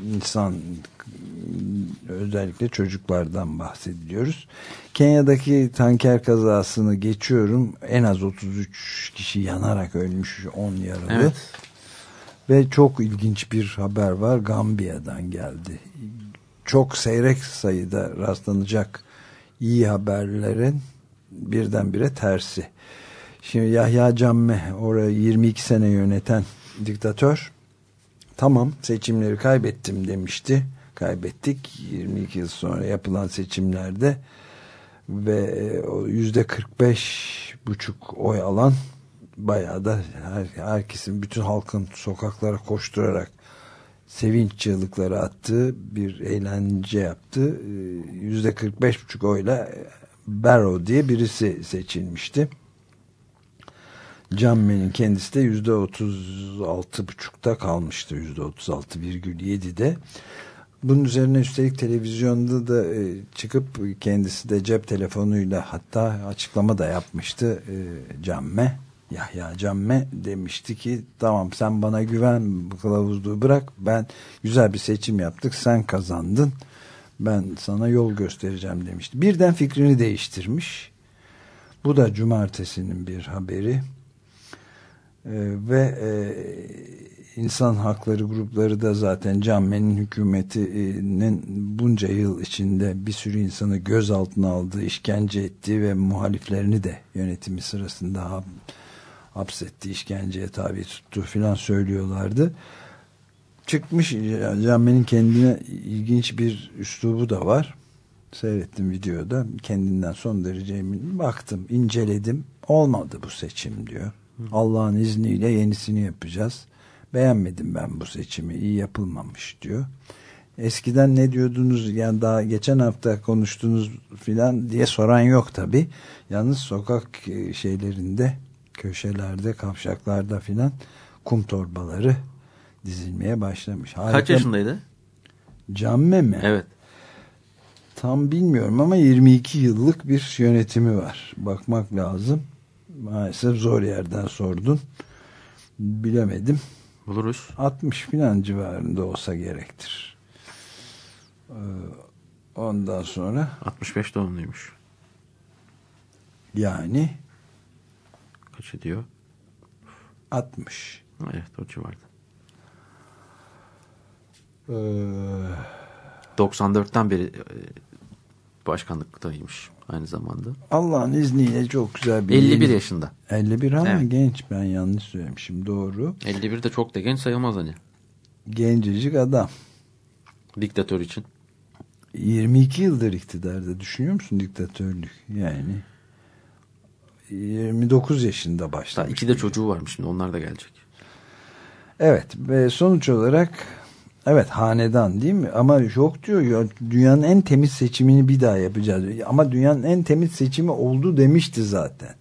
Speaker 1: insan özellikle çocuklardan bahsediyoruz. Kenya'daki tanker kazasını geçiyorum. En az 33 kişi yanarak ölmüş 10 yaralı. Evet. Ve çok ilginç bir haber var. Gambiya'dan geldi çok seyrek sayıda rastlanacak iyi haberlerin birdenbire tersi. Şimdi Yahya Camme oraya 22 sene yöneten diktatör tamam seçimleri kaybettim demişti. Kaybettik 22 yıl sonra yapılan seçimlerde ve o yüzde 45 buçuk oy alan bayağı da her, herkesin bütün halkın sokaklara koşturarak sevinç çığlıkları attı, bir eğlence yaptı. Ee, yüzde 45 buçuk oyla Barrow diye birisi seçilmişti. Camme'nin kendisi de yüzde 36 buçukta kalmıştı. Yüzde 36 virgül 7'de. Bunun üzerine üstelik televizyonda da e, çıkıp kendisi de cep telefonuyla hatta açıklama da yapmıştı e, Camme Yahya Camme demişti ki tamam sen bana güven kılavuzluğu bırak ben güzel bir seçim yaptık sen kazandın ben sana yol göstereceğim demişti. Birden fikrini değiştirmiş. Bu da cumartesinin bir haberi. Ee, ve e, insan hakları grupları da zaten Camme'nin hükümetinin bunca yıl içinde bir sürü insanı gözaltına aldığı, işkence ettiği ve muhaliflerini de yönetimi sırasında hapsetti, işkenceye tabi tuttu filan söylüyorlardı. Çıkmış Camme'nin kendine ilginç bir üslubu da var. Seyrettim videoda. Kendinden son derece emin. Baktım, inceledim. Olmadı bu seçim diyor. Allah'ın izniyle yenisini yapacağız. Beğenmedim ben bu seçimi. iyi yapılmamış diyor. Eskiden ne diyordunuz yani daha geçen hafta konuştunuz filan diye soran yok tabi. Yalnız sokak e, şeylerinde köşelerde, kavşaklarda filan kum torbaları dizilmeye başlamış. Harika.
Speaker 3: Kaç yaşındaydı?
Speaker 1: Camme mi?
Speaker 3: Evet.
Speaker 1: Tam bilmiyorum ama 22 yıllık bir yönetimi var. Bakmak lazım. Maalesef zor yerden sordun. Bilemedim.
Speaker 3: Buluruz.
Speaker 1: 60 filan civarında olsa gerektir. Ee, Ondan sonra
Speaker 3: 65 doğumluymuş.
Speaker 1: yani
Speaker 3: Kaç ediyor?
Speaker 1: 60.
Speaker 3: Evet o civarda.
Speaker 1: Ee,
Speaker 3: 94'ten beri e, başkanlıktaymış aynı zamanda.
Speaker 1: Allah'ın izniyle çok güzel bir
Speaker 3: 51
Speaker 1: yeni-
Speaker 3: yaşında.
Speaker 1: 51 ama
Speaker 3: Evet.
Speaker 1: genç ben yanlış söylemişim doğru.
Speaker 3: 51 de çok da genç sayılmaz hani.
Speaker 1: Gencecik adam.
Speaker 3: Diktatör için.
Speaker 1: 22 yıldır iktidarda düşünüyor musun diktatörlük? Yani 29 yaşında başlamış.
Speaker 3: iki de çocuğu varmış şimdi onlar da gelecek.
Speaker 1: Evet ve sonuç olarak evet hanedan değil mi? Ama yok diyor ya dünyanın en temiz seçimini bir daha yapacağız. Ama dünyanın en temiz seçimi oldu demişti zaten.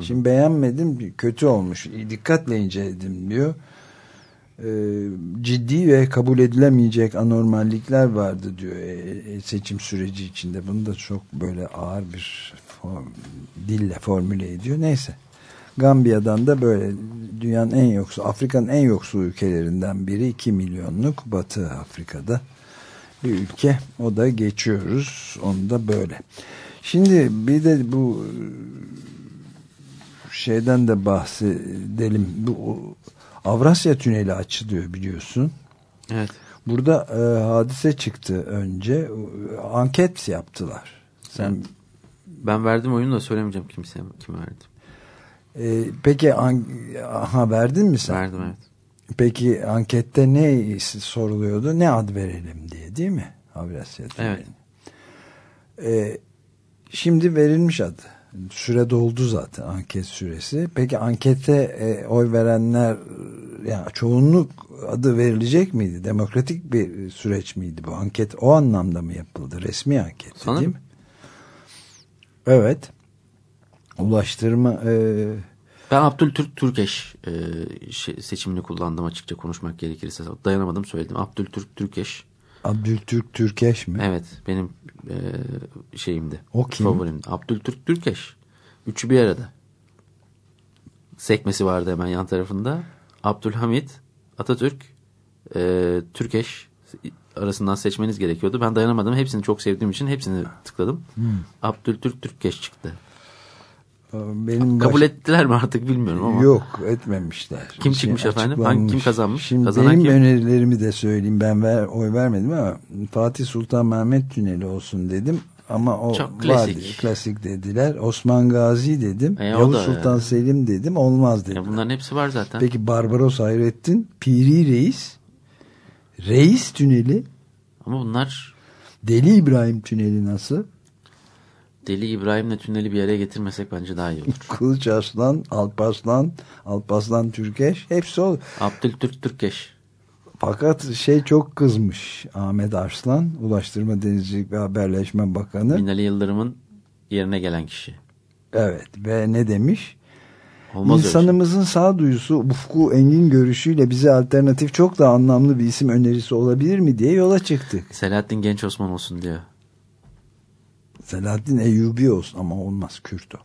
Speaker 1: Şimdi beğenmedim kötü olmuş. Dikkatle inceledim diyor. Ee, ciddi ve kabul edilemeyecek anormallikler vardı diyor e, e, seçim süreci içinde. Bunu da çok böyle ağır bir form, dille formüle ediyor. Neyse. Gambiya'dan da böyle dünyanın en yoksul, Afrika'nın en yoksul ülkelerinden biri 2 milyonluk Batı Afrika'da bir ülke. O da geçiyoruz. Onu da böyle. Şimdi bir de bu şeyden de bahsedelim. Bu Avrasya Tüneli açılıyor biliyorsun.
Speaker 3: Evet.
Speaker 1: Burada e, hadise çıktı önce. Anket yaptılar. Sen
Speaker 3: Ben verdim oyunu da söylemeyeceğim kimseye kime verdim.
Speaker 1: E, peki an, aha verdin mi sen?
Speaker 3: Verdim evet.
Speaker 1: Peki ankette ne soruluyordu? Ne ad verelim diye değil mi? Avrasya.
Speaker 3: Evet.
Speaker 1: E, şimdi verilmiş adı. Süre doldu zaten anket süresi. Peki ankete e, oy verenler yani çoğunluk adı verilecek miydi? Demokratik bir süreç miydi bu? Anket o anlamda mı yapıldı? Resmi anket değil mi? Evet. Ulaştırma e,
Speaker 3: Ben Abdültürk Türkeş e, şey- seçimini kullandım açıkça konuşmak gerekirse. Dayanamadım söyledim. Abdültürk Türkeş.
Speaker 1: Abdültürk Türkeş mi?
Speaker 3: Evet benim e, şeyimdi.
Speaker 1: O kim?
Speaker 3: Favorim. Abdültürk Türkeş. Üçü bir arada. Sekmesi vardı hemen yan tarafında. Abdülhamit, Atatürk, e, Türkeş arasından seçmeniz gerekiyordu. Ben dayanamadım. Hepsini çok sevdiğim için hepsini tıkladım.
Speaker 1: Hmm.
Speaker 3: Abdültürk Türkeş çıktı.
Speaker 1: Benim
Speaker 3: Kabul
Speaker 1: baş-
Speaker 3: ettiler mi artık bilmiyorum ama.
Speaker 1: Yok etmemişler.
Speaker 3: Kim çıkmış efendim? Hangi- kim kazanmış?
Speaker 1: Şimdi
Speaker 3: Kazanan
Speaker 1: benim
Speaker 3: kim?
Speaker 1: önerilerimi de söyleyeyim. Ben ver, oy vermedim ama Fatih Sultan Mehmet Tüneli olsun dedim. Ama o
Speaker 3: Çok klasik.
Speaker 1: vardı, klasik dediler. Osman Gazi dedim.
Speaker 3: E,
Speaker 1: Yavuz Sultan
Speaker 3: yani.
Speaker 1: Selim dedim. Olmaz dedim.
Speaker 3: Ya bunların hepsi var zaten.
Speaker 1: Peki Barbaros Hayrettin, Piri Reis, Reis Tüneli,
Speaker 3: Ama bunlar
Speaker 1: Deli İbrahim Tüneli nasıl?
Speaker 3: Deli İbrahim'le tüneli bir yere getirmesek bence daha iyi olur.
Speaker 1: Kılıç Arslan, Alparslan, Alparslan Türkeş hepsi o.
Speaker 3: Abdültürk Türkeş.
Speaker 1: Fakat şey çok kızmış Ahmet Arslan, Ulaştırma Denizcilik ve Haberleşme Bakanı.
Speaker 3: Binali Yıldırım'ın yerine gelen kişi.
Speaker 1: Evet ve ne demiş?
Speaker 3: Olmaz öyle şey.
Speaker 1: İnsanımızın sağduyusu, ufku, engin görüşüyle bize alternatif çok daha anlamlı bir isim önerisi olabilir mi diye yola çıktık.
Speaker 3: Selahattin Genç Osman olsun diyor.
Speaker 1: Selahattin Eyyubi olsun ama olmaz Kürt o.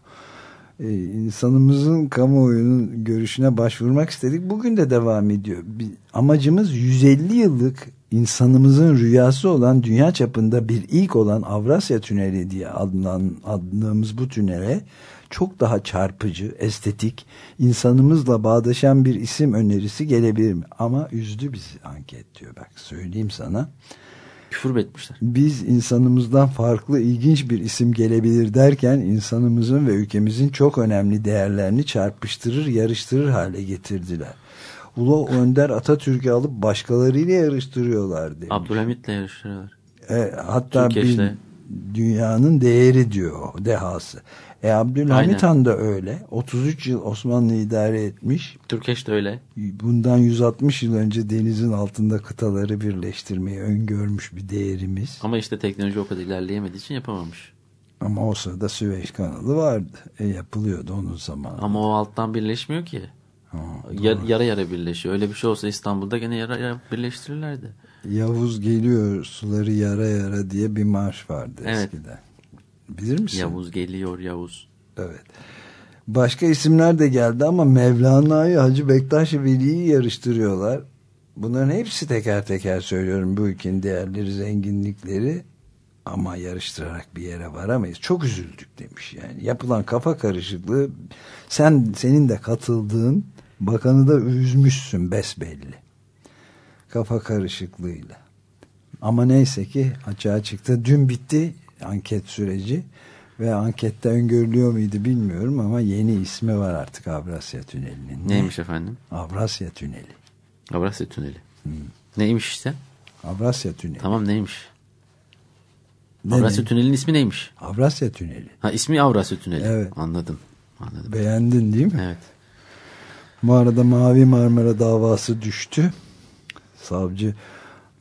Speaker 1: Ee, insanımızın kamuoyunun görüşüne başvurmak istedik. Bugün de devam ediyor. Bir, amacımız 150 yıllık insanımızın rüyası olan dünya çapında bir ilk olan Avrasya Tüneli diye adlan, adlandığımız bu tünele çok daha çarpıcı, estetik, insanımızla bağdaşan bir isim önerisi gelebilir mi? Ama üzdü bizi anket diyor. Bak söyleyeyim sana
Speaker 3: Küfür etmişler?
Speaker 1: biz insanımızdan farklı ilginç bir isim gelebilir derken insanımızın ve ülkemizin çok önemli değerlerini çarpıştırır, yarıştırır hale getirdiler. Ulu Önder Atatürk'ü alıp başkalarıyla yarıştırıyorlar demiş.
Speaker 3: Abdülhamit'le yarıştırıyorlar.
Speaker 1: E, hatta
Speaker 3: Türkeş'le.
Speaker 1: Dünyanın değeri diyor dehası. E Abdülhamit
Speaker 3: Aynen.
Speaker 1: Han da öyle. 33 yıl Osmanlı idare etmiş.
Speaker 3: Türkeş de öyle.
Speaker 1: Bundan 160 yıl önce denizin altında kıtaları birleştirmeyi öngörmüş bir değerimiz.
Speaker 3: Ama işte teknoloji o kadar ilerleyemediği için yapamamış.
Speaker 1: Ama o sırada Süveyş kanalı vardı. E, yapılıyordu onun zamanı.
Speaker 3: Ama o alttan birleşmiyor ki. Ya- yara yara birleşiyor. Öyle bir şey olsa İstanbul'da gene yara yara birleştirirlerdi.
Speaker 1: Yavuz geliyor suları yara yara diye bir marş vardı
Speaker 3: Evet.
Speaker 1: eskiden. Bilir misin?
Speaker 3: Yavuz geliyor Yavuz.
Speaker 1: Evet. Başka isimler de geldi ama Mevlana'yı Hacı Bektaş Veli'yi yarıştırıyorlar. Bunların hepsi teker teker söylüyorum bu ülkenin değerleri, zenginlikleri ama yarıştırarak bir yere varamayız. Çok üzüldük demiş yani. Yapılan kafa karışıklığı sen senin de katıldığın bakanı da üzmüşsün besbelli. Kafa karışıklığıyla. Ama neyse ki açığa çıktı. Dün bitti anket süreci ve ankette öngörülüyor muydu bilmiyorum ama yeni ismi var artık Avrasya Tüneli'nin.
Speaker 3: Neymiş efendim?
Speaker 1: Avrasya Tüneli.
Speaker 3: Avrasya Tüneli. Neymiş işte?
Speaker 1: Avrasya Tüneli.
Speaker 3: Tamam neymiş?
Speaker 1: Ne
Speaker 3: Avrasya
Speaker 1: ne?
Speaker 3: Tüneli'nin ismi neymiş?
Speaker 1: Avrasya Tüneli.
Speaker 3: Ha ismi Avrasya Tüneli.
Speaker 1: Evet.
Speaker 3: Anladım. Anladım.
Speaker 1: Beğendin değil mi?
Speaker 3: Evet.
Speaker 1: Bu arada Mavi Marmara davası düştü. Savcı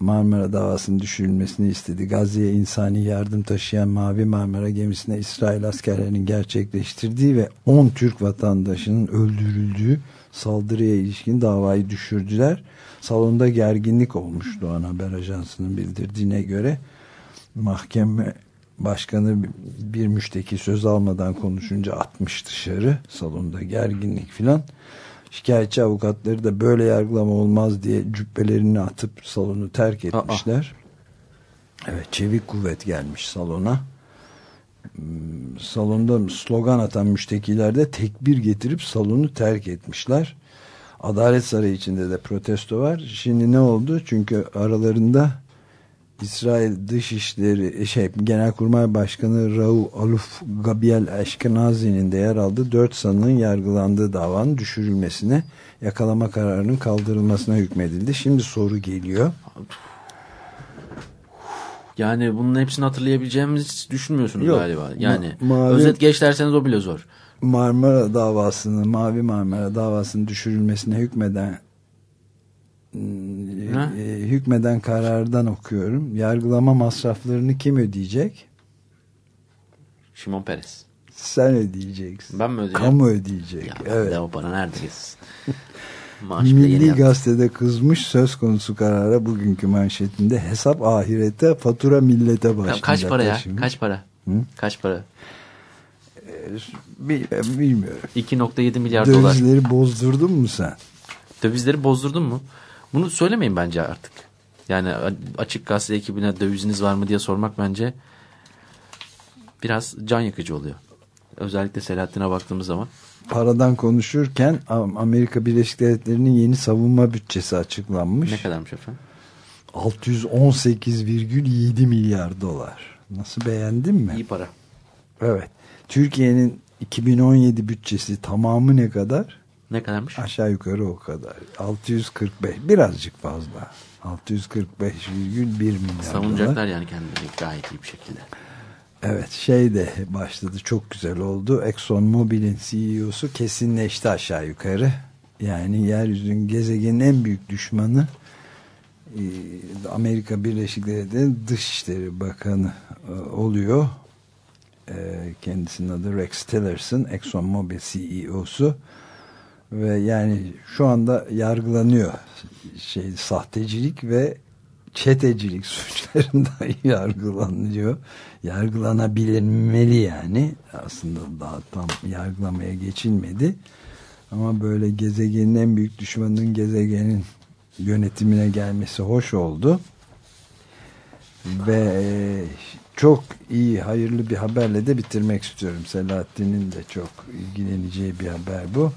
Speaker 1: Marmara davasının düşürülmesini istedi. Gazze'ye insani yardım taşıyan Mavi Marmara gemisine İsrail askerlerinin gerçekleştirdiği ve 10 Türk vatandaşının öldürüldüğü saldırıya ilişkin davayı düşürdüler. Salonda gerginlik olmuş Doğan Haber Ajansı'nın bildirdiğine göre mahkeme başkanı bir müşteki söz almadan konuşunca atmış dışarı salonda gerginlik filan şikayetçi avukatları da böyle yargılama olmaz diye cübbelerini atıp salonu terk etmişler evet çevik kuvvet gelmiş salona Hmm, salonda slogan atan müştekiler de tekbir getirip salonu terk etmişler Adalet Sarayı içinde de protesto var. Şimdi ne oldu? Çünkü aralarında İsrail Dışişleri şey Genelkurmay Başkanı Raul Aluf Gabriel Eşkenazi'nin de yer aldığı dört sanığın yargılandığı davanın düşürülmesine yakalama kararının kaldırılmasına hükmedildi. Şimdi soru geliyor.
Speaker 3: Yani bunun hepsini hatırlayabileceğimizi düşünmüyorsunuz
Speaker 1: Yok.
Speaker 3: galiba. Yani
Speaker 1: Ma- mavi-
Speaker 3: özet geç derseniz o bile zor.
Speaker 1: Marmara davasını, Mavi Marmara davasının düşürülmesine hükmeden
Speaker 3: Ha?
Speaker 1: e, hükmeden karardan okuyorum. Yargılama masraflarını kim ödeyecek?
Speaker 3: Şimon Peres.
Speaker 1: Sen ödeyeceksin.
Speaker 3: Ben mi ödeyeceğim?
Speaker 1: Kamu ödeyecek.
Speaker 3: Ya
Speaker 1: evet.
Speaker 3: o para nerede gitsin?
Speaker 1: Milli. Gazete'de kızmış söz konusu karara bugünkü manşetinde hesap ahirete fatura millete
Speaker 3: Ya
Speaker 1: başlayacak.
Speaker 3: Kaç para ya?
Speaker 1: taşınmış.
Speaker 3: Kaç para? Kaç para?
Speaker 1: Bil- bilmiyorum.
Speaker 3: 2.7 milyar dolar.
Speaker 1: Dövizleri bozdurdun mu sen?
Speaker 3: Dövizleri bozdurdun mu? Bunu söylemeyin bence artık. Yani açık gazete ekibine döviziniz var mı diye sormak bence biraz can yakıcı oluyor. Özellikle Selahattin'e baktığımız zaman.
Speaker 1: Paradan konuşurken Am- Amerika Birleşik Devletleri'nin yeni savunma bütçesi açıklanmış.
Speaker 3: Ne kadarmış efendim?
Speaker 1: 618,7 milyar dolar. Nasıl beğendin mi?
Speaker 3: İyi para.
Speaker 1: Evet. Türkiye'nin 2017 bütçesi tamamı ne kadar?
Speaker 3: Ne kadarmış?
Speaker 1: Aşağı yukarı o kadar. 645. Birazcık fazla. 645,1 milyar dolar.
Speaker 3: Savunacaklar yani kendilerini gayet iyi bir şekilde.
Speaker 1: Evet şey de başladı çok güzel oldu. Exxon Mobil'in CEO'su kesinleşti aşağı yukarı. Yani yeryüzünün gezegenin en büyük düşmanı e, Amerika Birleşik Devletleri'nin Dışişleri Bakanı e, oluyor. E, Kendisinin adı Rex Tillerson Exxon Mobil CEO'su ve yani şu anda yargılanıyor şey sahtecilik ve çetecilik suçlarından yargılanıyor. Yargılanabilmeli yani. Aslında daha tam yargılamaya geçilmedi. Ama böyle gezegenin en büyük düşmanının gezegenin yönetimine gelmesi hoş oldu. Ve e, çok iyi, hayırlı bir haberle de bitirmek istiyorum. Selahattin'in de çok ilgileneceği bir haber bu.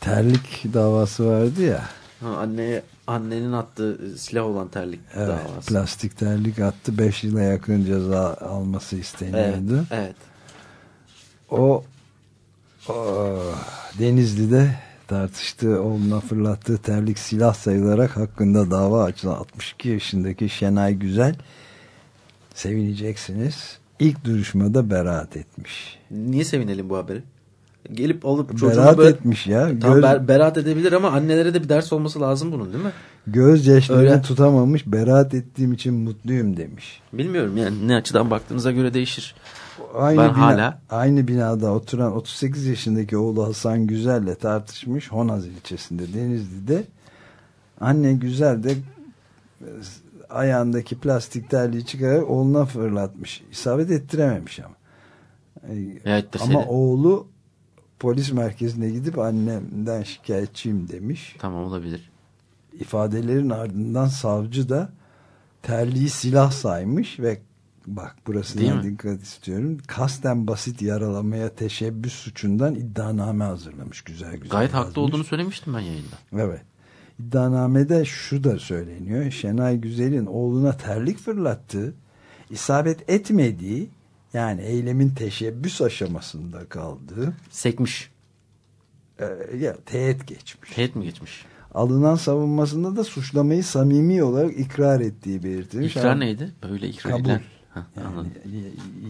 Speaker 1: Terlik davası vardı ya.
Speaker 3: Ha, anneye, annenin attığı silah olan terlik
Speaker 1: Evet,
Speaker 3: davası.
Speaker 1: plastik terlik attı. 5 yıla yakın ceza alması
Speaker 3: Evet,
Speaker 1: isteniyordu.
Speaker 3: evet.
Speaker 1: O, o Denizli'de tartıştığı, oğluna fırlattığı terlik silah sayılarak hakkında dava açılan 62 yaşındaki Şenay Güzel sevineceksiniz. İlk duruşmada beraat etmiş.
Speaker 3: Niye sevinelim bu haberi? Gelip alıp çocuğuna
Speaker 1: Beraat
Speaker 3: böyle...
Speaker 1: etmiş ya.
Speaker 3: Tamam
Speaker 1: Göz,
Speaker 3: ber- beraat edebilir ama annelere de bir ders olması lazım bunun değil mi?
Speaker 1: gözyaşlarını
Speaker 3: Öyle.
Speaker 1: tutamamış. Beraat ettiğim için mutluyum demiş.
Speaker 3: Bilmiyorum yani ne açıdan baktığınıza göre değişir.
Speaker 1: Aynı
Speaker 3: Ben
Speaker 1: bina-
Speaker 3: hala-
Speaker 1: aynı binada oturan 38 yaşındaki oğlu Hasan Güzel'le tartışmış Honaz ilçesinde Denizli'de. Anne Güzel de e, ayağındaki plastik terliği çıkararak oğluna fırlatmış. İsabet ettirememiş ama. E,
Speaker 3: ettirseydi.
Speaker 1: Ama oğlu polis merkezine gidip annemden şikayetçiyim demiş.
Speaker 3: Tamam olabilir.
Speaker 1: İfadelerin ardından savcı da terliği silah saymış ve bak burasına dikkat istiyorum. Kasten basit yaralamaya teşebbüs suçundan iddianame hazırlamış güzel güzel.
Speaker 3: Gayet haklı
Speaker 1: yazmış.
Speaker 3: olduğunu söylemiştim ben yayında.
Speaker 1: Evet. İddianamede şu da söyleniyor. Şenay Güzel'in oğluna terlik fırlattığı, isabet etmediği yani eylemin teşebbüs aşamasında kaldığı
Speaker 3: Sekmiş.
Speaker 1: e, ya, teğet geçmiş.
Speaker 3: Teğet mi geçmiş?
Speaker 1: Alınan savunmasında da suçlamayı samimi olarak ikrar ettiği belirtilmiş.
Speaker 3: İkrar
Speaker 1: Ama
Speaker 3: neydi? Böyle ikrar
Speaker 1: Kabul.
Speaker 3: edilen.
Speaker 1: Yani,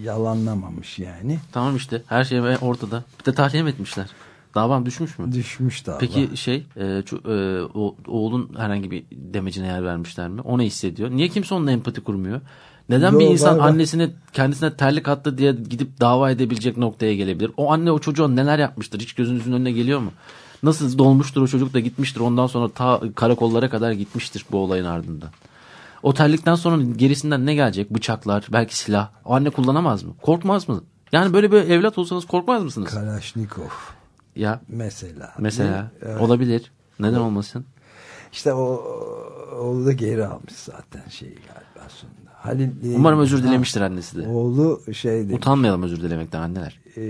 Speaker 1: yalanlamamış yani.
Speaker 3: Tamam işte her şey ortada. Bir de tahliye mi etmişler? Davam düşmüş mü?
Speaker 1: Düşmüş dava.
Speaker 3: Peki şey e, ço- e, o- oğlun herhangi bir demecine yer vermişler mi? O ne hissediyor? Niye kimse onunla empati kurmuyor? Neden
Speaker 1: Yo,
Speaker 3: bir insan
Speaker 1: var,
Speaker 3: annesine kendisine terlik attı diye gidip dava edebilecek noktaya gelebilir? O anne o çocuğa neler yapmıştır? Hiç gözünüzün önüne geliyor mu? Nasıl dolmuştur o çocuk da gitmiştir ondan sonra ta karakollara kadar gitmiştir bu olayın ardından. O terlikten sonra gerisinden ne gelecek? Bıçaklar, belki silah. O anne kullanamaz mı? Korkmaz mı? Yani böyle bir evlat olsanız korkmaz mısınız?
Speaker 1: Kalaşnikov
Speaker 3: Ya
Speaker 1: mesela.
Speaker 3: mesela
Speaker 1: Evet.
Speaker 3: olabilir. Neden olmasın?
Speaker 1: İşte o oğlu da geri almış zaten şeyi galiba sonunda. Halil
Speaker 3: Umarım özür dilemiştir annesi de.
Speaker 1: Oğlu şeydi
Speaker 3: Utanmayalım özür dilemekten anneler.
Speaker 1: e,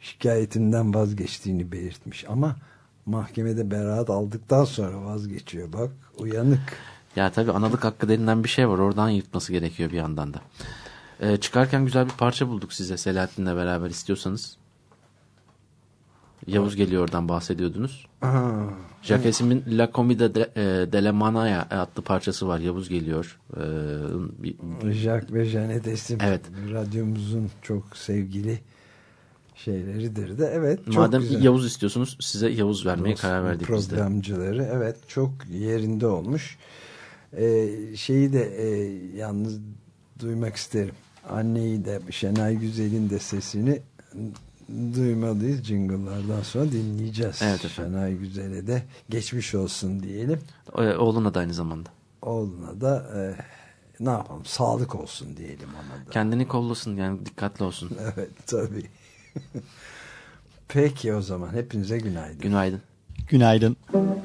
Speaker 1: şikayetinden vazgeçtiğini belirtmiş ama mahkemede beraat aldıktan sonra vazgeçiyor bak uyanık.
Speaker 3: Ya tabii analık hakkı denilen bir şey var. Oradan yırtması gerekiyor bir yandan da. Ee, çıkarken güzel bir parça bulduk size Selahattin'le beraber istiyorsanız. Yavuz geliyor oradan bahsediyordunuz. Jacques La Comida de, e, de la Manaya adlı parçası var. Yavuz geliyor. Ee,
Speaker 1: Jacques ve Janet Esim
Speaker 3: Evet.
Speaker 1: radyomuzun çok sevgili şeyleridir de evet çok
Speaker 3: madem
Speaker 1: güzel.
Speaker 3: Yavuz istiyorsunuz size Yavuz vermeye karar verdik biz de.
Speaker 1: programcıları evet çok yerinde olmuş. Ee, şeyi de e, yalnız duymak isterim. Anneyi de Şenay Güzel'in de sesini duymalıyız. Jingle'lardan sonra dinleyeceğiz.
Speaker 3: Evet efendim.
Speaker 1: Şenay Güzel'e de geçmiş olsun diyelim.
Speaker 3: Ee, Oğluna da aynı zamanda.
Speaker 1: Oğluna da e, ne yapalım sağlık olsun diyelim ona da.
Speaker 3: Kendini kollasın yani dikkatli olsun.
Speaker 1: Evet tabii. Peki o zaman hepinize günaydın.
Speaker 3: Günaydın.
Speaker 8: Günaydın.
Speaker 9: La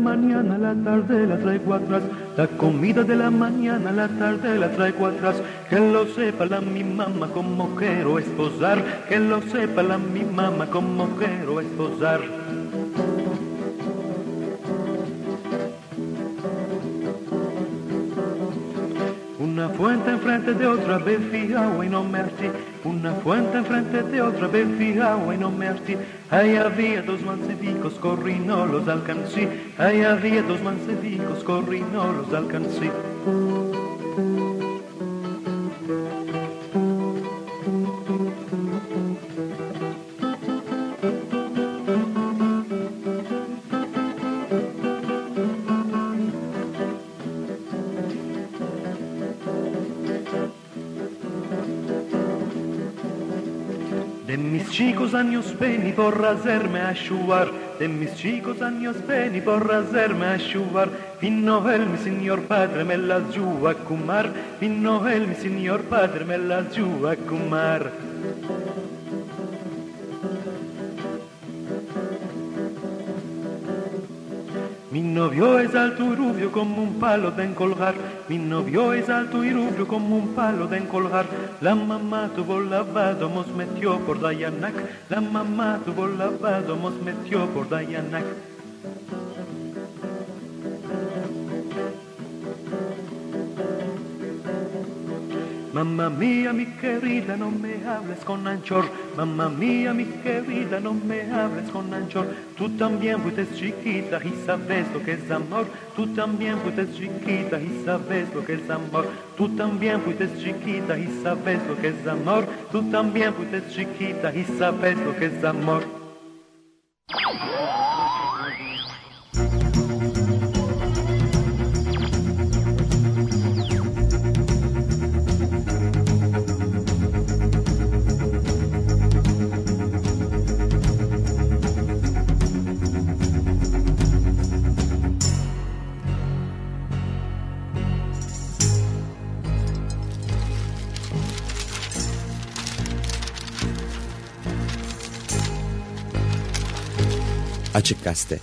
Speaker 9: mañana, la tarde la traigo atrás. La comida de la mañana, la tarde la traigo atrás. Que lo sepa la mi mamá como quiero esposar. Que lo sepa la mi mamá como quiero esposar. Fuente enfrente de otra bebí agua y no me harté. Una fuente enfrente de otra bebí agua y no me harté. Ahí había dos mancebicos, corrí, no los alcancé. Ahí había dos mancebicos, corrí, no los alcancé. chicos años veni por hacerme asciugar de mis chicos años veni por hacerme asciugar Vino novel mi signor padre me la giu a cumar. Vino el mi signor padre me la giu a cumar. Novio es alto y rubio como un palo de encolgar. Mi novio es alto y rubio como un palo de encolgar. La mamá tuvo lavado, mos metió por Dayanac. La mamá tuvo lavado, mos metió por Dayanac. Mamma mia, mi querida, no me hables con anchor. Mamma mia, mi querida, no me hables con anchor. Tú también fuiste chiquita y sabes lo que es amor. Tú también fuiste chiquita y sabes lo que es amor. Tú también fuiste chiquita y sabes lo que es amor. Tú también fuiste chiquita y sabes lo que es amor.
Speaker 8: Açık Gazete.